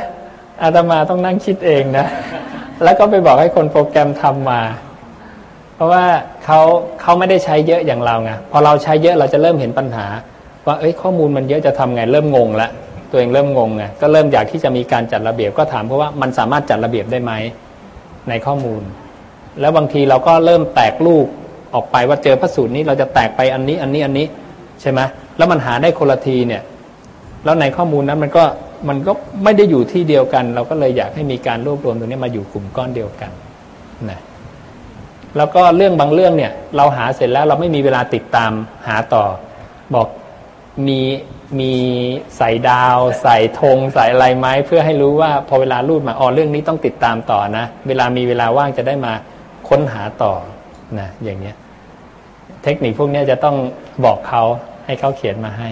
อาตมาต้องนั่งคิดเองนะ แล้วก็ไปบอกให้คนโปรแกรมทำมา เพราะว่าเขาเขาไม่ได้ใช้เยอะอย่างเราไง พอเราใช้เยอะเราจะเริ่มเห็นปัญหา ว่าเอ้ยข้อมูลมันเยอะจะทำไง เริ่มงงละ ตัวเองเริ่มงงไง ก็เริ่มอยากที่จะมีการจัดระเบียบก็ถามเพราะว่ามันสามารถจัดระเบียบได้ไหมในข้อมูล แล้วบางทีเราก็เริ่มแตกลูกออกไปว่าเจอพระสูตรนี้เราจะแตกไปอันนี้อันนี้อันนี้ใช่ไหมแล้วมันหาได้คนละทีเนี่ย แล้วในข้อมูลนั้นมันก็ มันก็ไม่ได้อยู่ที่เดียวกัน เราก็เลยอยากให้มีการรวบรวมตรงนี้มาอยู่กลุ่มก้อนเดียวกันนะแล้วก็เรื่องบางเรื่องเนี่ย เราหาเสร็จแล้วเราไม่มีเวลาติดตามหาต่อ บอกมีมีใส่ดาว ใส่ธงใส่อะไรไหมเพื่อให้รู้ว่าพอเวลารูดมาอ๋อเรื่องนี้ต้องติดตามต่อนะ เวลามีเวลาว่างจะได้มาค้นหาต่อนะอย่างเนี้ย เทคนิคพวกนี้จะต้องบอกเขาให้เขาเขียนมาให้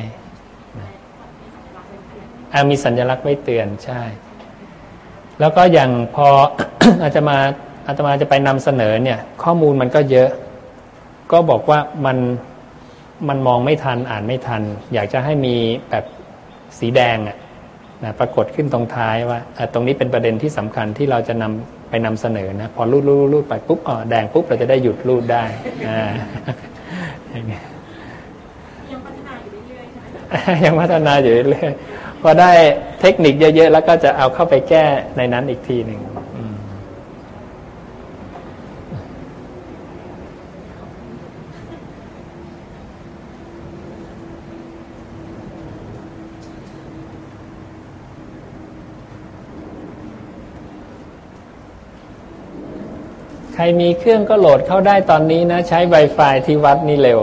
มีสัญลักษณ์ไว้เตือนใช่ แล้วก็อย่างพออาจจะมาอาตมาจะไปนำเสนอเนี่ย ข้อมูลมันก็เยอะ ก็บอกว่ามันมันมองไม่ทันอ่านไม่ทัน อยากจะให้มีแบบสีแดงอะนะปรากฏขึ้นตรงท้ายว่าอะตรงนี้เป็นประเด็นที่สำคัญที่เราจะนำไปนำเสนอนะพอรูดรูดรูดไปปุ๊บอ๋อแดงปุ๊บเราจะได้หยุดรูดได้อ่าอย่างเงี้ยยังพัฒนาอยู่เรื่อยๆใช่ไหมยังพัฒนาอยู่เรื่อยๆ พอได้เทคนิคเยอะๆ แล้วก็จะเอาเข้าไปแก้ในนั้นอีกทีหนึ่งใครมีเครื่องก็โหลดเข้าได้ตอนนี้นะ ใช้ Wi-Fi ที่วัดนี่เร็ว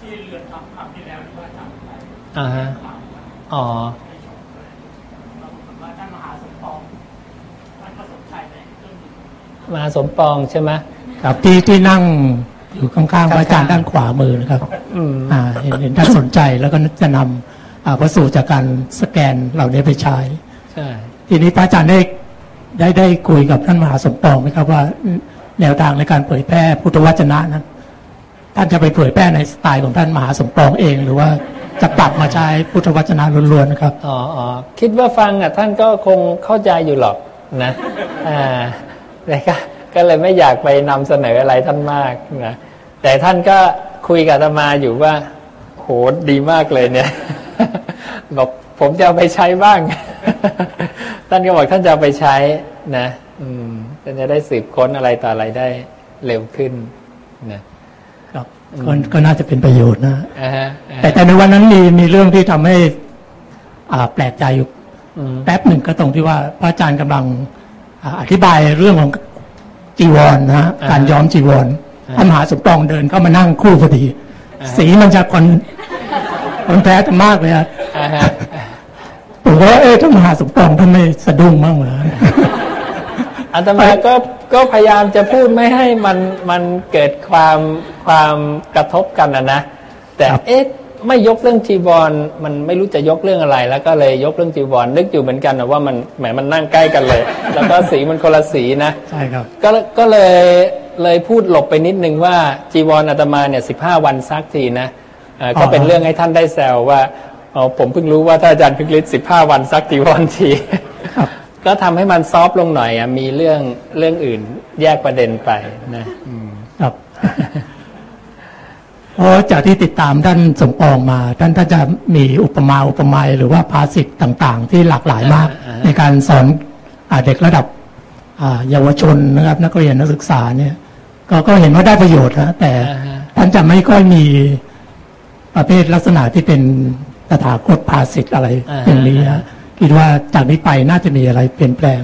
ที่เรือนทำคำที่แล้วที่ว่าจำไป อ่าฮะอ๋อเราบอกว่าท่านมหาสมปองท่านก็สนใจในเรื่องนี้มหาสมปองใช่ไหมครับที่ที่นั่งอยู่ข้างๆพระอาจารย์ด้านขวามือนะครับอืมอ่าเห็นเห็นท่านสนใจแล้วก็จะนำอ่าพระสูตรจากการสแกนเหล่านี้ไปใช้ใช่ทีนี้พระอาจารย์ได้ได้ได้คุยกับท่านมหาสมปองไหมครับว่าแนวทางในการเผยแพร่พุทธวจนะนั้น ท่านจะไปเผยแพร่ในสไตล์ของท่านมหาสมปองเองหรือว่า จะปรับมาใช้พุทธวจนะล้วนๆนะครับอ๋ออ๋อคิดว่าฟังอะท่านก็คงเข้าใจอยู่หรอกนะอ่าแต่ก็ก็เลยไม่อยากไปนำเสนออะไรท่านมากนะแต่ท่านก็คุยกับอาตมาอยู่ว่าโหดีมากเลยเนี่ยบอกผมจะเอาไปใช้บ้าง ท่านก็บอกท่านจะเอาไปใช้นะ อืมท่านจะได้สืบค้นอะไรต่ออะไรได้เร็วขึ้นนะ ก็ก็น่าจะเป็นประโยชน์นะอ่าฮะอ่าแต่แต่ในวันนั้นมีมีเรื่องที่ทำให้ อ่าแปลกใจอยู่อืมแป๊บหนึ่งก็ตรงที่ว่าพระอาจารย์กำลังอ่าอธิบายเรื่องของจีวรนะฮะอ่าการย้อมจีวรอ่าพระมหาสมปองเดินเข้ามานั่งคู่พอดีอ่าฮะสีมันจะคอนคอนแทสมากเลยอะอ่าฮะผมก็ว่าเอ๊ะถ้ามหาสมปองท่านไม่สะดุ้งบ้างเหรอ อาตมาก็ก็พยายามจะพูดไม่ให้มันมันเกิดความความกระทบกันนะนะ แต่เอ๊ะไม่ยกเรื่องจีวรมันไม่รู้จะยกเรื่องอะไร แล้วก็เลยยกเรื่องจีวรนึกอยู่เหมือนกันนะว่ามันแหมมันนั่งใกล้กันเลย แล้วก็สีมันคนละสีนะใช่ครับ ก็ก็เลยเลยพูดหลบไปนิดนึงว่าจีวรอาตมาเนี่ยสิบห้าวันซักทีนะเอ่อก็เป็นอ๋อเรื่องให้ท่านได้แซวว่าอ๋อผมเพิ่งรู้ว่าถ้าอาจารย์พิกฤตสิบห้าวันซักจีวรที ก็ทำให้มันซอฟต์ลงหน่อยอะมีเรื่องเรื่องอื่นแยกประเด็นไปนะอืมครับเพราะจากที่ติดตามท่านสมปองมา ท่านท่านจะมีอุปมาอุปไมยหรือว่าภาษิตต่าง ๆ ที่หลากหลายมากอ่าฮะในการสอนอาเด็กระดับอ่าเยาวชนนะครับ นักเรียนนักศึกษาเนี่ย ก็ก็เห็นว่าได้ประโยชน์นะแต่อ่าฮะท่านจะไม่ค่อยมีประเภทลักษณะที่เป็นตถาคตภาษิตอะไรอ่าฮะอย่างนี้นะ คิดว่าจากนี้ไปน่าจะมีอะไรเปลี่ยนแปลง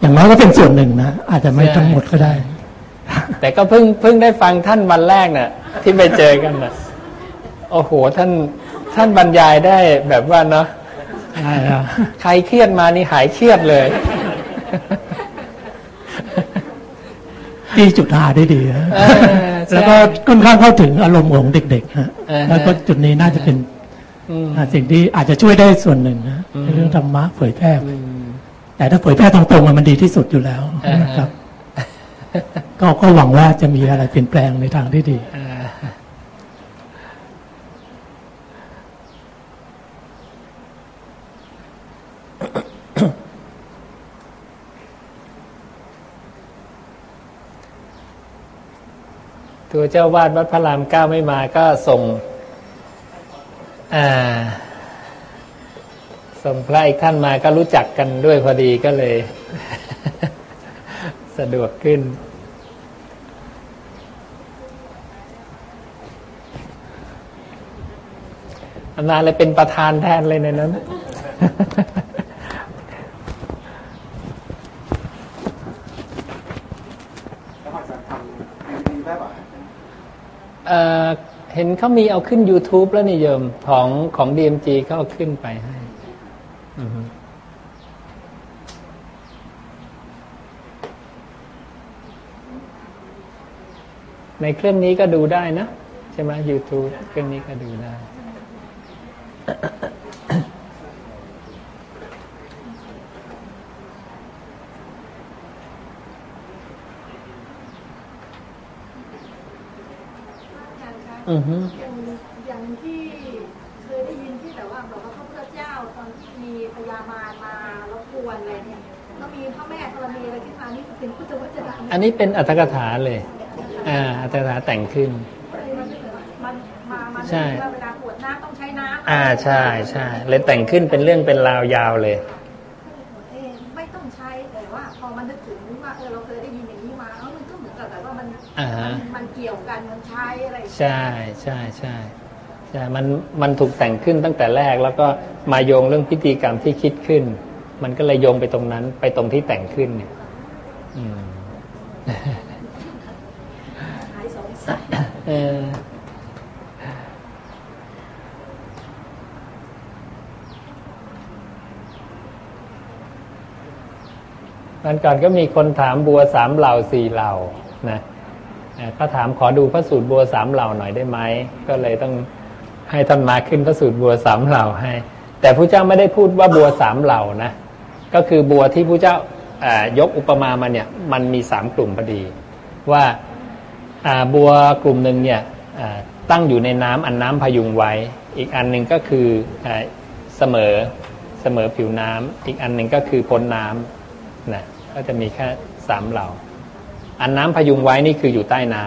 อย่างน้อยก็เป็นส่วนหนึ่งนะ อาจจะไม่ทั้งหมดก็ได้ แต่ก็เพิ่งเพิ่งได้ฟังท่านวันแรกน่ะ ที่ไปเจอกันน่ะโอ้โหท่านท่านบรรยายได้แบบว่าเนาะใช่ครับใครเครียดมานี่หายเครียดเลยที่จุดหาได้ดีนะเออใช่แล้วก็ค่อนข้างเข้าถึงอารมณ์ของเด็กๆฮะเออฮะแล้วก็จุดนี้น่าจะเป็นอืมอ่า สิ่งที่อาจจะช่วยได้ส่วนหนึ่งนะอืมในเรื่องธรรมะเผยแพร่อืมแต่ถ้าเผยแพร่ตรงๆอะมันดีที่สุดอยู่แล้วเออฮะนะครับ ก็ก็หวังว่าจะมีอะไรเปลี่ยนแปลงในทางที่ดีอ่าตัวเจ้าวาดวัดพระรามเก้าไม่มาก็ส่งอ่า ส่งพระอีกท่านมาก็รู้จักกันด้วยพอดีก็เลย สะดวกขึ้นอานาเลยเป็นประธานแทนเลยในนั้น เอ่อเห็นเขามีเอาขึ้น YouTube แล้วนี่โยมของของ DMG เขาเอาขึ้นไปให้ในเครื่องนี้ก็ดูได้นะ ใช่ไหม YouTube เครื่องนี้ก็ดูได้ อือฮึอย่างอย่างที่เคยได้ยินที่แบบว่าบอกว่าพระพุทธเจ้าตอนที่มีพญามารมารบกวนอะไรเนี่ยก็มีพระแม่ธรณีอะไรขึ้นมานี่เป็นพุทธวจนะอันนี้เป็นอัตถกถาเลย อ่าอัตถกถาแต่งขึ้นมันไม่เหมือนมันมามันใช่ว่าเวลาปวดน้ำต้องใช้น้ำอ่าใช่ใช่เลยแต่งขึ้นเป็นเรื่องเป็นราวยาวเลย ใช่ใช่ใช่ใช่มันมันถูกแต่งขึ้นตั้งแต่แรก แล้วก็มาโยงเรื่องพิธีกรรมที่คิดขึ้น มันก็เลยโยงไปตรงนั้น ไปตรงที่แต่งขึ้นเนี่ยอืมเออวันก่อนก็มีคนถามบัวสามเหล่าสี่เหล่านะ ก็ถามขอดูพระสูตรบัวสามเหล่าหน่อยได้ไหมก็เลยต้องให้ท่านมาขึ้นพระสูตรบัวสามเหล่าให้ แต่พระเจ้าไม่ได้พูดว่าบัวสามเหล่านะก็คือบัวที่พระเจ้ายกอุปมามาเนี่ยมันมีสามกลุ่มพอดี ว่าบัวกลุ่มหนึ่งเนี่ยตั้งอยู่ในน้ำอันน้ำพยุงไว้ อีกอันหนึ่งก็คืออเสมอเสมอผิวน้ำอีกอันหนึ่งก็คือพ้นน้ำนะก็จะมีแค่สามเหล่า อันน้ำพยุงไว้นี่คืออยู่ใต้น้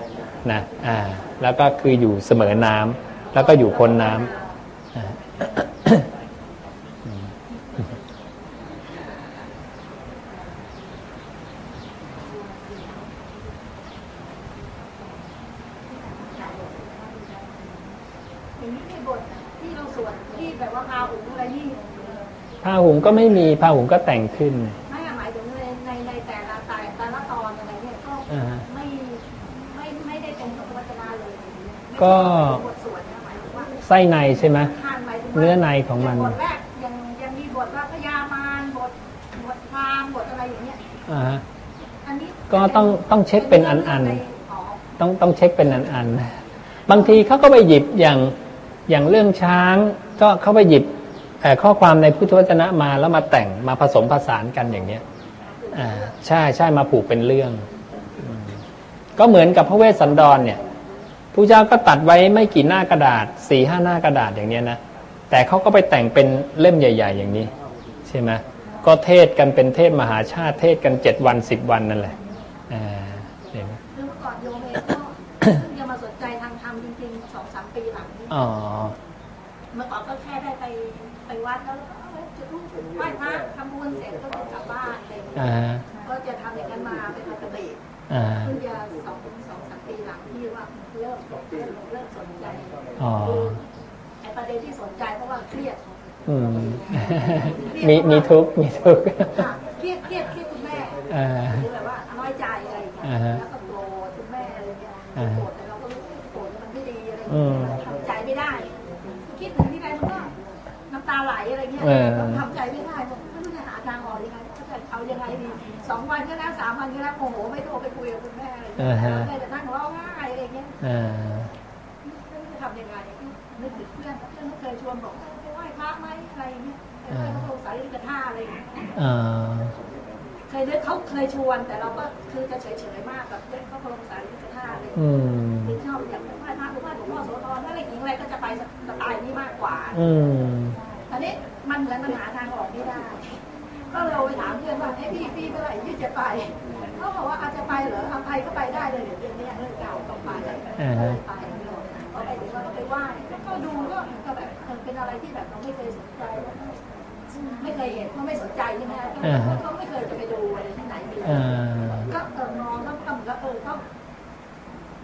ำนะอ่าแล้วก็คืออยู่เสมอน้ำแล้วก็อยู่พ้นน้ำอ่าอย่างนี้ในบทที่เราสวดที่แบบว่าอาอุ๋งอะไรนี่ผ้าหุงก็ไม่มีผ้าหุงก็แต่งขึ้น ก็ไส้ในใช่ไหมทานหมายถึงว่าเนื้อในของมัน บทแรกยังยังมีบทว่าพญามารบทบทพราหมณ์บทอะไรอย่างเงี้ย อ่าฮะ อันนี้ก็ต้องต้องเช็คเป็นอันอันๆ ต้องต้องเช็คเป็นอันอันๆบางทีเขาก็ไปหยิบอย่างอย่างเรื่องช้าง ก็เขาไปหยิบเอ่อข้อความในพุทธวจนะมาแล้วมาแต่งมาผสมผสานกันอย่างเนี้ยอ่าใช่ใช่มาผูกเป็นเรื่องอืมก็เหมือนกับพระเวสสันดรเนี่ย ผู้เจ้าก็ตัดไว้ไม่กี่หน้ากระดาษสี่ห้าหน้ากระดาษอย่างเนี้ยนะแต่เขาก็ไปแต่งเป็นเล่มใหญ่ ๆ อย่างนี้ ใช่ไหมก็เทศกันเป็นเทศมหาชาติเทศกันเจ็ดวันสิบวันนั่นแหละอ่าเห็นไหมคือเมื่อก่อนโยมเองก็เพิ่งจะมาสนใจทางธรรมจริงๆสองสามปีหลังนี้อ๋อเมื่อก่อนก็แค่ได้ไปไปวัดแล้วก็เอ้ยจุดรูปไหว้พระทำบุญเสร็จก็จะกลับบ้านอะไรอย่างเงี้ยอ่าฮะก็จะทำอย่างนั้นมาเป็นปกติ คือไอ้ประเด็นที่สนใจเพราะว่าเครียดอืมมีมีทุกข์มีทุกข์ค่ะเครียดเครียดเครียดคุณแม่อ่าคือแบบว่าน้อยใจอะไรอย่างเงี้ยอ่าฮะแล้วก็โกรธคุณแม่อะไรเงี้ยอ่าโกรธแต่เราก็รู้ว่าโกรธมันไม่ดีอะไรอืเงี้มยทำใจไม่ได้คิดถึงที่ไรมันก็น้ำตาไหลอะไรเงี้ยเออทำใจไม่ได้บอกไม่รู้จะหาทางออกยังไงเขาจะเอายังไงดีสองวันก็แล้วสามวันก็แล้วโมโหไม่โทรไปคุยกับคุณแม่อะไรเงี้อ่ายฮะก็เลยจะนั่งร้องไห้อะไรเงี้ย เงี้ยอ่าเคยนึกเขาเคยชวนแต่เราก็คือจะเฉยๆมากแบบเล่นพระบรมสารีริกธาตุอะไรอย่างอืเงี้ยมคือชอบอยากไปไหว้พระหรือไหว้หลวงพ่อโสธรถ้าอะไรหญิงอะไรก็จะไปสไตล์นี้มากกว่าอืมอันนี้มันเหมือนมันหาทางออกไม่ได้ ก็เลยไปถามเพื่อนว่าเอ้พี่พี่เมื่อไหร่พี่จะไปเขาบอกว่าอาจจะไปเหรอเอาไปก็ไปได้เลยเดี๋ยวเดือนนี้เรื่องเก่าก็ไปก็อ่าเลฮะยไปพอไปถึงเราก็ไปไหว้ก็ดูก็ก็แบบเออเป็นอะไรที่แบบเราไม่เคยสนใจแล้วก็ ไม่เคยเห็นก็ไม่สนใจใช่ไหมก็อ่าฮะก็ไม่เคยจะไปดูอะไรที่ไหนมีอ่าก็เออมองแล้วก็เหมือนกับเออเขา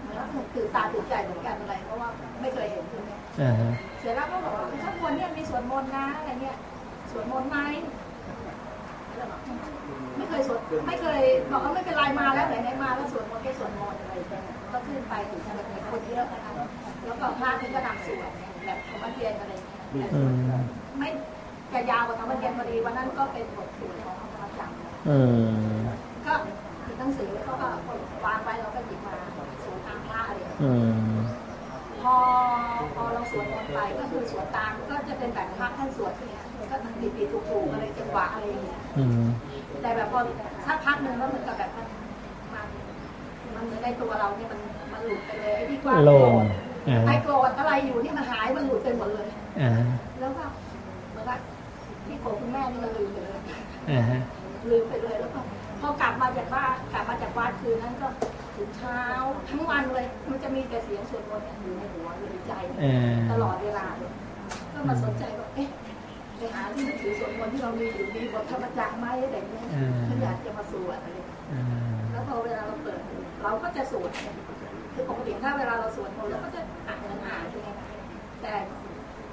เหมือนกับตื่นตาตื่นใจเหมือนกันอะไรเพราะว่าไม่เคยเห็นใช่ไหมอ่าฮะเสร็จแล้วก็บอกว่าข้างบนเนี่ยมีสวดมนต์นะอะไรเงี้ยสวดมนต์ไหมแล้วบอกไม่เคยสวดไม่เคยบอกว่าไม่เป็นไรมาแล้วไหนไหนๆมาแล้วสวดมนต์ก็สวดมนต์อะไรอย่างเงี้ยก็ขึ้นไปถึงจะแบบมีคนเยอะนะคะแล้วก็พระที่ก็นำสวดแบบธรรมเทียนอะไรอย่างเงี้ยอืมไม่ จะยาวกว่าธรรมเทียนพอดีวันนั้นก็เป็นบทสวดของธรรมจักรอืมก็หยิบหนังสือเขาก็วางไว้เราก็หยิบมาสวดตามพระอะไรอย่างเงี้ยอืมพอพอเราสวดมนต์ไปก็คือสวดตามก็จะเป็นแบบพระท่านสวดเนี่ยก็ทั้งผิดผิดถูกถูกอะไรจังหวะอะไรอย่างเงี้ยอืมแต่แบบพอสักพักหนึ่งก็เหมือนกับแบบมันมันมันเหมือนในตัวเราเนี่ยมันมันหลุดไปเลยไอ้ที่ว่าโล่โกรงธอ่าไอ้โกรธอะไรอยู่นี่มันหายมันหลุดไปหมดเลยอ่าแล้วก็เหมือนว่าที่โกรธคุณ แม่นี่มันลืมไปเลยอ่าฮะลืมไปเลยแล้วก็พอกลับมาจากบ้านกลับมาจากวัดคืนนั้นก็ถึงเช้าทั้งวันเลย มันจะมีแต่เสียงสวดมนต์เนี่ยอยู่ในหัวอยู่ในใจเออตลอดเวลาเลยก็มาสนใจว่าเอ๊ะไปหาที่หนังสือสวดมนต์ที่เรามีอยู่มีบทธรรมจักรไหมอะไรอย่างเงี้ยอืมก็อยากจะมาสวดอะไรอย่างเงี้ยอ่าแล้วพอเวลาเราเปิด เราก็จะสวดคือปกติถ้าเวลาเราสวดมนต์เราก็จะอ่านอ่านใช่ไหมคะแต่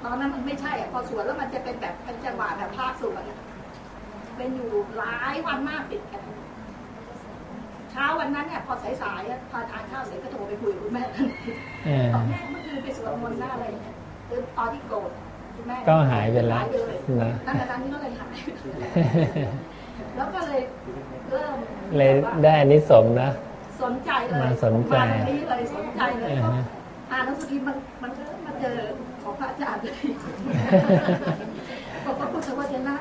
ตอนนั้นมันไม่ใช่อะพอสวดแล้วมันจะเป็นแบบเป็นจังหวะแบบภาคสวดอะเป็นอยู่หลายวันมากติดกันเช้าวันนั้นเนี่ยพอสายๆอะพอทานข้าวเสร็จก็โทรไปคุยกับคุณแม่ทันทีเออบอกแม่เมื่อคืนไปสวดมนต์หน้าอะไรเนี่ยคือตอนที่โกรธคุณแม่ก็หายไปแล้วหายไปเลยนะตั้งแต่นั้นนี่ก็เลยหายแล้วก็เลยเริ่มเลยแบบว่าได้อันนี้สมส์นะ สนใจเลยมาสนใจมาตรงนี้เลยสนใจเลยอ่าก็ฮะอ่านหนังสือพิมพ์มันมันก็มาเจอ ของพระอาจารย์เลยบอกว่าพุทธวจนะ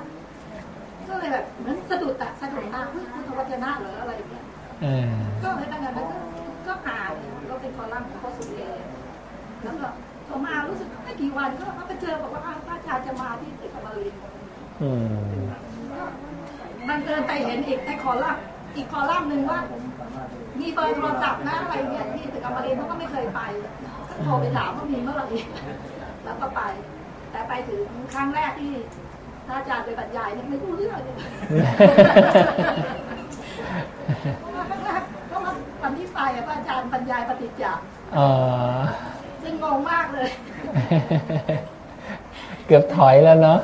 ก็เลยแบบเหมือนสะดุดอะสะดุดตาเฮ้ยพุทธวจนะเหรออะไรอย่างเงี้ยเออก็เลยตั้งแต่นั้นก็ก็อ่านก็เป็นคอลัมน์ของพ่อสุเกตแล้วก็พอมารู้สึกไม่กี่วันก็มาไปเจอบอกว่าอ้าวพระอาจารย์จะมาที่ตึกอมรินทร์อืมมันเดินไปเห็นอีกในคอลัมน์อีกคอลัมน์หนึ่งว่า มีเบอร์โทรศัพท์นะอะไรเนี่ยที่ตึกอมรินทร์เขาก็ไม่เคยไปก็โทรไปถามว่ามีเมื่อไหร่ แล้วก็ไป แต่ไปถึงครั้งแรกที่พระอาจารย์ไปบรรยายเนี่ยไม่รู้เรื่องเลยเพราะว่าครั้งแรกเพราะว่าวันที่ไปอะพระอาจารย์บรรยายปฏิจจ์อ๋อซึ่งงงมากเลย เกือบถอยแล้วเนาะ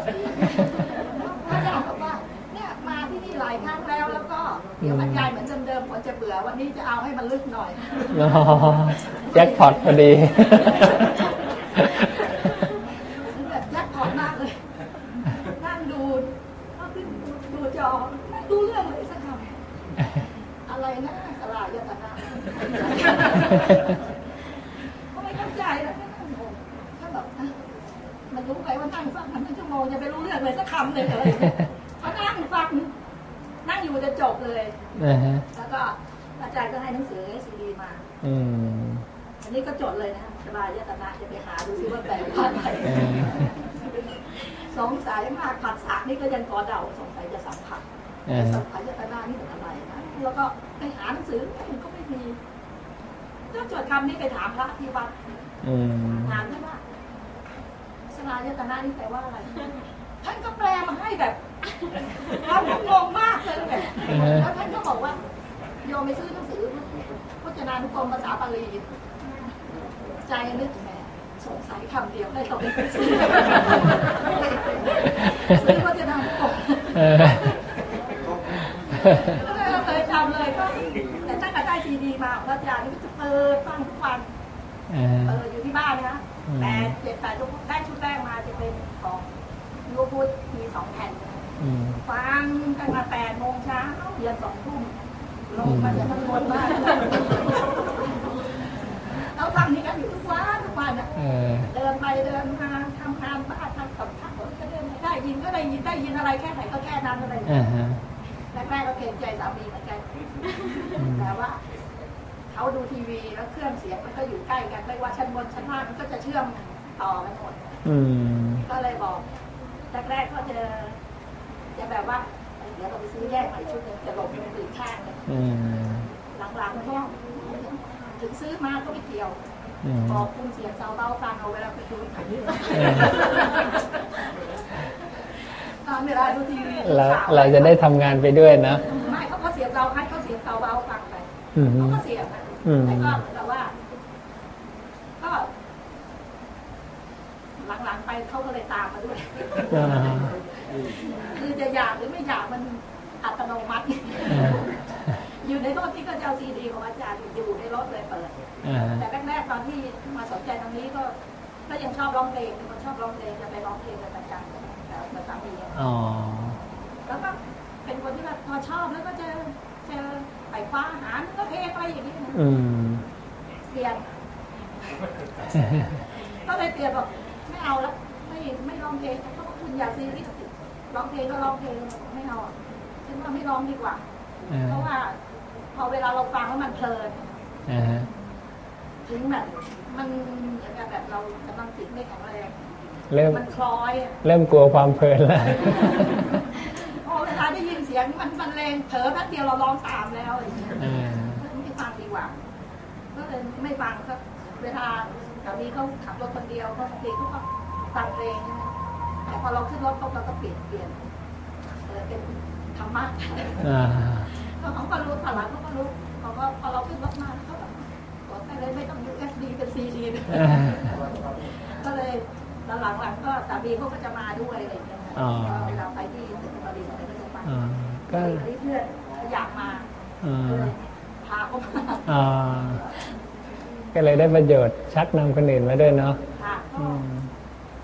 พระอาจารย์บอกว่าเนี่ยมาที่นี่หลลายครั้งแล้วแล้วก็เดี๋ยวบรรยายเหมือนเดิมๆคนจะเบื่อวันนี้จะเอาให้มันลึกหน่อยอ๋อแจ็คพอตพอดี แบบแจ็คพอตมากเลย นั่งดู ดูจอไม่รู้เรื่องเลยสักคำอะไรนะสลายยตนาก็ไม่เข้าใจแล้วก็นั่งงงก็แบบอะมันรู้ไปว่านั่งฟังมันเป็นชั่วโมงจะไปรู้เรื่องเลยสักคำเลยเลยพอนั่งฟังนั่งอยู่จะจบเลยอ่าฮะแล้วก็อาจารย์ก็ให้หนังสือซีดีมา อืมอันนี้ก็จดเลยนะสบายยตนาจะไปหาดูซิว่าแปลว่าอะไรเออ สงสัยมากผัสสะนี่ก็ยังกอเดาสงสัยจะสัมผัสเออสัมผัสยตนานี่เป็นอะไรนะแล้วก็ไปหาหนังสือมันก็ไม่มีก็จดคำนี้ไปถามพระที่วัดอืมถามท่านว่าสลายยตนานี่แปลว่าอะไรท่านก็แปลมาให้แบบเราก็งงมากเลยแบบแล้วท่านก็บอกว่าโยมไปซื้อหนังสือพจนานุกรมภาษาบาลีใจนึกแหม สงสัยคำเดียวได้ตรงไปซื้อซื้อพจนานุกรมเออก็เลยเราเคยทำเลยก็แต่ตั้งแต่ได้ซีดีมาพระอาจารย์นี่ก็จะเปิดฟังทุกวันเออเปิดอยู่ที่บ้านนะอืมแต่เจ็ดแปดชุดได้ชุดแรกมาจะเป็นของยูพูดมีสองแผ่นอืมฟังตั้งแต่แปดโมงเช้าเย็นสองทุ่มลงมาจากข้างบนบ้าน เราฟังนี่กันอยู่ทุกวันทุกวันอะเออเดินไปเดินมาทำงานบ้านทำกับข้าวก็เดินไปได้ยินก็ได้ยินได้ยินอะไรแค่ไหนก็แค่นั้นอะไรอย่างอ่าเงี้ยฮะแรกๆก็เกรงใจสามีเหมือนกันแต่ว่าเขาดูทีวีแล้วเครื่องเสียงมันก็อยู่ใกล้กันไม่ว่าชั้นบนชั้นล่างมันก็จะเชื่อมต่อกันหมด อืมก็เลยบอกแรกๆก็จะจะแบบว่าเดี๋ยวเราไปซื้อแยกใหม่ชุดหนึงจะหลบเป็นปืนข้างเลยอืมหลังๆก็ ถึงซื้อมาก็ไม่เกี่ยวอืมบอกคุณเสียงเซาเบาฟังเอาเวลาไปดูถ่ายรูปตอนเวลาดูทีวีดูเราข่าวเราจะได้ทำงานไปด้วยนะไม่เขาก็เสียงเราให้เขาเสียงเซาเบาฟังไปอืมเขาก็เสียงนะอืมแต่ก็เหมือนกับว่า ก็หลังๆไปเขาก็เลยตามมาด้วยอ่าคือจะอยากหรือไม่อยากมันอัตโนมัติ อยู่ในรถที่ก็จะเอาซีดีของอาจารย์อยู่ในรถเลยเปิด อ่าแต่แรกๆตอนที่มาสนใจตรงนี้ก็ ก็ยังชอบร้องเพลงเป็นคนชอบร้องเพลงจะไปร้องเพลงเป็นประจำแต่ภาษามีอะอ๋อแล้วก็เป็นคนที่แบบพอชอบแล้วก็จะจะไปคว้าอาหารก็เพลงอะไรอย่างนี้นะอืม เปลี่ยน ก็เลยเปลี่ยนบอกไม่เอาแล้วไม่ไม่ร้องเพลงเพราะว่าคุณอยากซีรีส์ร้องเพลงก็ร้องเพลงไม่เอาอะฉันว่าไม่ร้องดีกว่าอ่าเพราะว่า พอเวลาเราฟังแล้วมันเพลินอ่าฮะถึงแบบมันเหมือนกับแบบเรากำลังจิตไม่แข็งแรงเริ่มมันคล้อยอะเริ่มกลัวความเพลินแล้วพอเวลาได้ยินเสียงมันมันแรงเผลอแป๊บเดียวเราร้องตามแล้วอะไรอย่างเงี้ยอ่าไม่ฟังดีกว่าก็เลยไม่ฟังก็เวลาแถวนี้เขาขับรถคนเดียวเขาบางทีเขาก็ฟังเพลงใช่ไหมแต่พอเราขึ้นรถปุ๊บเราก็เปลี่ยนเปลี่ยนเออเป็นธรรมะอ่าก็ เขาก็รู้ตอนหลังเขาก็รู้เขาก็พอเราขึ้นรถมาเขาแบบกดไปเลยไม่ต้อง USB เป็น CD อ่าก็เลยหลังหลังๆก็สามีเขาก็จะมาด้วยอะไรอย่างเงี้ยนะอ๋อก็เวลาไปที่ตึกบริษัทอะไรก็จะไปอ่าก็อันนี้เพื่อนอยากมาอ่าก็เลยพาเขามาอ่าก็เลยได้ประโยชน์ชักนำคนอื่นมาด้วยเนาะค่ะก็อืม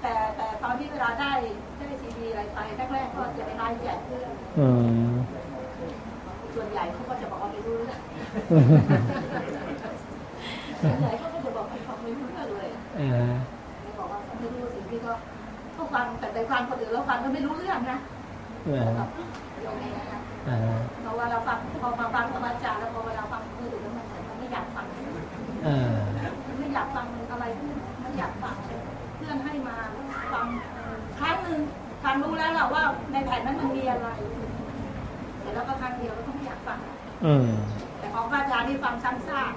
แต่แต่ตอนที่เวลาได้ได้ซีดีอะไรไปแรกๆก็จะไปไล่แจกเพื่อนอืมส่วน ใหญ่เขาก็จะบอกว่าไม่รู้เรื่องอืมส่วนใหญ่เขาก็จะบอกว่าเขาไม่รู้เรื่องเลยอ่าไม่บอกว่าเขาไม่รู้สิ่งที่เขาเขาฟังแต่ไปฟังคนอื่นแล้วฟังก็ไม่รู้เรื่องนะอ่าแบบยังไงนะคะอ่าเพราะว่าเราฟังพอมาฟังธรรมจารย์แล้วพอเวลาฟังคนอื่นแล้วมันเหมือนมันไม่อยากฟังอ่ามันไม่อยากฟังอะไรไม่อยากฟังเพื่อนให้มาฟังครั้งหนึ่งฟังรู้แล้วแหละว่าในแผ่นนั้นมันมีอะไร แต่แล้วก็ครั้งเดียวแล้วก็ไม่อยากฟังอืมแต่ของพระอาจารย์ที่ฟังซ้ำซาก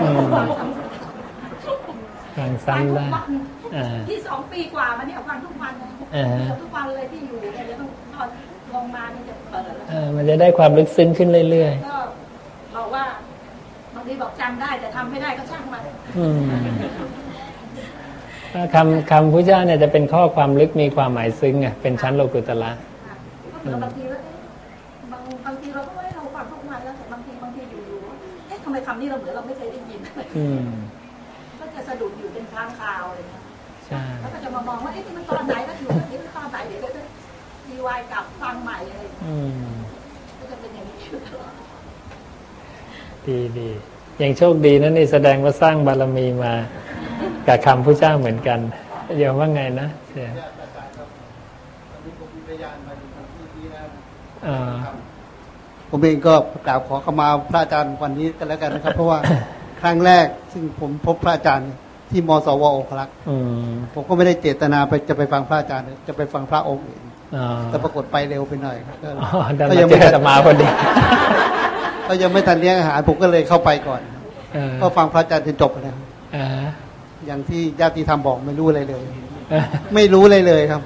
อืมฟังซ้ำซากฟังฟังซ้ำทุได้กวันอ่าที่สองปีกว่ามาเนี่ยฟังทุกวันนะอ่าฮะเกือบทุกวันเลยที่อยู่เนี่ยเดี๋ยวต้องตอนลงมานี่จะเปิดแล้วเออมันจะได้ความลึกซึ้งขึ้นเรื่อยก็บอกว่าบางทีบอกจำได้แต่ทำไม่ได้ก็ช่างมันๆอืมถ้าคำคำพุทธเจ้าเนี่ยจะเป็นข้อความลึกมีความหมายซึ้งไงเป็นชั้นโลกุตละก็เผื่อบางทีว่า มคำนี้เราเหมือนเราไม่เคยได้ยินอืมก็จะสะดุดอยู่เป็นครั้งคราวอะไรเงี้ยใช่แล้วก็จะมามองว่าเอ๊ะนี่มันตอนไหนก็อยู่นี่มันตอนไหนเดี๋ยวก็จะรีวายกลับฟังใหม่อะไรอย่างเงี้ยอืมก็จะเป็นอย่างนี้อยู่ตลอดดีดีอย่างโชคดีนะนี่แสดงว่าสร้างบารมีมา กับคำพระเจ้าเหมือนกันโยมว่าไงนะเสียอ่า ผมเองก็กราบขอขมาพระอาจารย์วันนี้กันแล้วกันนะครับ เพราะว่าครั้งแรกซึ่งผมพบพระอาจารย์ที่มสวองคลักษ์อืมผมก็ไม่ได้เจตนาไปจะไปฟังพระอาจารย์ จะไปฟังพระองค์อื่นอ่าแต่ปรากฏไปเร็วไปหน่อยก็อ๋อดันก็มายังเจไม่อทันอาตมาพอดีก็ยังไม่ทันเลี้ยงอาหารผมก็เลยเข้าไปก่อนเออก็ฟังพระอาจารย์จนจบแล้วอ่าอย่างที่ญาติธรรมบอกไม่รู้อะไรเลย ไม่รู้อะไรเลยครับ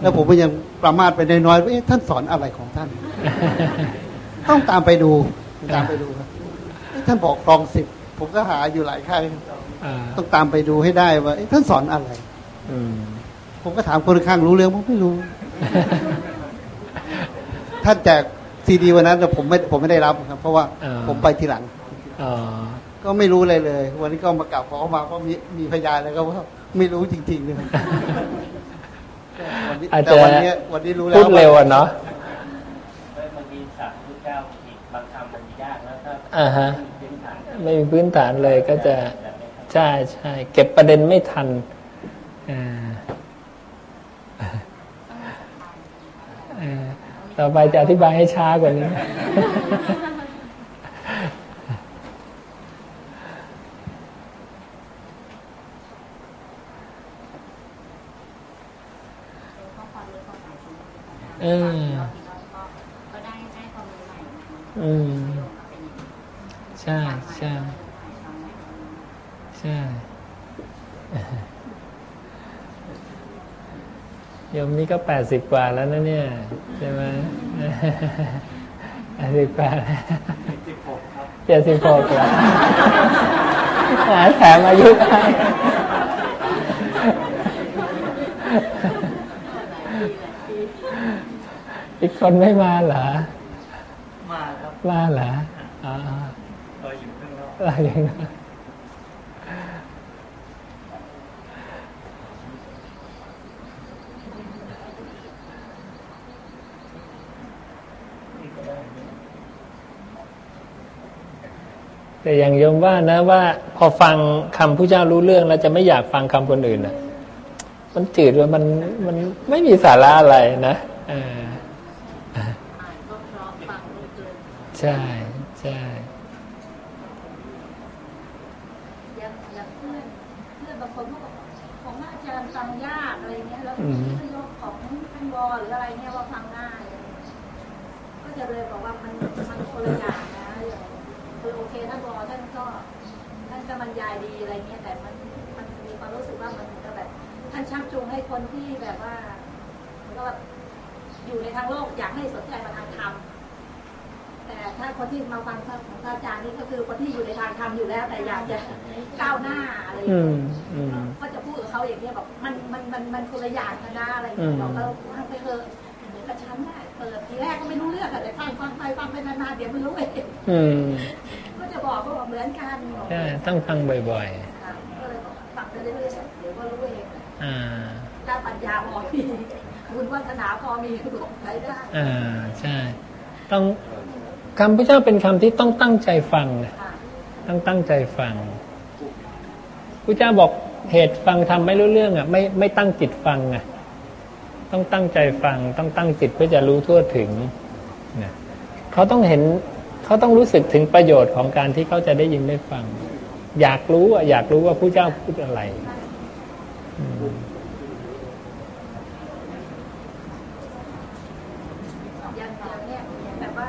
แล้วผมก็ยังประมาทไปน้อยๆว่าเอ๊ะท่านสอนอะไรของท่าน ต้องตามไปดูตามไปดูครับเอ๊ะท่านบอกกรองสิบผมก็หาอยู่หลายค่ายอ่าต้องตามไปดูให้ได้ว่าเอ๊ะท่านสอนอะไรอืมผมก็ถามคนข้างรู้เรื่องผมไม่รู้ ท่านแจกซีดีวันนั้นแต่ผมไม่ผมไม่ได้รับครับ เพราะว่าอ่าผมไปทีหลังอ๋อก็ไม่รู้อะไรเลย วันนี้ก็มากราบขอเข้ามาเพราะมีมีพยานแล้วก็ว่าไม่รู้จริงๆเลยวันนี้อาจแต่จะวันนี้วันนี้รู้แล้วพูดเร็วอะเนาะ บางทีสั่งพระเจ้าอีกบางคำมันยากแล้วถ้า อ่าฮะพื้นฐานไม่มีพื้นฐานเลยก็จะใช่ใช่เก็บประเด็นไม่ทันอ่าเอ่อต่อไปจะอธิบายให้ช้ากว่านี้เออก็ได้ได้ความรู้ใหม่นะคะอืมเป็นอย่างนี้ ใช่ใช่ใช่โยมนี่ก็แปดสิบกว่าแล้วนะเนี่ย ใช่ไหมแปดสิบกว่าแล้วเจ็ดสิบหกแล้วหาแถมอายุให้อีกคนไม่มาเหรอ มาครับ มาเหรออ๋อเรา อยู่ข้างนอกอะไรอย่างนั้นแต่อย่างโยมว่านะว่า พอฟังคำผู้เจ้ารู้เรื่องแล้วจะไม่อยากฟังคำคนอื่นอะมันจืดว่ามันมันไม่มีสาระอะไรนะเออใช่ใช่ อย่างอย่างเพื่อนเพื่อนบางคนเขาบอกของอาจารย์ฟังยากอะไรเงี้ยแล้ว อืม ที่ยกของท่านบอหรืออะไรเงี้ยว่าฟังง่ายก็จะเลยบอกว่ามันมันคนละอย่างนะอย่างคือโอเคท่านบอท่านก็ท่านก็บรรยาย ดีอะไรเงี้ยแต่มันมันมีความรู้สึกว่ามันเหมือนกับแบบท่านชักจูงให้คนที่แบบว่าเหมือนกับแบบอยู่ในทางโลกอยากให้สนใจมาทางธรรมแต่ถ้าคนที่มาฟังพระของพระอาจารย์นี่ก็คือคนที่อยู่ในทางธรรมอยู่แล้ว แต่อยากจะก้าวหน้าอะไรอย่างอืเงี้มยอืมก็จะพูดกับเขาอย่างเงี้ยแบบมันมันมันมันคนละอย่างกันนะอะไรอย่างอืเงี้ยมบอกเราฟังไปเถอะเหมือนกับฉันน่ะเปิดทีแรกก็ไม่รู้เรื่องอะแต่ฟังฟังไปฟังไปนานๆเดี๋ยวไม่รู้เองอืมก็ จะบอกว่าเหมือนกันบอกใช่ต้องฟังบ่อยค่ะก็เลยบอกฟังไปเรื่อยๆเดี๋ยวก็รู้เองๆอ่าถ้าปัญญาพอมีบุญวัฒนาพอมีบอกใช้ได้อ่าใช่ ต้องคำพระเจ้าเป็นคำที่ต้องตั้งใจฟังนะต้องตั้งใจฟังพระเจ้าบอกเหตุฟังทำไม่รู้เรื่องอะไม่ไม่ตั้งจิตฟังอะต้องตั้งใจฟัง ต้องตั้งจิตเพื่อจะรู้ทั่วถึงนะเขาต้องเห็น เขาต้องรู้สึกถึงประโยชน์ของการที่เขาจะได้ยินได้ฟัง อยากรู้อะอยากรู้ว่าพระเจ้าพูดอะไรอืมอย่างอย่างเนี้ยแบบว่า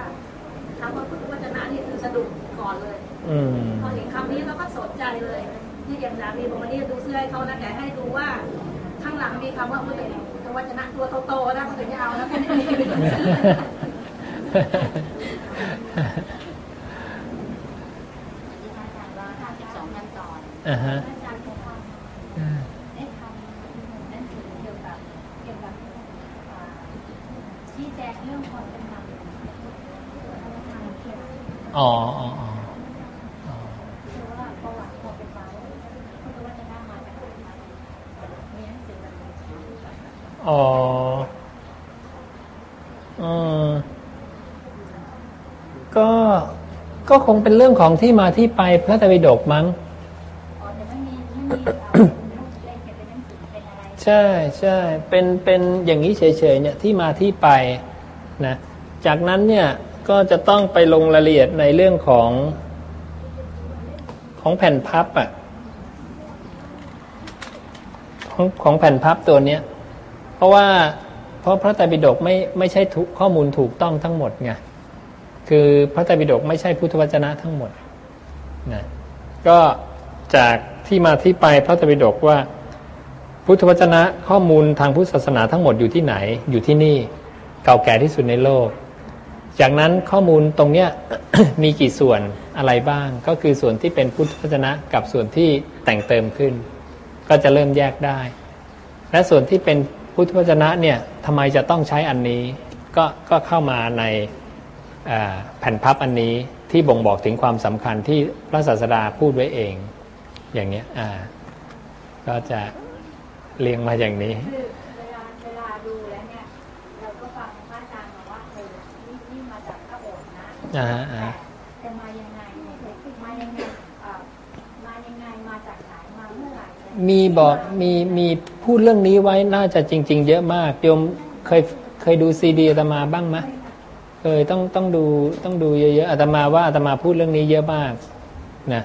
คำว่าพุทธวจนะนี่คือสะดุดก่อนเลยอืมพอเห็นคำนี้เราก็สนใจเลยที่อย่างสามีบอกว่านี่ดูเสื้อให้เขานะแต่ให้ดูว่าข้างหลังมีคำว่าพุทธพุทธวจนะตัวโตๆนะมันถึงจะเอานะไม่ได้มีเป็นตัวซื้อที่ท่านอาจารย์ว่า52ขั้นตอนอ่าฮะอาจารย์บอกว่าได้ทำหนังสื อเกี่ยวกับเกี่ยวกับอ่าชี้แจงเรื่องความเป็นธรรมอ๋ออ๋ออ๋ กไหนมามีหนังสือแบบนี้อ๋อเออก็ก็คงเป็นเรื่องของที่มาที่ไปพระไตรปิฎกมั้งอ๋อแต่ไม่มีไม่มีเอ่อเลขเขียนเป็นหนังสือเป็นอะไรใช่ใช่เป็นเป็นอย่างนี้เฉยๆเนี่ยที่มาที่ไปนะจากนั้นเนี่ยก็จะต้องไปลงรายละเอียดในเรื่องของของแผ่นพับอะ่ะของของแผ่นพับตัวเนี้ยเพราะว่าเพราะพระไตรปิฎกไม่ไม่ใช่ทุกข้อมูลถูกต้องทั้งหมดไง คือพระไตรปิฎกไม่ใช่พุทธวจนะทั้งหมดนะก็จากที่มาที่ไปพระไตรปิฎกว่า พุทธวจนะข้อมูลทางพุทธศาสนาทั้งหมดอยู่ที่ไหน อยู่ที่นี่เก่าแก่ที่สุดในโลก จากนั้นข้อมูลตรงเนี้ยมีกี่ส่วนอะไรบ้าง ก็คือส่วนที่เป็นพุทธวจนะกับส่วนที่แต่งเติมขึ้น ก็จะเริ่มแยกได้ และส่วนที่เป็นพุทธวจนะเนี่ยทำไมจะต้องใช้อันนี้ ก็ก็เข้ามาใน แผ่นพับอันนี้ที่บ่งบอกถึงความสำคัญที่พระศาสดาพูดไว้เอง อย่างเนี้ยอ่าก็จะเรียงมาอย่างนี้คือเวลาเวลาดูแล้วเนี่ยเราก็ฟังพระอาจารย์บอกว่าเออนี่นี่มาจากพระโอษฐ์นะอ่าฮะอ่าแต่แต่มายังไงเนี่ยมายังไงเอ่อมายังไงมาจากไหนมาเมื่อไหร่อะไรมีบอกมีมีพูดเรื่องนี้ไว้น่าจะจริง ๆ เยอะมากโยมเคยเคยดูซีดีอาตมาบ้างไหมเค ยต้องต้องดูต้องดูเยอะๆอาตมาว่าอาตมาพูดเรื่องนี้เยอะมากนะ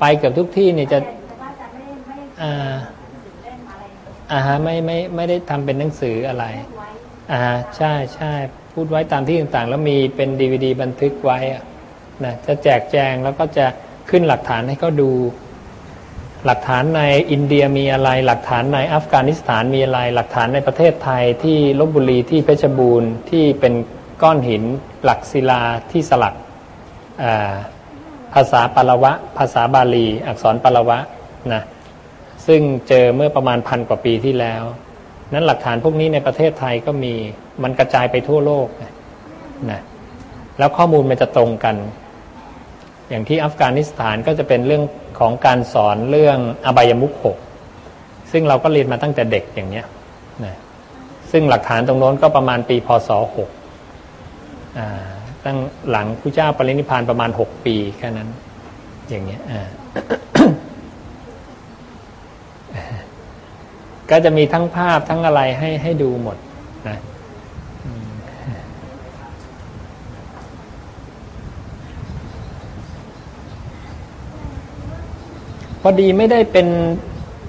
ไปเกือบทุกที่เนี่ยจะแต่ว่าจะไม่ไม่อ่าถึงเล่นอะไรอ่าฮะไม่ไม่ไม่ได้ทำเป็นหนังสืออะไรอ่าฮะใช่ใช่พูดไว้ตามที่ต่างๆ แล้วมีเป็นดีวดีบันทึกไว้อะนะจะแจกแจงแล้วก็จะขึ้นหลักฐานให้เขาดู หลักฐานในอินเดียมีอะไร หลักฐานในอัฟกานิสถานมีอะไร หลักฐานในประเทศไทยที่ลบบุรีที่เพชรบูรณ์ที่เป็น ก้อนหิน หลักศิลาที่สลักาภาษาปาละวะ ภาษาบาลี อักษรปาละวะนะซึ่งเจอเมื่อประมาณพันกว่าปีที่แล้ว นั้นหลักฐานพวกนี้ในประเทศไทยก็มีมันกระจายไปทั่วโลกนะแล้วข้อมูลมันจะตรงกัน อย่างที่อัฟกานิสถานก็จะเป็นเรื่องของการสอนเรื่องอบายมุขหกซึ่งเราก็เรียนมาตั้งแต่เด็กอย่างเนี้ยนะซึ่งหลักฐานตรงโน้นก็ประมาณปีพศหก ตั้งหลังพระเจ้าปรินิพานประมาณหกปีแค่นั้น อย่างเงี้ยก็จะมีทั้งภาพทั้งอะไรให้ให้ดูหมดนะพอดีไม่ได้เป็น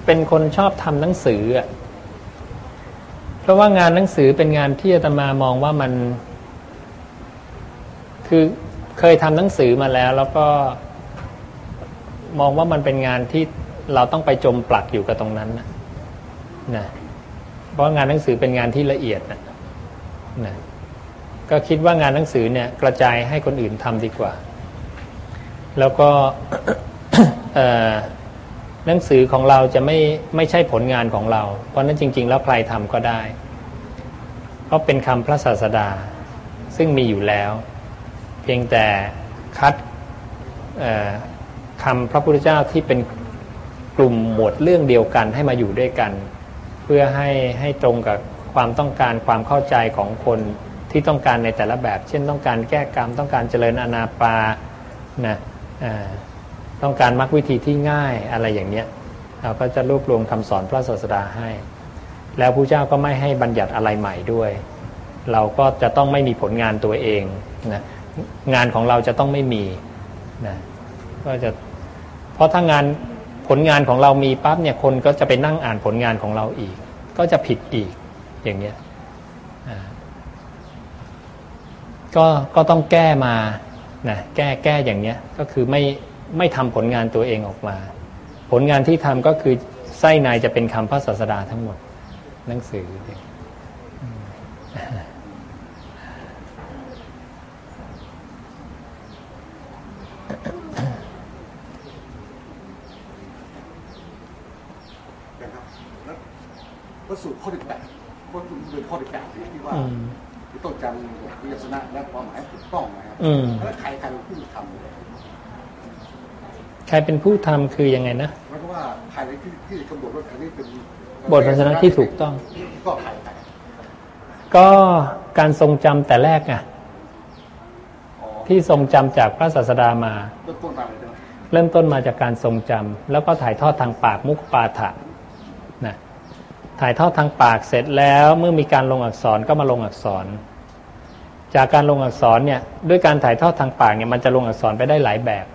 เป็นคนชอบทำหนังสืออะเพราะว่างานหนังสือเป็นงานที่อาตมามองว่ามัน คือเคยทำหนังสือมาแล้ว แล้วก็มองว่ามันเป็นงานที่เราต้องไปจมปลักอยู่กับตรงนั้นนะนะเพราะงานหนังสือเป็นงานที่ละเอียดนะนะก็คิดว่างานหนังสือเนี่ยกระจายให้คนอื่นทำดีกว่า แล้วก็หนังสือของเราจะไม่ไม่ใช่ผลงานของเรา เพราะนั้นจริง ๆ แล้วใครทำก็ได้ เพราะเป็นคำพระศาสดาซึ่งมีอยู่แล้ว เพียงแต่คัดคำพระพุทธเจ้าที่เป็นกลุ่มหมวดเรื่องเดียวกันให้มาอยู่ด้วยกัน เพื่อให้ให้ตรงกับความต้องการความเข้าใจของคนที่ต้องการในแต่ละแบบ เช่นต้องการแก้กรรม ต้องการเจริญอนาปานะต้องการมรรควิธีที่ง่ายอะไรอย่างเนี้ยเราก็จะรวบรวมคำสอนพระศาสดาให้ แล้วพระเจ้าก็ไม่ให้บัญญัติอะไรใหม่ด้วย เราก็จะต้องไม่มีผลงานตัวเองนะ งานของเราจะต้องไม่มีนะก็จะเพราะถ้างานผลงานของเรามีปั๊บเนี่ยคนก็จะไปนั่งอ่านผลงานของเราอีก ก็จะผิดอีกอย่างเงี้ยก็ก็ต้องแก้มานะแก้แก้อย่างเนี้ยก็คือไม่ไม่ทำผลงานตัวเองออกมา ผลงานที่ทำก็คือไส้ในจะเป็นคำพระศาสดาทั้งหมดหนังสือม นะครับแล้วพระสูตร ข้อที่แปดข้อที่เป็นข้อที่แปดที่ว่าอืมต้องจำวิทยาศนะและความหมายถูกต้องนะครับอืมแล้วใครใครเป็นผู้ทำใครเป็นผู้ทำคือยังไงนะหมายความว่าใครที่ที่กำหนดว่าอันนี้เป็นบทพันธนะที่ถูกต้อง ก็ใครใครก็การทรงจำแต่แรกอะที่ทรงจำจากพระศาสดามา เริ่มต้นมาเลยใช่ไหมเริ่มต้นมาจากการทรงจำแล้วก็ถ่ายทอดทางปากมุกปาฐะนะ ถ่ายทอดทางปากเสร็จแล้วเมื่อมีการลงอักษรก็มาลงอักษร จากการลงอักษรเนี่ยด้วยการถ่ายทอดทางปากเนี่ยมันจะลงอักษรไปได้หลายแบบ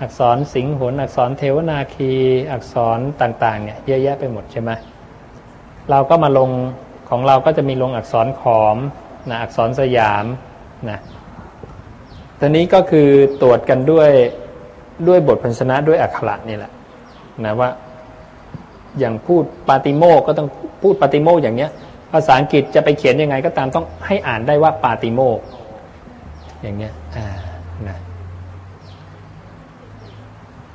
อักษรสิงหนอักษรเทวนาคี อักษรต่างๆเนี่ยเยอะแยะไปหมดใช่ไหมเราก็มาลงของเราก็จะมีลงอักษรขอมนะอักษรสยามนะตอนนี้ก็คือตรวจกันด้วยด้วยบทพันชนะด้วยอักขระนี่แหละนะว่า อย่างพูดปาติโมกข์ก็ต้องพูดปาติโมกข์อย่างเนี้ย ภาษาอังกฤษจะไปเขียนยังไงก็ตามต้องให้อ่านได้ว่าปาติโมกข์อย่างเงี้ยอ่านะ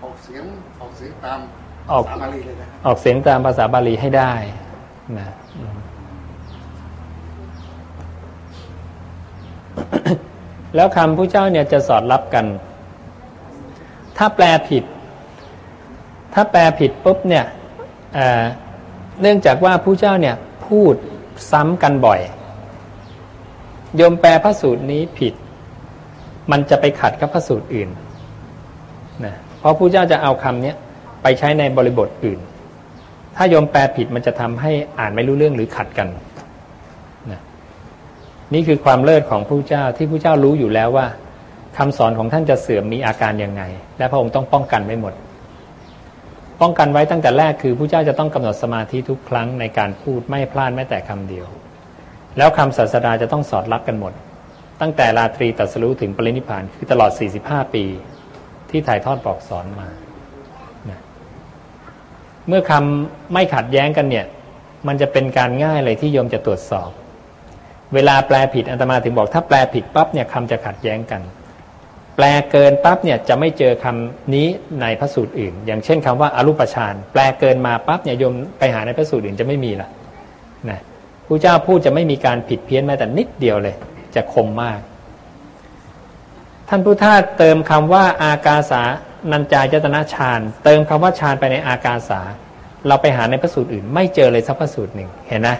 ออกเสียงออกเสียงตามออกภาษาบาลีเลยนะออกเสียงตามภาษาบาลีให้ได้นะอืมแล้วคำผู้เจ้าเนี่ยจะสอดรับกัน ถ้าแปลผิด ถ้าแปลผิดปุ๊บเนี่ย เเนื่องจากว่าผู้เจ้าเนี่ยพูดซ้ำกันบ่อยโยมแปลพระสูตรนี้ผิด มันจะไปขัดกับพระสูตรอื่นนะเพราะผู้เจ้าจะเอาคำเนี้ยไปใช้ในบริบทอื่น ถ้าโยมแปลผิดมันจะทำให้อ่านไม่รู้เรื่องหรือขัดกันนะนี่คือความเลิศของผู้เจ้าที่ผู้เจ้ารู้อยู่แล้วว่าคำสอนของท่านจะเสื่อมมีอาการยังไง และพระองค์ต้องป้องกันไว้หมด ป้องกันไว้ตั้งแต่แรกคือผู้เจ้าจะต้องกำหนดสมาธิทุกครั้งในการพูดไม่พลาดแม้แต่คำเดียว แล้วคำศาสดาจะต้องสอดรับกันหมด ตั้งแต่ราตรีตรัสรู้ถึงปรินิพานคือตลอด 45 ปีที่ถ่ายทอดบอกสอนมานะเมื่อคำไม่ขัดแย้งกันเนี่ย มันจะเป็นการง่ายเลยที่โยมจะตรวจสอบ เวลาแปลผิดอาตมาถึงบอกถ้าแปลผิดปั๊บเนี่ยคำจะขัดแย้งกัน แปลเกินปั๊บเนี่ยจะไม่เจอคำนี้ในพระสูตรอื่น อย่างเช่นคำว่าอรูปฌานแปลเกินมาปั๊บเนี่ยโยมไปหาในพระสูตรอื่นจะไม่มีละนะผู้เจ้าพูดจะไม่มีการผิดเพี้ยนแม้แต่นิดเดียวเลย จะคมมาก ท่านพุทธาเติมคำว่าอากาสานัญจายตนะฌานเติมคำว่าฌานไปในอากาสา เราไปหาในพระสูตรอื่น ไม่เจอเลยสักพระสูตรหนึ่งเห็นนะ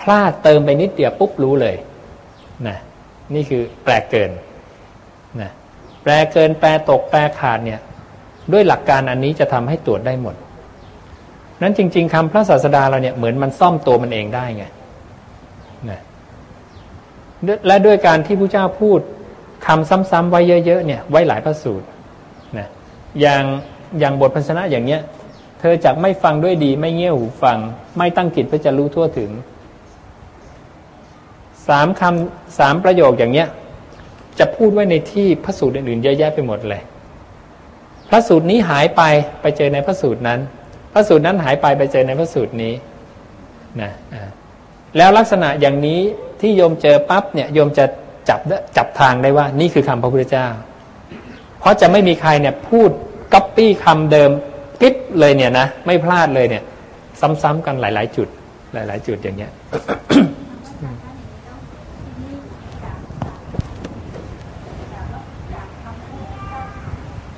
พลาดเติมไปนิดเดียวปุ๊บรู้เลยนะนี่คือแปลเกิน ลเกินแปลตกแปลขาดเนี่ยด้วยหลักการอันนี้จะทำให้ตรวจได้หมด นั้นจริง ๆคำพระศาสดาเราเนี่ยเหมือนมันซ่อมตัวมันเองได้ไงนะและด้วยการที่พระเจ้าพูดคำซ้ำๆไว้เยอะๆเนี่ยไว้หลายพระสูตรนะอย่างอย่างบทพันชนะอย่างเนี้ย เธอจะไม่ฟังด้วยดีไม่เงี่ยหูฟัง ไม่ตั้งจิตเพื่อจะรู้ทั่วถึงสามคำสามประโยคอย่างเนี้ย จะพูดไว้ในที่พระสูตรอื่นๆเยอะแยะไปหมดเลย พระสูตรนี้หายไปไปเจอในพระสูตรนั้น พระสูตรนั้นหายไปไปเจอในพระสูตรนี้นะแล้วลักษณะอย่างนี้ที่โยมเจอปั๊บเนี่ยโยมจะจับจับทางได้ว่า นี่คือคำพระพุทธเจ้า เพราะจะไม่มีใครเนี่ยพูดก๊อปปี้คำเดิมกิ๊บเลยเนี่ยนะไม่พลาดเลยเนี่ย ซ้ำๆกันหลาย ๆ จุด หลาย ๆ จุดอย่างเงี้ย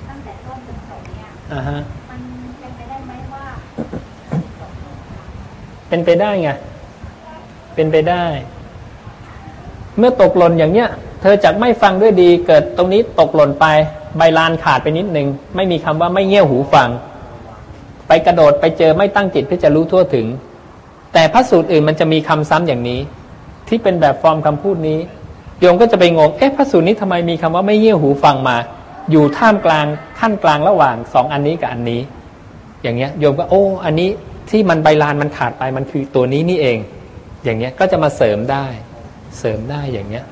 ตั้งแต่ต้นจนจบเนี่ย อ่าฮะมันเป็นไปได้ไหมว่าเป็นไปได้ไงเป็นไปได้ เมื่อตกหล่นอย่างเนี้ย เธอจะไม่ฟังด้วยดี เกิดตรงนี้ตกหล่นไป ใบลานขาดไปนิดนึง ไม่มีคำว่าไม่เงี้ยวหูฟัง ไปกระโดดไปเจอไม่ตั้งจิตเพื่อจะรู้ทั่วถึง แต่พระสูตรอื่นมันจะมีคำซ้ำอย่างนี้ ที่เป็นแบบฟอร์มคำพูดนี้โยมก็จะไปงง เอ๊ะพระสูตรนี้ทำไมมีคำว่าไม่เงี้ยวหูฟังมา อยู่ท่ามกลางขั้นกลางระหว่างสองอันนี้กับอันนี้ อย่างเงี้ยโยมก็โอ้อันนี้ที่มันใบลานมันขาดไปมันคือตัวนี้นี่เอง อย่างเงี้ยก็จะมาเสริมได้ เสริมได้อย่างเงี้ย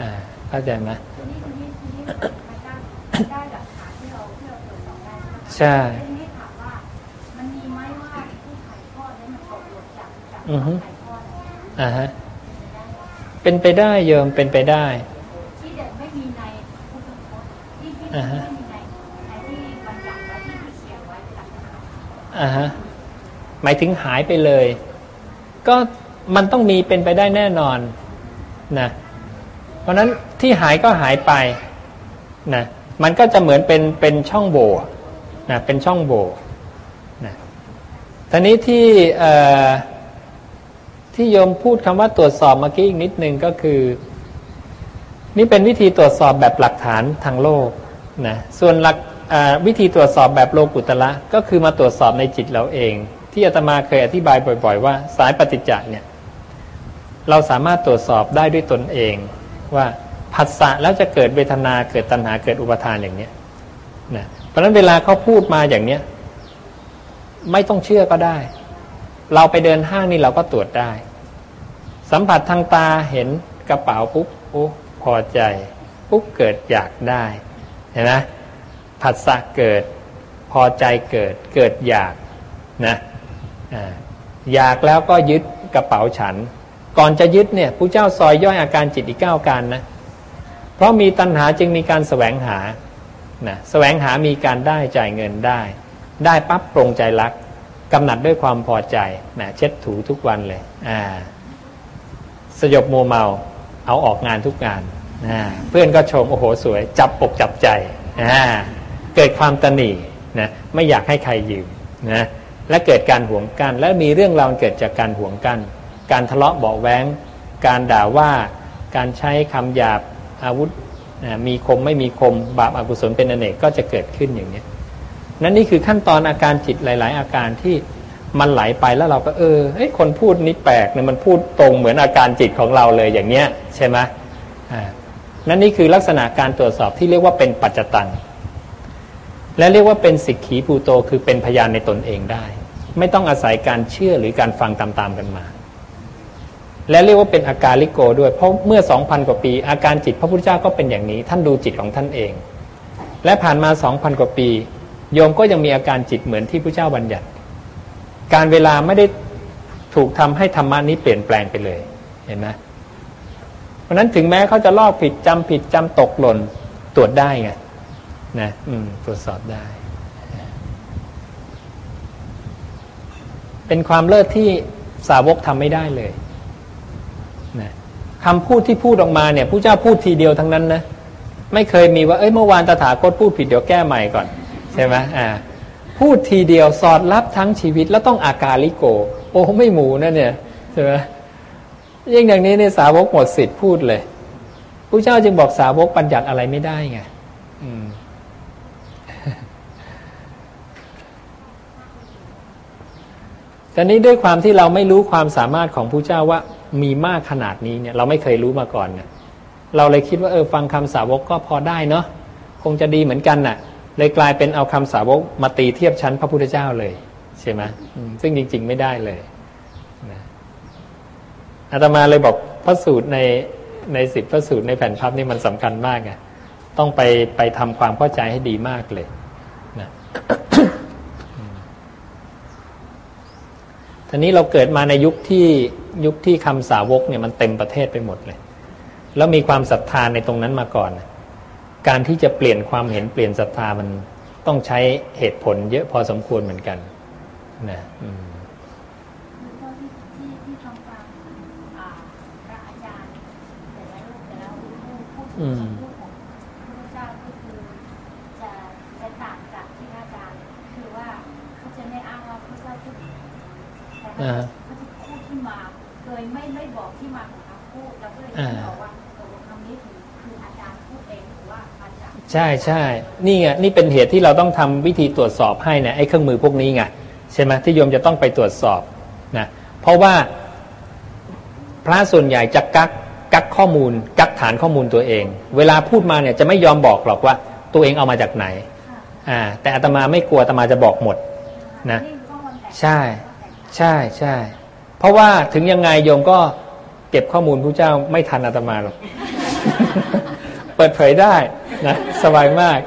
อ่าเข้าใจไหมทีนี้ทีนี้ทีนี้มันได้มันได้หลักฐานที่เราที่เราตรวจสอบได้ใช่ไหมคะใช่ทีนี้ถามว่ามันมีไหมว่าผู้ถ่ายทอดนั้นมันตกหล่นจากจากอือฮึถ่ายทอดอ่าฮะเป็นไปได้โยมเป็นไปได้ ที่เด็กไม่มีในพุทธพจน์ที่ที่ อ่าฮะหลักฐานอ่าฮะหมายถึงหายไปเลย ก็มันต้องมีเป็นไปได้แน่นอนนะเพราะนั้นที่หายก็หายไปนะมันก็จะเหมือนเป็นเป็นช่องโหว่นะเป็นช่องโหว่นะทีนี้ที่ที่โยมพูดคำว่าตรวจสอบเมื่อกี้อีกนิดนึงก็คือ นี่เป็นวิธีตรวจสอบแบบหลักฐานทางโลก นะส่วนหลักวิธีตรวจสอบแบบโลกุตละก็คือมาตรวจสอบในจิตเราเอง ที่อาตมาเคยอธิบายบ่อยๆ ว่าสายปฏิจจ์เนี่ยเราสามารถตรวจสอบได้ด้วยตนเอง ว่าผัสสะแล้วจะเกิดเวทนาเกิดตัณหาเกิดอุปทานอย่างเนี้ยนะเพราะฉะนั้นเวลาเขาพูดมาอย่างเนี้ยไม่ต้องเชื่อก็ได้ เราไปเดินห้างนี่เราก็ตรวจได้ สัมผัสทางตาเห็นกระเป๋าปุ๊บโอ้พอใจปุ๊บเกิดอยากได้ เห็นไหมผัสสะเกิด พอใจเกิด เกิดอยากนะอยากแล้วก็ยึดกระเป๋าฉัน ก่อนจะยึดเนี่ยผู้เจ้าซอยย่อยอาการจิตอีกเก้าการนะ เพราะมีตัณหาจึงมีการแสวงหานะแสวงหามีการได้จ่ายเงินได้ ได้ปั๊บปรงใจรักกำหนัดด้วยความพอใจนะเช็ดถูทุกวันเลยอ่าสยบโมเมาเอาออกงานทุกงาน เพื่อนก็ชมโอ้โหสวย จับอกจับใจ เกิดความตนีนะไม่อยากให้ใครยืมนะและเกิดการหวงกัน และมีเรื่องราวเกิดจากการหวงกัน การทะเลาะเบาแหวงการด่าว่าการใช้คำหยาบอาวุธมีคมไม่มีคมบาปอากุศลเป็นอเนกก็จะเกิดขึ้นอย่างนี้นั่นนี่คือขั้นตอนอาการจิตหลาย ๆ อาการที่มันไหลไปแล้วเราก็เออเฮ้ยคนพูดนี้แปลกเนี่ยมันพูดตรงเหมือนอาการจิตของเราเลยอย่างเนี้ยใช่ไหมอ่า นั่นนี่คือลักษณะการตรวจสอบที่เรียกว่าเป็นปัจจตัง และเรียกว่าเป็นสิกขีภูโตคือเป็นพยานในตนเองได้ ไม่ต้องอาศัยการเชื่อหรือการฟังตามๆกันมา และเรียกว่าเป็นอาการลิโกด้วย เพราะเมื่อสองพันกว่าปี อาการจิตพระพุทธเจ้าก็เป็นอย่างนี้ ท่านดูจิตของท่านเอง และผ่านมาสองพันกว่าปี โยมก็ยังมีอาการจิตเหมือนที่พระเจ้าบัญญัติ การเวลาไม่ได้ถูกทำให้ธรรมานี้เปลี่ยนแปลงไปเลย เห็นไหม เพราะนั้นถึงแม้เขาจะลอกผิดจำผิดจำตกหล่นตรวจได้ไงนะตรวจสอบได้ เป็นความเลิศที่สาวกทำไม่ได้เลยนะคำพูดที่พูดออกมาเนี่ยผู้เจ้าพูดทีเดียวทั้งนั้นนะไม่เคยมีว่าเอ้ยเมื่อวานตถาคตพูดผิดเดี๋ยวแก้ใหม่ก่อนใช่ไหมอ่าพูดทีเดียวสอดรับทั้งชีวิตแล้วต้องอาการลิโก โอ้ไม่หมูนะเนี่ยใช่ไหม ยิ่งอย่างนี้เนี่ยสาวกหมดสิทธิ์พูดเลยผู้เจ้าจึงบอกสาวกปัญญัติอะไรไม่ได้ไงแต่นี้ด้วยความที่เราไม่รู้ความสามารถของผู้เจ้าว่ามีมากขนาดนี้เนี่ย เราไม่เคยรู้มาก่อนเนี่ยเราเลยคิดว่าเออฟังคำสาวกก็พอได้เนาะคงจะดีเหมือนกันน่ะ เลยกลายเป็นเอาคำสาวกมาตีเทียบชั้นพระพุทธเจ้าเลยใช่ไหมซึ่งจริง ๆ ไม่ได้เลย อาตมาเลยบอกพระสูตรในในสิบพระสูตรในแผ่นพับนี่มันสำคัญมากไงต้องไปไปทำความเข้าใจให้ดีมากเลยนะทีนี้เราเกิดมาในยุคที่ยุคที่คำสาวกเนี่ยมันเต็มประเทศไปหมดเลย แล้วมีความศรัทธาในตรงนั้นมาก่อน การที่จะเปลี่ยนความเห็นเปลี่ยนศรัทธามันต้องใช้เหตุผลเยอะพอสมควรเหมือนกัน นะอืม อืมอ่าพูดที่มาโดยไม่ไม่บอกที่มาของคำพูดเราก็เลยบอกว่าคำนี้คือคืออาจารย์พูดเองหรือว่าอาจารย์ใช่ใช่นี่ไงนี่เป็นเหตุที่เราต้องทำวิธีตรวจสอบให้เนี่ยไอ้เครื่องมือพวกนี้ไงใช่ไหมที่โยมจะต้องไปตรวจสอบนะเพราะว่าพระส่วนใหญ่จะกัก กักข้อมูล กักฐานข้อมูลตัวเอง เวลาพูดมาเนี่ยจะไม่ยอมบอกหรอกว่า ตัวเองเอามาจากไหนอ่าแต่อาตมาไม่กลัวอาตมาจะบอกหมดนะใช่ใช่ใช่เพราะว่าถึงยังไงโยมก็เก็บข้อมูลพระเจ้าไม่ทันอาตมาหรอกเปิดเผยได้นะสบายมาก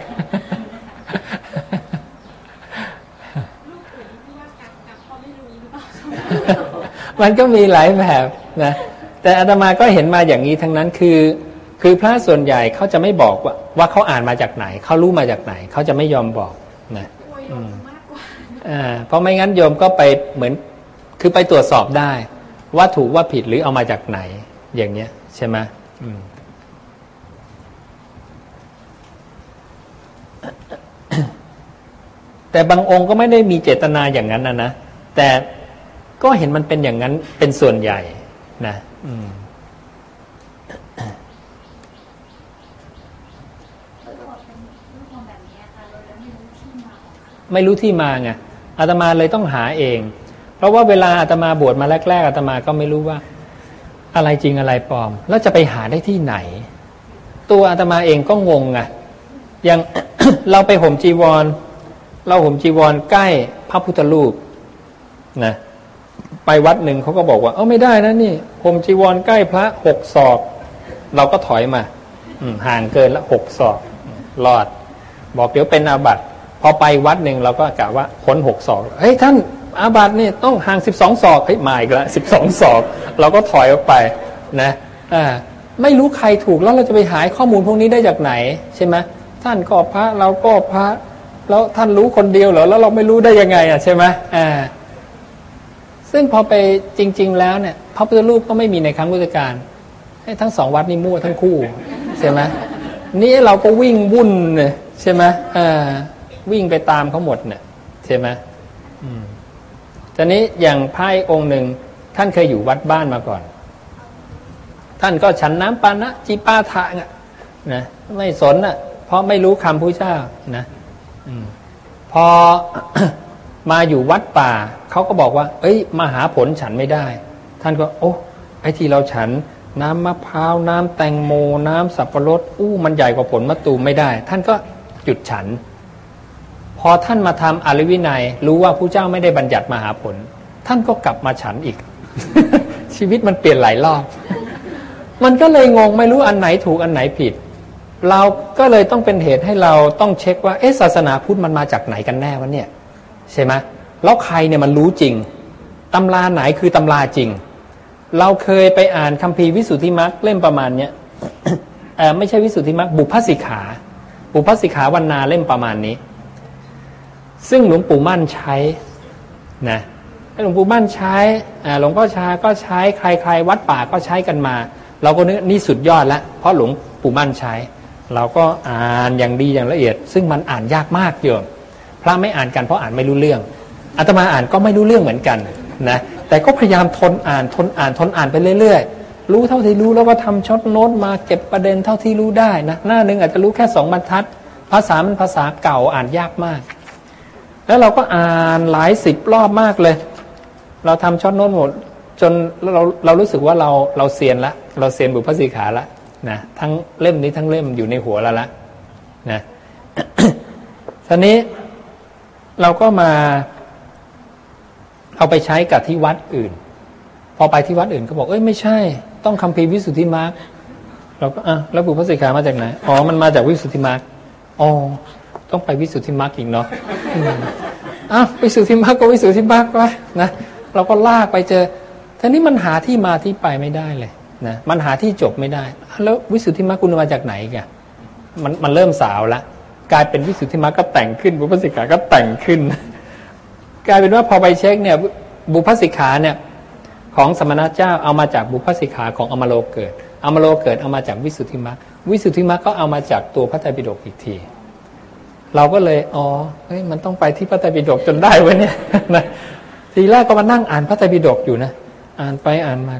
มันก็มีหลายแบบนะ แต่อาตมาก็เห็นมาอย่างนี้ทั้งนั้นคือ คือพระส่วนใหญ่เขาจะไม่บอกว่า ว่าเขาอ่านมาจากไหน เขารู้มาจากไหน เขาจะไม่ยอมบอกนะอ่าเพราะไม่งั้นโยมก็ไปเหมือน คือไปตรวจสอบได้ ว่าถูกว่าผิดหรือเอามาจากไหน อย่างเนี้ยใใช่ไหมอืมแต่บางองค์ก็ไม่ได้มีเจตนาอย่างนั้นนะนะแต่ก็เห็นมันเป็นอย่างนั้นเป็นส่วนใหญ่นะอืม ไม่รู้ที่มาไงอาตมาเลยต้องหาเอง เพราะว่าเวลาอาตมาบวชมาแรก ๆอาตมาก็ไม่รู้ว่า อะไรจริงอะไรปลอม แล้วจะไปหาได้ที่ไหน ตัวอาตมาเองก็งงไงอย่างเราไปห่มจีวร เราห่มจีวรใกล้พระพุทธรูปนะ ไปวัดหนึ่งเขาก็บอกว่า เออไม่ได้นะนี่ห่มจีวรใกล้พระหกศอก เราก็ถอยมาห่างเกินละหกศอกรอด บอกเดี๋ยวเป็นอาบัติพอไปวัดหนึ่งเราก็กะว่าพ้นหกศอกเฮ้ยท่านอาบัตินี่ต้องห่างสิบสองศอกเฮ้ยมาอีกล้วสิบสองศอก เราก็ถอยออกไปนะอ่าไม่รู้ใครถูกแล้วเราจะไปหาข้อมูลพวกนี้ได้จากไหนใช่ไหมท่านก็พระเราก็พระ แล้วท่านรู้คนเดียวเหรอแล้วเราไม่รู้ได้ยังไงอะใช่ไหมอ่า ซึ่งพอไปจริง ๆ แล้วเนี่ยพระพุทธรูปก็ไม่มีในครั้งพุทธกาลให้ทั้งสองวัดนี่มั่วทั้งคู่ใช่ไหมนี่เราก็วิ่งวุ่นเลยใช่ไหมวิ่งไปตามเขาหมดเนี่ยใช่ไหมอืมตอนนี้อย่างพระองค์หนึ่งท่านเคยอยู่วัดบ้านมาก่อน ท่านก็ฉันน้ำปานะจีปาทะนะไม่สนอะ เพราะไม่รู้คำพระเจ้านะอพอ มาอยู่วัดป่าเขาก็บอกว่า เอ้ยมาหาผลฉันไม่ได้ ท่านก็ โอ้ไอ้ที่เราฉัน น้ำมะพร้าวน้ำแตงโม น้ำสับปะรดอู้มันใหญ่กว่าผลมะตูมไม่ได้ ท่านก็หยุดฉัน พอท่านมาทำอริวินัย รู้ว่าผู้เจ้าไม่ได้บัญญัติมาหาผล ท่านก็กลับมาฉันอีก ชีวิตมันเปลี่ยนหลายรอบ มันก็เลยงงไม่รู้อันไหนถูกอันไหนผิดเราก็เลยต้องเป็นเหตุให้เราต้องเช็คว่า เอ๊ะศาสนาพุทธมันมาจากไหนกันแน่วะเนี่ย ใช่ไหมแล้วใครเนี่ยมันรู้จริงตำราไหนคือตำราจริง เราเคยไปอ่านคัมภีร์วิสุทธิมรรคเล่มประมาณเนี้ยไม่ใช่วิสุทธิมรรคบุพสิกขา บุพสิกขาวันนาเล่มประมาณนี้ ซึ่งหลวงปู่มั่นใช้นะหลวงปู่มั่นใช้หลวงพ่อชาก็ใช้ใครๆ วัดป่าก็ใช้กันมา เราก็นึกนี่สุดยอดแล้วเพราะหลวงปู่มั่นใช้ เราก็อ่านอย่างดีอย่างละเอียด ซึ่งมันอ่านยากมากเยอะ ระไม่อ่านกันเพราะอ่านไม่รู้เรื่องอาตมาอ่านก็ไม่รู้เรื่องเหมือนกันนะแต่ก็พยายามทนอ่านทนอ่านทนอ่านไปเรื่อยๆ รู้เท่าที่รู้แล้วก็ทำช็อตโน้ตมาเก็บประเด็นเท่าที่รู้ได้นะหน้าหนึ่งอาจจะรู้แค่สองบรรทัด ภาษามันภาษาเก่าอ่านยากมาก แล้วเราก็อ่านหลายสิบรอบมากเลย เราทำช็อตโน้ตหมด จนเราเรารู้สึกว่าเราเราเซียนละเราเซียนบุพสีขาละนะทั้งเล่มนี้ทั้งเล่มอยู่ในหัวเราละนะทีนี้ เราก็มา เอาไปใช้กับที่วัดอื่น พอไปที่วัดอื่นก็บอก เอ้ยไม่ใช่ ต้องคำพีวิสุทธิมาร์กเราก็อะแล้วบุพสิขามาจากไหนอ๋อมันมาจากวิสุทธิมาร์กอ๋อต้องไปวิสุทธิมรรอีกเนาะอ้าววิสุทธิมรรก็วิสุทธิมรรคไปนะเราก็ลากไปเจอทีนี้มันหาที่มาที่ไปไม่ได้เลยนะมันหาที่จบไม่ได้ แล้ววิสุทธิมรรคคุณมาจากไหนกันมันมันเริ่มสาวละ กลายเป็นวิสุทธิมรรคก็แต่งขึ้น บุพสิกขาก็แต่งขึ้น กลายเป็นว่าพอไปเช็คเนี่ยบุพสิกขาเนี่ยของสมณะเจ้าเอามาจากบุพสิกขาของอมโลเกิดอมโลเกิดเอามาจากวิสุทธิมรรควิสุทธิมรรคก็เอามาจากตัวพระไตรปิฎกอีกที เราก็เลยอ๋อเฮ้ยมันต้องไปที่พระไตรปิฎกจนได้วะเนี่ยนะทีแรกก็มานั่งอ่านพระไตรปิฎกอยู่นะอ่านไปอ่านมา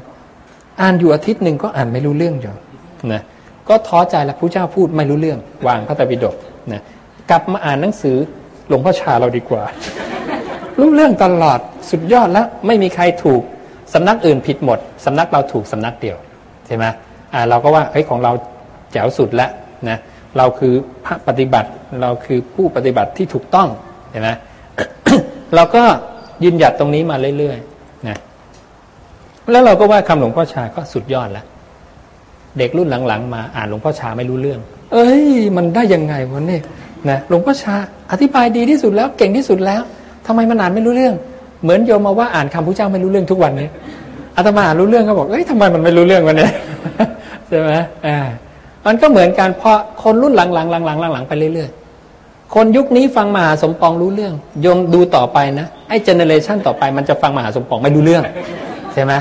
อ่านอยู่อาทิตย์หนึ่งก็อ่านไม่รู้เรื่องอยู่นะก็ท้อใจแล้วพระเจ้าพูดไม่รู้เรื่อง วางพระไตรปิฎก นะกลับมาอ่านหนังสือหลวงพ่อชาเราดีกว่า รู้เรื่องตลอดสุดยอดแล้วไม่มีใครถูกสำนักอื่นผิดหมดสำนักเราถูกสำนักเดียวใช่ไหมอ่าเราก็ว่าเฮ้ยของเราแจ๋วสุดแล้วนะเราคือพระปฏิบัติเราคือผู้ปฏิบัติที่ถูกต้องเห็นไหมเราก็ยืนหยัดตรงนี้มาเรื่อยๆนะแล้วเราก็ว่าคำหลวงพ่อชาก็สุดยอดแล้ว เด็กรุ่นหลังๆ มาอ่านหลวงพ่อชาไม่รู้เรื่อง เอ้ย มันได้ยังไงวะเนี่ยนะหลวงพ่อชาอธิบายดีที่สุดแล้วเก่งที่สุดแล้วทำไมมันอ่านไม่รู้เรื่อง เหมือนโยมมาว่าอ่านคำพระเจ้าไม่รู้เรื่องทุกวันนี้อาตมาอ่านรู้เรื่องก็บอกเอ้ยทำไมมันไม่รู้เรื่องวะเนี่ยใช่ไหมอ่ามันก็เหมือนกันพอคนรุ่นหลังๆหลังๆหลังๆไปเรื่อยๆ คนยุคนี้ฟังมหาสมปองรู้เรื่องยงดูต่อไปนะไอ้เจเนเรชันต่อไปมันจะฟังมหาสมปองไม่รู้เรื่องใช่ไหม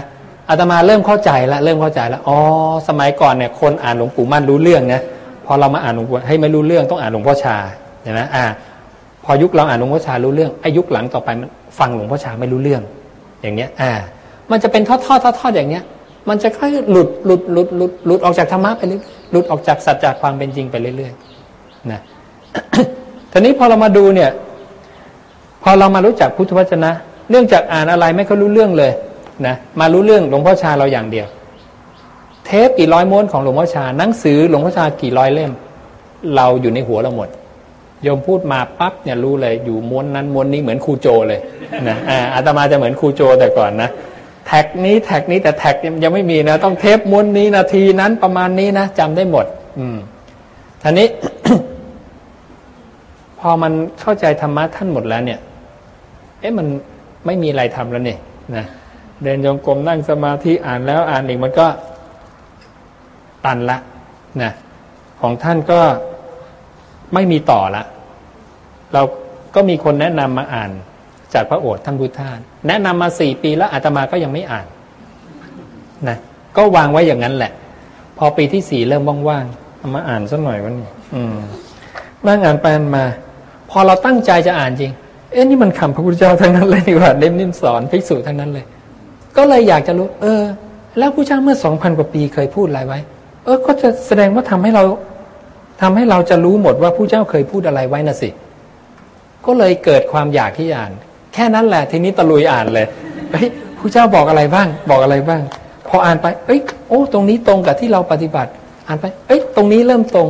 อาตมาเริ่มเข้าใจแล้วเริ่มเข้าใจแล้วอ๋อสมัยก่อนเนี่ยคนอ่านหลวงปู่มั่นรู้เรื่องนะพ อเรามาอ่านหลวงปู่ให้ไม่รู้เรื่องต้องอ่านหลวงพ่อชาเห็นไหมอ่า พอยุคเราอ่านหลวงพ่อชารู้เรื่องไอ้ยุคหลังต่อไปมันฟังหลวงพ่อชาไม่รู้เรื่อง อย่างเนี้ย อ่า มันจะเป็นทอดทอดทอดทอดอย่างเนี้ย มันจะค่อยหลุดหลุดหลุดหลุดหลุดออกจากธรรมะไปเรื่อยหลุดออกจากสัจจความเป็นจริงไปเรื่อยๆนะทีนี้พอเรามาดูเนี่ย พอเรามารู้จักพุทธวจนะเรื่องจากอ่านอะไรไม่ค่อยรู้เรื่องเลยนะมารู้เรื่องหลวงพ่อชาเราอย่างเดียว เทปกี่ร้อยม้วนของหลวงพ่อชา หนังสือหลวงพ่อชากี่ร้อยเล่ม เราอยู่ในหัวเราหมดโยมพูดมาปั๊บเนี่ยรู้เลยอยู่ม้วนนั้นม้วนนี้เหมือนครูโจเลยนะอาตมาจะเหมือนครูโจแต่ก่อนนะแท็กนี้แท็กนี้แต่แท็กยังไม่มีนะ ต้องเทปม้วนนี้นาทีนั้นประมาณนี้นะจำได้หมด อืมท่านี้ พอมันเข้าใจธรรมะท่านหมดแล้วเนี่ย เอ๊ะมันไม่มีอะไรทำแล้วเนี่ยนะเดินจงกรมนั่งสมาธิอ่านแล้วอ่านอีกมันก็ ตันละนะของท่านก็ไม่มีต่อละ เราก็มีคนแนะนำมาอ่าน จากพระโอษฐ์ท่านพุทธาน แนะนำมาสี่ปีแล้วอาตมาก็ยังไม่อ่านนะก็วางไว้อย่างนั้นแหละ พอปีที่สี่เริ่มว่างๆเอามาอ่านสักหน่อยวันนี้อืมนั่งอ่านไปอ่านมา พอเราตั้งใจจะอ่านจริง เอ๊ะนี่มันคำพระพุทธเจ้าทั้งนั้นเลยดีกว่าเล่มนิ่มสอนภิกษุทั้งนั้นเลย ก็เลยอยากจะรู้ เออ แล้วพระเจ้าเมื่อสองพันกว่าปีเคยพูดอะไรไว้ ออก็จะแสดงว่าทำให้เราทำให้เราจะรู้หมดว่าผู้เจ้าเคยพูดอะไรไว้นะสิ ก็เลยเกิดความอยากที่อ่าน แค่นั้นแหละทีนี้ตะลุยอ่านเลยเฮ้ยผู้เจ้าบอกอะไรบ้าง บอกอะไรบ้าง พออ่านไป เอ้ยโอ้ตรงนี้ตรงกับที่เราปฏิบัติ อ่านไป เอ้ยตรงนี้เริ่มตรง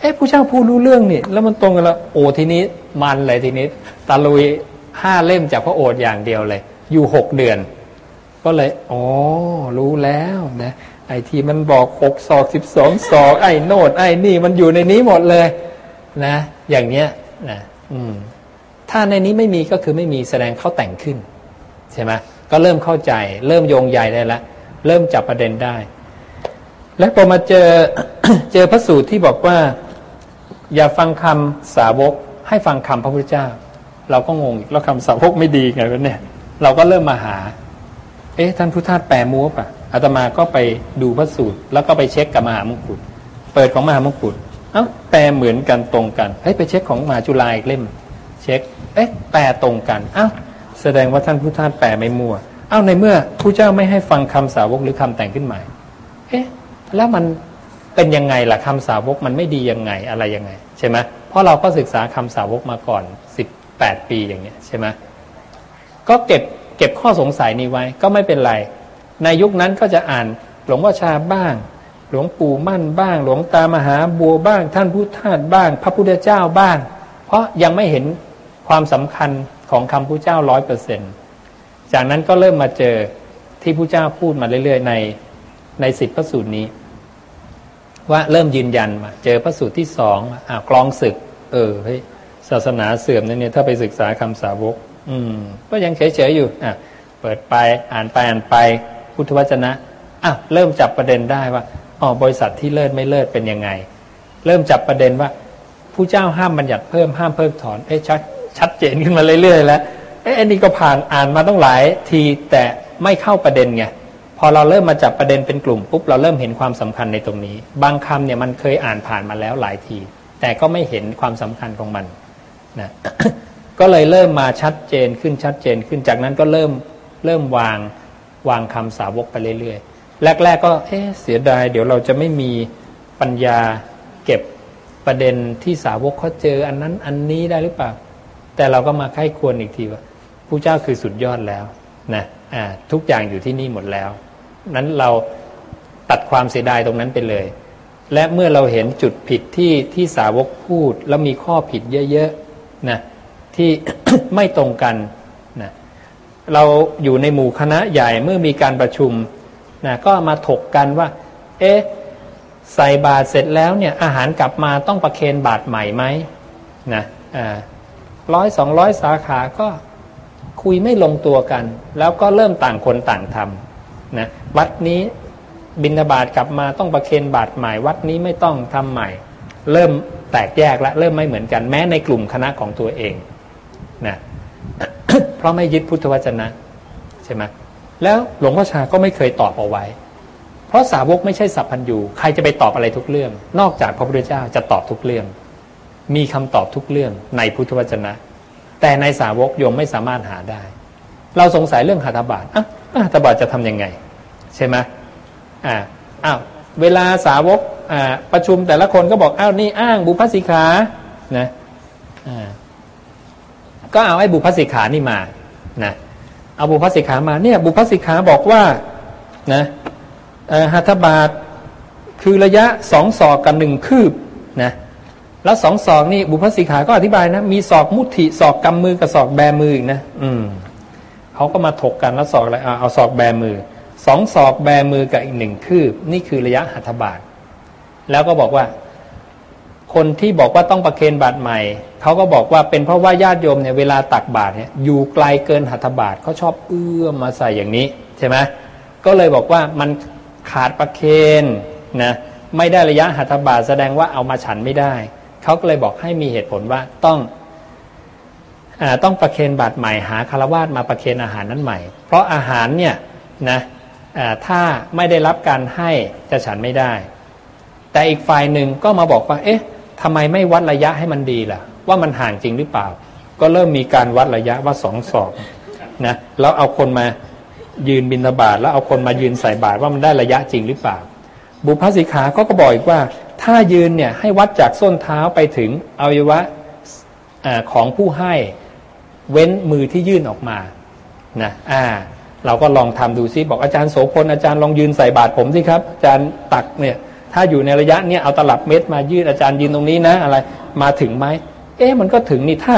เอ้ผู้เจ้าพูดรู้เรื่องนี่แล้วมันตรงกันแล้วโอ้ทีนี้มันเลยทีนี้ตะลุยห้าเล่มจากพระโอษฐ์อย่างเดียวเลย อยู่หกเดือน ก็เลยอ๋อรู้แล้วนะ ไอ้ที่มันบอกหกศอกสิบสองศอก ไอ้โนดไอ้นี่มันอยู่ในนี้หมดเลย นะ อย่างเนี้ยนะอืมถ้าในนี้ไม่มีก็คือไม่มีแสดงเขาแต่งขึ้น ใช่ไหมก็เริ่มเข้าใจ เริ่มโยงใยได้ล้วเริ่มจับประเด็นได้ และพอมาเจอเจอพระสูตรที่บอกว่า อย่าฟังคำสาวก ให้ฟังคำพระพุทธเจ้า เราก็งงแล้วคำสาวกไม่ดีไงวะเนี่ย เราก็เริ่มมาหา เอ๊ะท่านพุทธาแปลมัวปะ อาตมาก็ไปดูพระสูตร แล้วก็ไปเช็คกับมหามงกุฎเปิดของมหามงกุฎเอ้าแปลเหมือนกันตรงกันเฮ้ยไปเช็คของมหาจุฬาอีกเล่ม เช็คเอ๊ะแปลตรงกันเอ้าแสดงว่าท่านพุทธานแปลไม่มั่วเอ้าในเมื่อผู้เจ้าไม่ให้ฟังคำสาวกหรือคำแต่งขึ้นใหม่เอ๊ะแล้วมันเป็นยังไงล่ะคำสาวกมันไม่ดียังไงอะไรยังไงใช่ไหมเพราะเราก็ศึกษาคำสาวกมาก่อนสิบแปดปีอย่างเงี้ยใช่ไหมก็เก็บเก็บข้อสงสัยนี้ไว้ก็ไม่เป็นไร ในยุคนั้นก็จะอ่านหลวงพ่อชาบ้าง หลวงปู่มั่นบ้าง หลวงตามหาบัวบ้าง ท่านพุทธาสบ้าง พระพุทธเจ้าบ้าง เพราะยังไม่เห็นความสำคัญของคำพุทธเจ้าร้อยเปอร์เซ็นจากนั้นก็เริ่มมาเจอที่พุทธเจ้าพูดมาเรื่อยๆ ในในสิบพระสูตรนี้ ว่าเริ่มยืนยันมาเจอพระสูตรที่สองอ่ากลองศึก เออเฮ้ยศาสนาเสื่อมเนี่ยถ้าไปศึกษาคำสาวก อืม ก็ยังเฉยๆอยู่อะเปิดไปอ่านไปอ่านไป พุทธวจนะอะเริ่มจับประเด็นได้ว่าอ๋อบริษัทที่เลิศไม่เลิศเป็นยังไง เริ่มจับประเด็นว่าผู้เจ้าห้ามบัญญัติเพิ่มห้ามเพิ่มถอนเอ๊ะชัดชัดเจนขึ้นมาเรื่อยๆแล้วเอ๊ะอันนี้ก็ผ่านอ่านมาต้องหลายทีแต่ไม่เข้าประเด็นไงพอเราเริ่มมาจับประเด็นเป็นกลุ่มปุ๊บเราเริ่มเห็นความสำคัญในตรงนี้ บางคำเนี่ยมันเคยอ่านผ่านมาแล้วหลายที แต่ก็ไม่เห็นความสำคัญของมันนะก็เลยเริ่มมาชัดเจนขึ้นชัดเจนขึ้นจากนั้นก็เริ่มเริ่มวาง วางคำสาวกไปเรื่อยๆ แรก ๆ ก็เอ๊เสียดาย เดี๋ยวเราจะไม่มีปัญญาเก็บประเด็นที่สาวกเขาเจออันนั้นอันนี้ได้หรือเปล่า แต่เราก็มาไข้ควรอีกทีว่าผู้เจ้าคือสุดยอดแล้วนะอ่าทุกอย่างอยู่ที่นี่หมดแล้ว นั้นเราตัดความเสียดายตรงนั้นไปเลย และเมื่อเราเห็นจุดผิดที่ที่สาวกพูด แล้วมีข้อผิดเยอะๆนะที่ไม่ตรงกัน เราอยู่ในหมู่คณะใหญ่เมื่อมีการประชุมนะก็มาถกกันว่า เอ๊ะใส่บาตรเสร็จแล้วเนี่ยอาหารกลับมาต้องประเคนบาตรใหม่ไหมนะร้อยสองร้อยสาขาก็คุยไม่ลงตัวกัน แล้วก็เริ่มต่างคนต่างทำนะวัดนี้บินาบาตกลับมาต้องประเคนบาตรใหม่ วัดนี้ไม่ต้องทำใหม่ เริ่มแตกแยกและเริ่มไม่เหมือนกันแม้ในกลุ่มคณะของตัวเอง เพราะไม่ยึดพุทธวจนะใช่ไหมแล้วหลวงพ่อชาก็ไม่เคยตอบเอาไว้ เพราะสาวกไม่ใช่สัพพัญญูใครจะไปตอบอะไรทุกเรื่อง นอกจากพระพุทธเจ้าจะตอบทุกเรื่อง มีคำตอบทุกเรื่องในพุทธวจนะ แต่ในสาวกโยมไม่สามารถหาได้ เราสงสัยเรื่องหัตถบาทอะหัตถบาทจะทํำยังไง ใช่ไหมอ่าอ้าวเวลาสาวกอ่าประชุมแต่ละคนก็บอกอ้าวนี่อ้างบุพสิกขานะอ่า ก็เอาไอ้บุพสิกขานี่มานะเอาบุพสิกขามาเนี่ยบุพสิกขาบอกว่านะหัตถบาทคือระยะสองศอกกับหนึ่งคืบนะแล้วสองศอกนี่บุพสิกขาก็อธิบายนะมีศอกมุทิศอกกำมือกับศอกแบมืออีกนะอืมเขาก็มาถกกันแล้วศอกอะไรเอาศอกแบมือสองศอกแบมือกับอีกหนึ่งคืบ นี่คือระยะหัตถบาทแล้วก็บอกว่า คนที่บอกว่าต้องประเคนบาทใหม่ เขาก็บอกว่าเป็นเพราะว่าญาติโยมเนี่ยเวลาตักบาตรเนี่ยอยู่ไกลเกินหัตถบาทเขาชอบเอื้อมมาใส่อย่างนี้ใช่ไหมก็เลยบอกว่ามันขาดประเคนนะไม่ได้ระยะหัตถบาทแสดงว่าเอามาฉันไม่ได้ เขาก็เลยบอกให้มีเหตุผลว่าต้องอต้องประเคนบาตรใหม่หาคารวาสมาประเคนอาหารนั้นใหม่ เพราะอาหารเนี่ยนะถ้าไม่ได้รับการให้จะฉันไม่ได้ แต่อีกฝ่ายหนึ่งก็มาบอกว่าเอ๊ะ ทำไมไม่วัดระยะให้มันดีล่ะ ว่ามันห่างจริงหรือเปล่า ก็เริ่มมีการวัดระยะว่าสองศอกนะแล้วเอาคนมายืนบินบาทแล้วเอาคนมายืนใส่บาตว่ามันได้ระยะจริงหรือเปล่า บุพสิกขาก็ก็บอกอีกว่า ถ้ายืนเนี่ยให้วัดจากส้นเท้าไปถึงอวัยวะของผู้ให้เว้นมือที่ยื่นออกมานะอ่าเราก็ลองทำดูซิบอกอาจารย์โสพลอาจารย์ลองยืนใส่บาตรผมสิครับ อาจารย์ตักเนี่ย ถ้าอยู่ในระยะเนี้ยเอาตลับเม็ดมายืดอาจารย์ยืนตรงนี้นะ อะไรมาถึงไหมเอ๊ะมันก็ถึงนี่ถ้า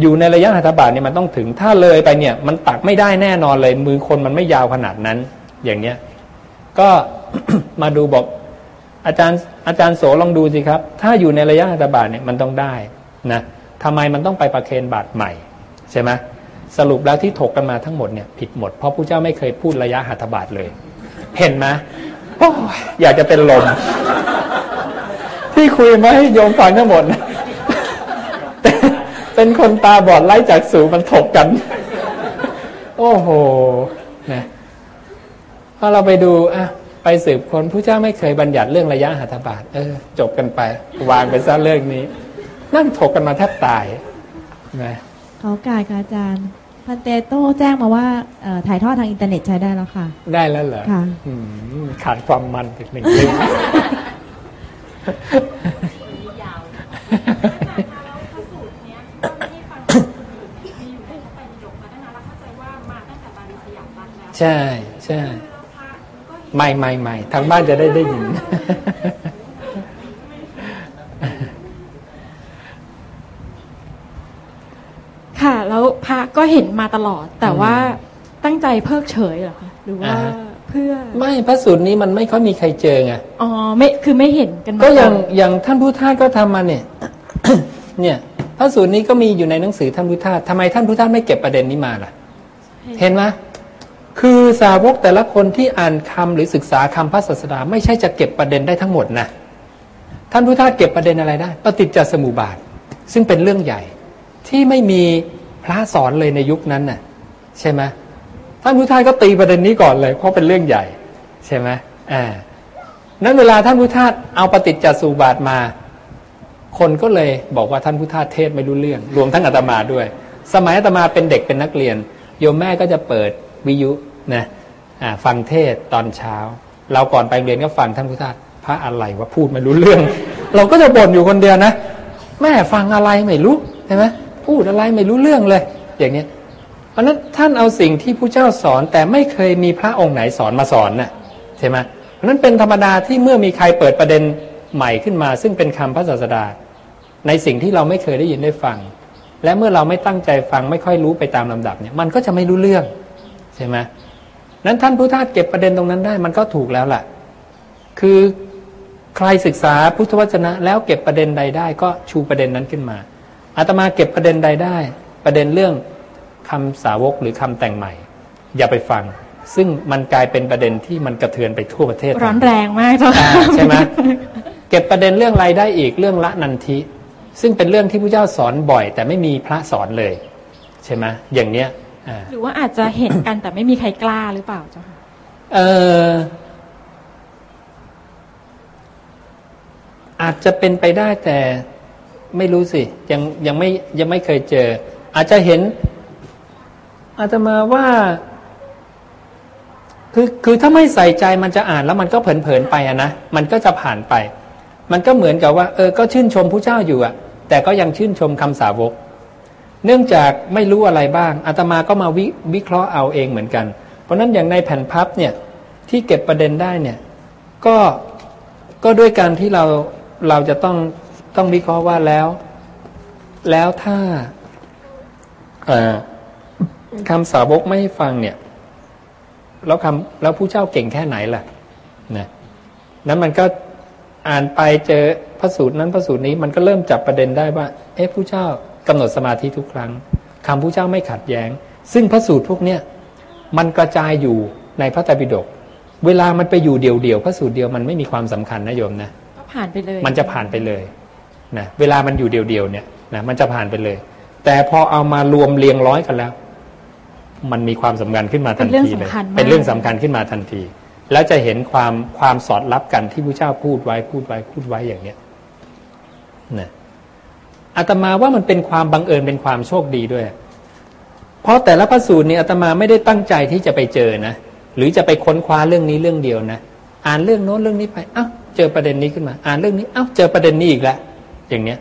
อยู่ในระยะหัตถบาทเนี่ยมันต้องถึงถ้าเลยไปเนี่ยมันตักไม่ได้แน่นอนเลย มือคนมันไม่ยาวขนาดนั้น อย่างเนี้ยก็มาดูบอกอาจารย์อาจารย์โสลองดูสิครับ ถ้าอยู่ในระยะหัตถบาทเนี่ยมันต้องได้นะทำไมมันต้องไปประเคนบาทใหม่ใช่ไหมสรุปแล้วที่ถกกันมาทั้งหมดเนี่ยผิดหมดเพราะพระเจ้าไม่เคยพูดระยะหัตถบาทเลย เห็นไหม อยากจะเป็นลม ที่คุยมาให้โยมฟังทั้งหมด เป็นคนตาบอดไล่จากสูมันถกกัน โอ้โหนะพอเราไปดูอะไปสืบคนผู้เจ้าไม่เคยบัญญัติเรื่องระยะหัตถบาทเออ จบกันไป วางไปซะเรื่องนี้ นั่งถกกันมาแทบตายนะขากายค่ะอาจารย์ พันเตโต้แจ้งมาว่าถ่ายทอดทางอินเทอร์เน็ตใช้ได้แล้วค่ะ ได้แล้วเหรอค่ะขาดความมันอีกหนึ่งเรื่องใช่ใช่ไม่ไม่ไม่ทางบ้านจะได้ได้ยิน ค่ะ แล้วพระก็เห็นมาตลอด แต่ว่าตั้งใจเพิกเฉยเหรอคะหรือว่าเพื่อไม่พระสูตรนี้มันไม่ค่อยมีใครเจอไง อ๋อไม่คือไม่เห็นกันก็อย่างอย่างท่านพุทธาก็ทำมาเนี่ย เนี่ยพระสูตรนี้ก็มีอยู่ในหนังสือท่านพุทธาทำไมท่านพุทธาไม่เก็บประเด็นนี้มาล่ะ เห็นไหมคือสาวกแต่ละคนที่อ่านคำหรือศึกษาคำพระศาสดาไม่ใช่จะเก็บประเด็นได้ทั้งหมดนะท่านพุทธาเก็บประเด็นอะไรได้ ปฏิจจสมุปบาท ซึ่งเป็นเรื่องใหญ่ ที่ไม่มีพระสอนเลยในยุคนั้นน่ะใช่ไหมท่านพุทธาก็ตีประเด็นนี้ก่อนเลย เพราะเป็นเรื่องใหญ่ ใช่ไหมอ่านั้นเวลาท่านพุทธาเอาปฏิจจสุบาทมา คนก็เลยบอกว่าท่านพุทธาเทศไม่รู้เรื่อง รวมทั้งอาตมาด้วย สมัยอาตมาเป็นเด็กเป็นนักเรียน โยมแม่ก็จะเปิดวิยุนะฟังเทศตอนเช้า เราก่อนไปเรียนก็ฟังท่านพุทธาพระอะไรว่าพูดไม่รู้เรื่อง เราก็จะบ่นอยู่คนเดียวนะ แม่ฟังอะไรไม่รู้ใช่ไหม พูดอะไรไม่รู้เรื่องเลย อย่างนี้เพราะนั้นท่านเอาสิ่งที่ผู้เจ้าสอนแต่ไม่เคยมีพระองค์ไหนสอนมาสอนน่ะใช่ไหมเพราะนั้นเป็นธรรมดาที่เมื่อมีใครเปิดประเด็นใหม่ขึ้นมา ซึ่งเป็นคำพระศาสดา ในสิ่งที่เราไม่เคยได้ยินได้ฟัง และเมื่อเราไม่ตั้งใจฟังไม่ค่อยรู้ไปตามลำดับเนี่ยมันก็จะไม่รู้เรื่องใช่ไหมนั้นท่านพุทธาเก็บประเด็นตรงนั้นได้มันก็ถูกแล้วแหละคือใครศึกษาพุทธวจนะ แล้วเก็บประเด็นใดได้ก็ชูประเด็นนั้นขึ้นมา อาตมาเก็บประเด็นใดได้ ประเด็นเรื่องคำสาวกหรือคำแต่งใหม่ อย่าไปฟัง ซึ่งมันกลายเป็นประเด็นที่มันกระเทือนไปทั่วประเทศร้อนแรงมากใช่ไหมเก็บประเด็นเรื่องอะไรได้อีกเรื่องละนันทิ ซึ่งเป็นเรื่องที่พระเจ้าสอนบ่อย แต่ไม่มีพระสอนเลย ใช่ไหมอย่างเนี้ยอ่าหรือว่าอาจจะเห็นกันแต่ไม่มีใครกล้าหรือเปล่าเจ้าค่ะเอออาจจะเป็นไปได้แต่ ไม่รู้สิ ยังยังไม่ยังไม่เคยเจอ อาจจะเห็น อาจจะมาว่า คือคือถ้าไม่ใส่ใจมันจะอ่านแล้วมันก็เผลนๆไปอะนะมันก็จะผ่านไป มันก็เหมือนกับว่า เออก็ชื่นชมผู้เจ้าอยู่อะแต่ก็ยังชื่นชมคำสาวก เนื่องจากไม่รู้อะไรบ้างอาตมาก็มาวิวิเคราะห์เอาเองเหมือนกัน เพราะฉะนั้นอย่างในแผ่นพับเนี่ย ที่เก็บประเด็นได้เนี่ย ก็ก็ด้วยการที่เราเราจะต้อง ต้องวิเคราะห์ว่าแล้ว แล้วถ้าเอ่อคำสาวกไม่ให้ฟังเนี่ย แล้วคำแล้วผู้เจ้าเก่งแค่ไหนล่ะนะนั้นมันก็อ่านไปเจอพระสูตรนั้นพระสูตรนี้มันก็เริ่มจับประเด็นได้ว่า เอ๊ะผู้เจ้ากำหนดสมาธิทุกครั้งคำผู้เจ้าไม่ขัดแย้ง ซึ่งพระสูตรพวกเนี้ยมันกระจายอยู่ในพระไตรปิฎกเวลามันไปอยู่เดี่ยวๆพระสูตรเดียวมันไม่มีความสำคัญนะโยมนะก็ผ่านไปเลย มันจะผ่านไปเลย นะเวลามันอยู่เดียวๆเนี่ยนะมันจะผ่านไปเลย แต่พอเอามารวมเรียงร้อยกันแล้ว มันมีความสำคัญขึ้นมาทันทีเลยเป็นเรื่องสำคัญขึ้นมาทันที แล้วจะเห็นความความสอดรับกันที่พระเจ้าพูดไว้พูดไว้พูดไว้อย่างเนี้ยนะอาตมาว่ามันเป็นความบังเอิญเป็นความโชคดีด้วย เพราะแต่ละพระสูตรเนี่ยอาตมาไม่ได้ตั้งใจที่จะไปเจอนะหรือจะไปค้นคว้าเรื่องนี้เรื่องเดียวนะอ่านเรื่องโน้นเรื่องนี้ไปอ้าวเจอประเด็นนี้ขึ้นมา อ่านเรื่องนี้อ้าวเจอประเด็นนี้อีกแล้ว อย่างเนี้ย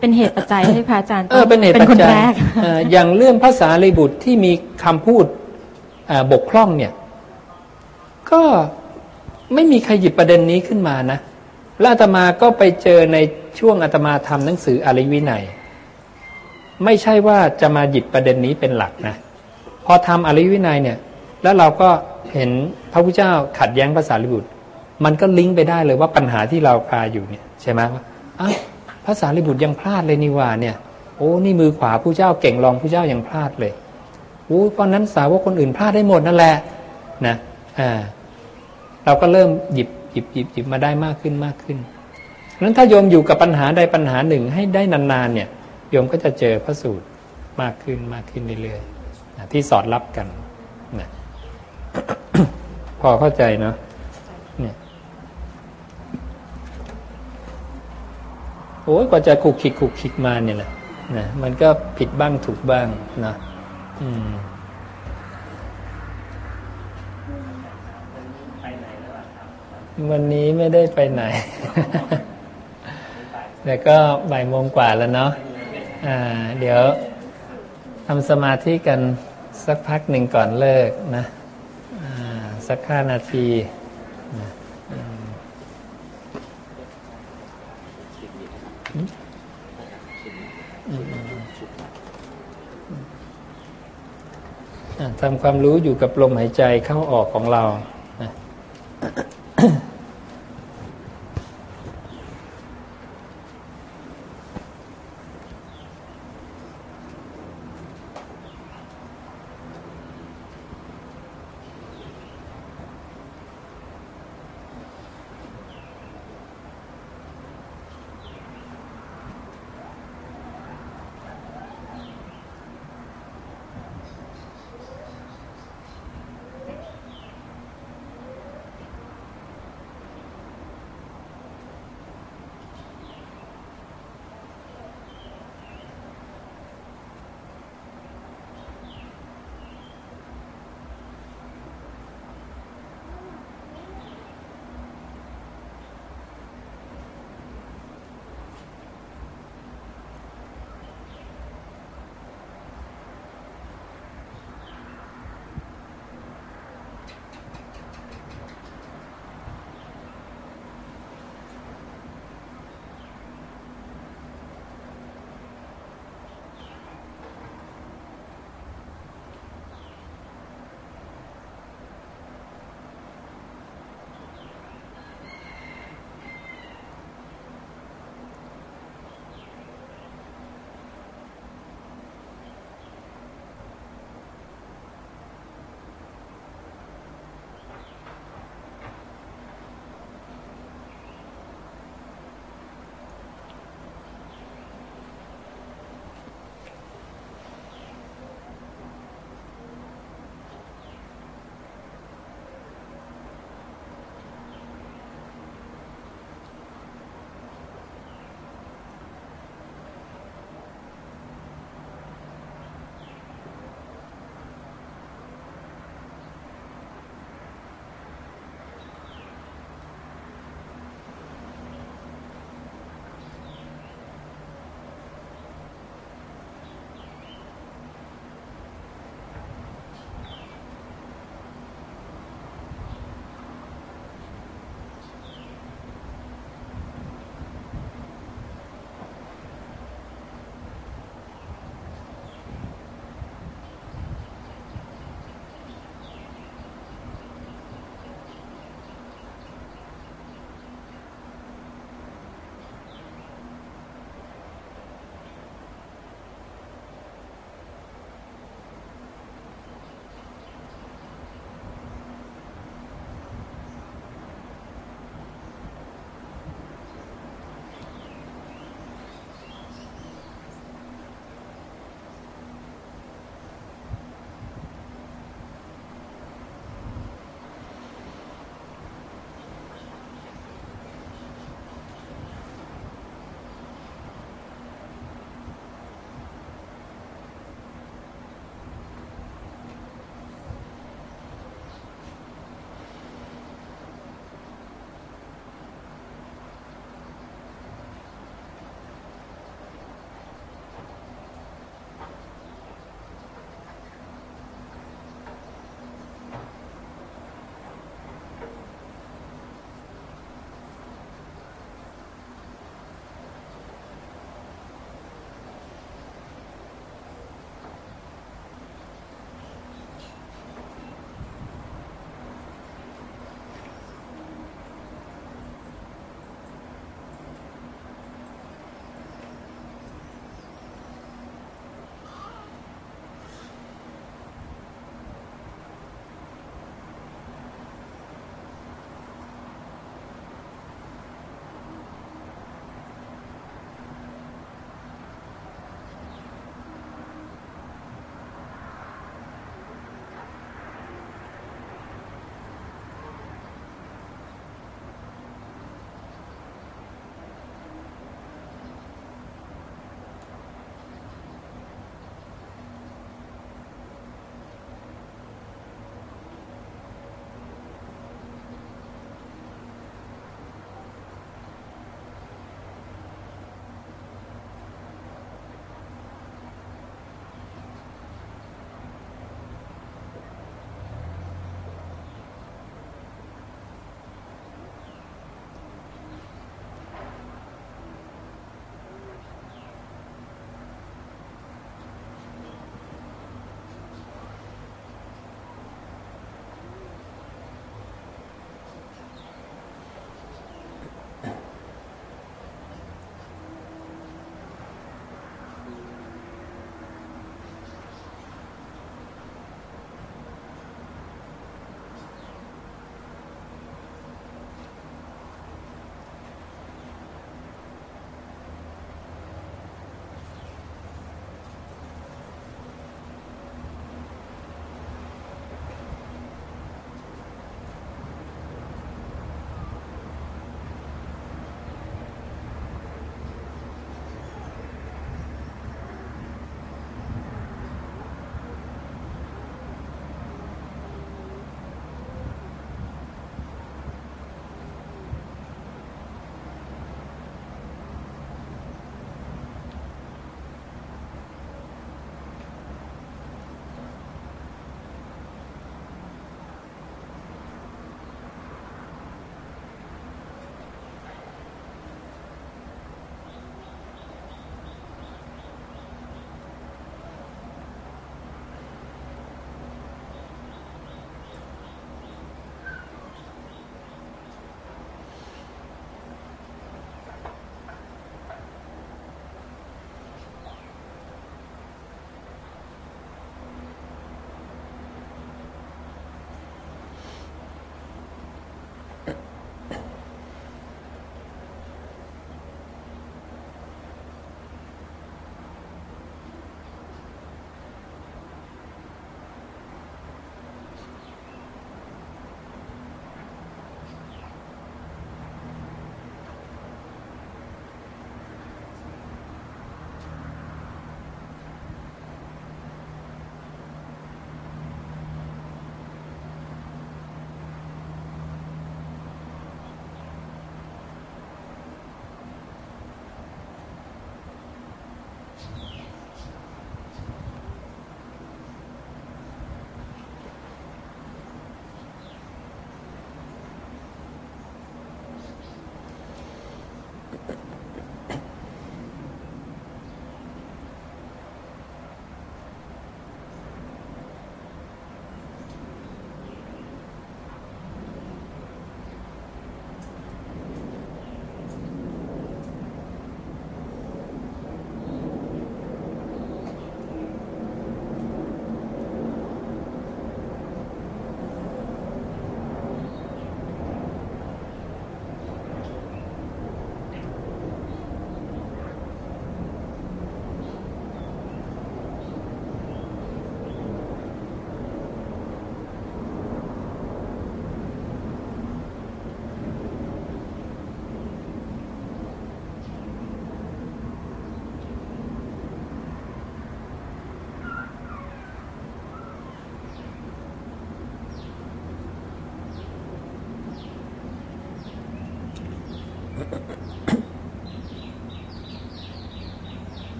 เป็นเหตุปัจจัยให้พระอาจารย์เออเป็นเหตุเป็นปัจคนจัยแรกเอ่ออย่างเรื่องภาษาลีบุตรที่มีคำพูดอ่าบกพร่องเนี่ย ก็ไม่มีใครหยิบประเด็นนี้ขึ้นมานะแล้วอาตมาก็ไปเจอในช่วงอาตมาทำหนังสืออริวินัย ไม่ใช่ว่าจะมาหยิบประเด็นนี้เป็นหลักนะพอทำอริวินัยเนี่ย แล้วเราก็เห็นพระพุทธเจ้าขัดแย้งภาษาลิบุตร มันก็ลิงก์ไปได้เลยว่าปัญหาที่เราคาอยู่เนี่ย ใช่ไหมว่าอ้าว ภาษาลิบุตรยังพลาดเลยนี่ว่าเนี่ย โอ้นี่มือขวาผู้เจ้าเก่งรองผู้เจ้ายังพลาดเลยโอ้ตอนนั้นสาวกคนอื่นพลาดได้หมดนั่นแหละนะอ่าเราก็เริ่มหยิบหยิบหยิบหยิบมาได้มากขึ้นมากขึ้นนั้นถ้าโยมอยู่กับปัญหาใดปัญหาหนึ่งให้ได้นานๆเนี่ยโยมก็จะเจอพระสูตรมากขึ้นมากขึ้นเรื่อยๆนะที่สอดรับกันนะพอเข้าใจเนาะเนี่ย โอ้ยกว่าจะขุกขิกขุกขิกมาเนี่ยแหละนะมันก็ผิดบ้างถูกบ้างนะอืมวันนี้ไม่ได้ไปไหน แต่ก็บ่ายโมงกว่าแล้วเนาะอ่า เดี๋ยวทำสมาธิกันสักพักหนึ่งก่อนเลิกนะ อ่า สักห้านาที ทำความรู้อยู่กับลมหายใจเข้าออกของเรานะ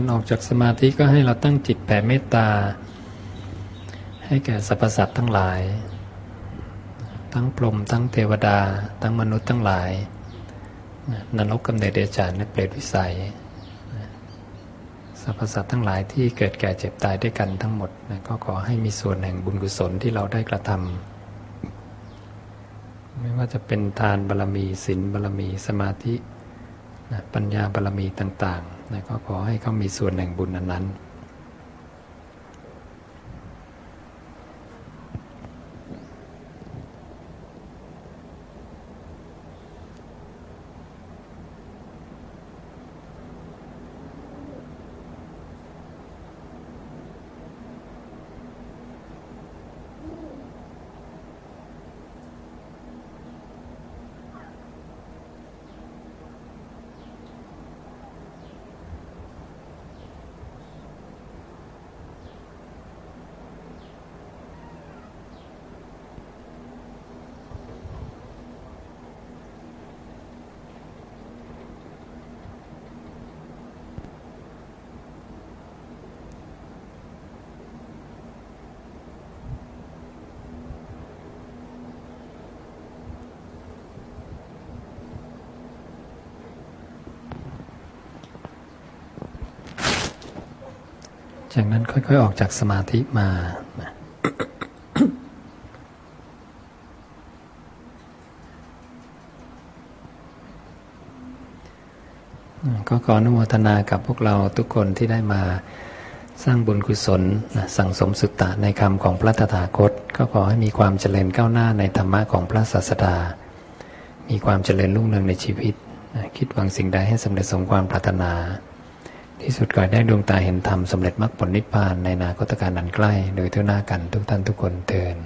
อนออกจากสมาธิก็ให้เราตั้งจิตแผ่เมตตา ให้แก่สรรพสัตว์ทั้งหลาย ทั้งพรหมทั้งเทวดา ทั้งมนุษย์ทั้งหลายนรกกำเนิดเดชานและเปรตวิสัยสรรพสัตว์ทั้งหลายที่เกิดแก่เจ็บตายด้วยกันทั้งหมดนะก็ขอให้มีส่วนแห่งบุญกุศลที่เราได้กระทำไม่ว่าจะเป็นทานบารรมีศีลบารรมีสมาธินะปัญญาบารรมีต่าง ๆ นะก็ขอให้เขามีส่วนแห่งบุญนั้นๆ จากนั้นค่อยๆออกจากสมาธิมาก็ขออนุโมทนากับพวกเราทุกคนที่ได้มาสร้างบุญกุศลสั่งสมสุตตะในคำของพระตถาคต ก็ขอให้มีความเจริญก้าวหน้าในธรรมะของพระศาสดา มีความเจริญรุ่งเรืองในชีวิต คิดหวังสิ่งใดให้สำเร็จสมความปรารถนา ที่สุดก่อนได้ดวงตาเห็นธรรมสำเร็จมรรคผลนิพพานในนาคตการนันใกล้ โดยเท่าหน้ากันทุกท่านทุกคนเทิน